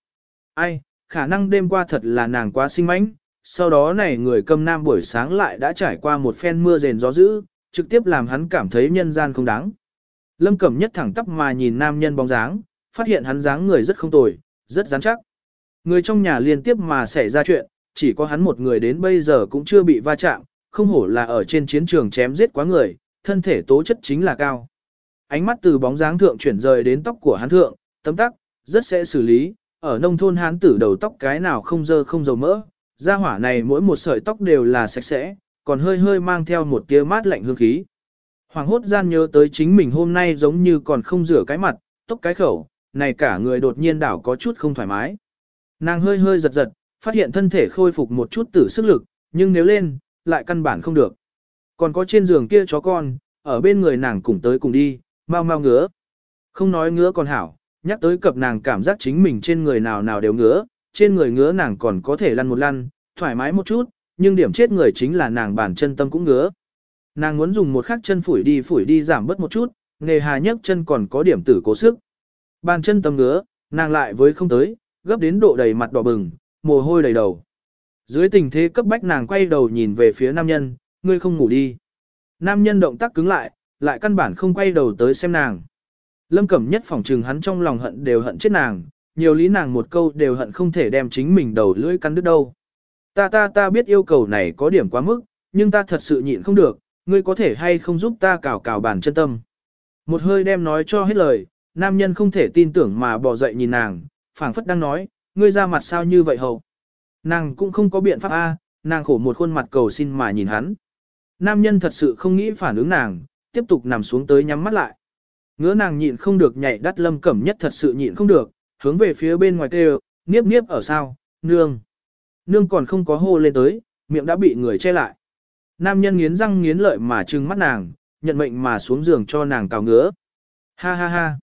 Ai, khả năng đêm qua thật là nàng quá sinh mãnh, sau đó này người cầm nam buổi sáng lại đã trải qua một phen mưa rền gió dữ, trực tiếp làm hắn cảm thấy nhân gian không đáng. Lâm Cẩm Nhất thẳng tắp mà nhìn nam nhân bóng dáng, phát hiện hắn dáng người rất không tồi, rất rắn chắc. Người trong nhà liên tiếp mà xảy ra chuyện, chỉ có hắn một người đến bây giờ cũng chưa bị va chạm, không hổ là ở trên chiến trường chém giết quá người, thân thể tố chất chính là cao. Ánh mắt từ bóng dáng thượng chuyển rời đến tóc của hắn thượng, tấm tắc, rất sẽ xử lý, ở nông thôn hắn tử đầu tóc cái nào không dơ không dầu mỡ, da hỏa này mỗi một sợi tóc đều là sạch sẽ, còn hơi hơi mang theo một tia mát lạnh hương khí. Hoàng hốt gian nhớ tới chính mình hôm nay giống như còn không rửa cái mặt, tóc cái khẩu, này cả người đột nhiên đảo có chút không thoải mái. Nàng hơi hơi giật giật, phát hiện thân thể khôi phục một chút tử sức lực, nhưng nếu lên, lại căn bản không được. Còn có trên giường kia chó con, ở bên người nàng cùng tới cùng đi, mau mau ngứa. Không nói ngứa còn hảo, nhắc tới cập nàng cảm giác chính mình trên người nào nào đều ngứa, trên người ngứa nàng còn có thể lăn một lăn, thoải mái một chút, nhưng điểm chết người chính là nàng bản chân tâm cũng ngứa. Nàng muốn dùng một khắc chân phủi đi phủi đi giảm bớt một chút, nghề hà nhấc chân còn có điểm tử cố sức. Bàn chân tâm ngứa, nàng lại với không tới, gấp đến độ đầy mặt đỏ bừng, mồ hôi đầy đầu. Dưới tình thế cấp bách nàng quay đầu nhìn về phía nam nhân, ngươi không ngủ đi. Nam nhân động tác cứng lại, lại căn bản không quay đầu tới xem nàng. Lâm Cẩm Nhất phỏng trừng hắn trong lòng hận đều hận chết nàng, nhiều lý nàng một câu đều hận không thể đem chính mình đầu lưỡi cắn đứt đâu. Ta ta ta biết yêu cầu này có điểm quá mức, nhưng ta thật sự nhịn không được, ngươi có thể hay không giúp ta cào cào bản chân tâm. Một hơi đem nói cho hết lời, nam nhân không thể tin tưởng mà bỏ dậy nhìn nàng, phảng phất đang nói, ngươi ra mặt sao như vậy hầu. Nàng cũng không có biện pháp A, nàng khổ một khuôn mặt cầu xin mà nhìn hắn. Nam nhân thật sự không nghĩ phản ứng nàng, tiếp tục nằm xuống tới nhắm mắt lại. Ngứa nàng nhịn không được nhảy đắt lâm cẩm nhất thật sự nhịn không được, hướng về phía bên ngoài kêu, niếp niếp ở sao, nương. Nương còn không có hô lên tới, miệng đã bị người che lại. Nam nhân nghiến răng nghiến lợi mà trừng mắt nàng, nhận mệnh mà xuống giường cho nàng cào ngứa. Ha ha ha.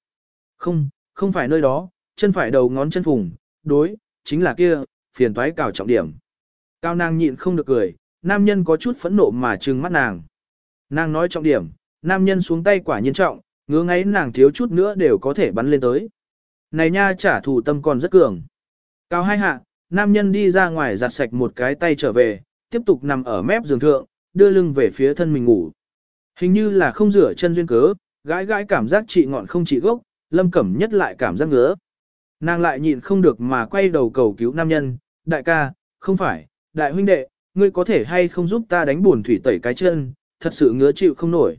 Không, không phải nơi đó, chân phải đầu ngón chân phùng, đối, chính là kia, phiền toái cào trọng điểm. Cao nàng nhịn không được cười, nam nhân có chút phẫn nộ mà trừng mắt nàng. Nàng nói trọng điểm, nam nhân xuống tay quả nhiên trọng, ngứa ngáy nàng thiếu chút nữa đều có thể bắn lên tới. Này nha trả thù tâm còn rất cường. Cao hai hạ, nam nhân đi ra ngoài giặt sạch một cái tay trở về, tiếp tục nằm ở mép giường thượng, đưa lưng về phía thân mình ngủ. Hình như là không rửa chân duyên cớ, gãi gãi cảm giác trị ngọn không trị gốc, lâm cẩm nhất lại cảm giác ngứa. Nàng lại nhịn không được mà quay đầu cầu cứu nam nhân, đại ca, không phải, đại huynh đệ, ngươi có thể hay không giúp ta đánh buồn thủy tẩy cái chân, thật sự ngứa chịu không nổi.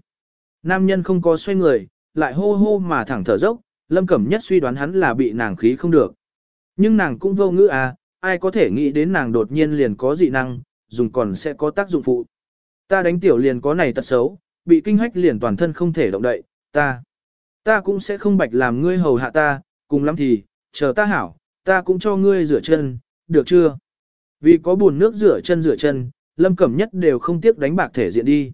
Nam nhân không có xoay người, lại hô hô mà thẳng thở dốc, lâm cẩm nhất suy đoán hắn là bị nàng khí không được. Nhưng nàng cũng vô ngữ à, ai có thể nghĩ đến nàng đột nhiên liền có dị năng, dùng còn sẽ có tác dụng phụ. Ta đánh tiểu liền có này tật xấu, bị kinh hách liền toàn thân không thể động đậy, ta. Ta cũng sẽ không bạch làm ngươi hầu hạ ta, cùng lắm thì, chờ ta hảo, ta cũng cho ngươi rửa chân, được chưa? Vì có buồn nước rửa chân rửa chân, Lâm Cẩm Nhất đều không tiếc đánh bạc thể diện đi.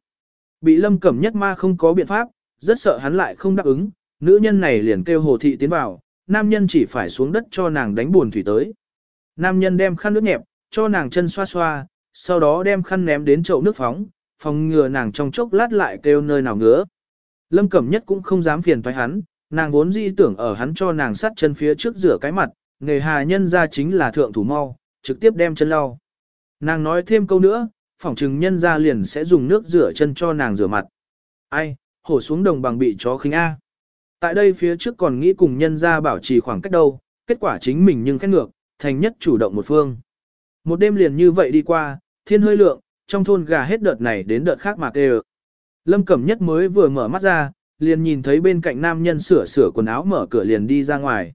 Bị Lâm Cẩm Nhất ma không có biện pháp, rất sợ hắn lại không đáp ứng, nữ nhân này liền kêu hồ thị tiến vào, nam nhân chỉ phải xuống đất cho nàng đánh buồn thủy tới. Nam nhân đem khăn nước nhẹp, cho nàng chân xoa xoa, sau đó đem khăn ném đến chậu nước phóng, phòng ngừa nàng trong chốc lát lại kêu nơi nào ngứa. Lâm Cẩm Nhất cũng không dám phiền toái hắn, nàng vốn di tưởng ở hắn cho nàng sát chân phía trước rửa cái mặt, nghề hà nhân ra chính là thượng thủ mau, trực tiếp đem chân lau. Nàng nói thêm câu nữa, phỏng chừng nhân ra liền sẽ dùng nước rửa chân cho nàng rửa mặt. Ai, hổ xuống đồng bằng bị chó khinh A. Tại đây phía trước còn nghĩ cùng nhân ra bảo trì khoảng cách đâu, kết quả chính mình nhưng khét ngược, thành nhất chủ động một phương. Một đêm liền như vậy đi qua, thiên hơi lượng, trong thôn gà hết đợt này đến đợt khác mà kêu. Lâm Cẩm Nhất mới vừa mở mắt ra, liền nhìn thấy bên cạnh nam nhân sửa sửa quần áo mở cửa liền đi ra ngoài.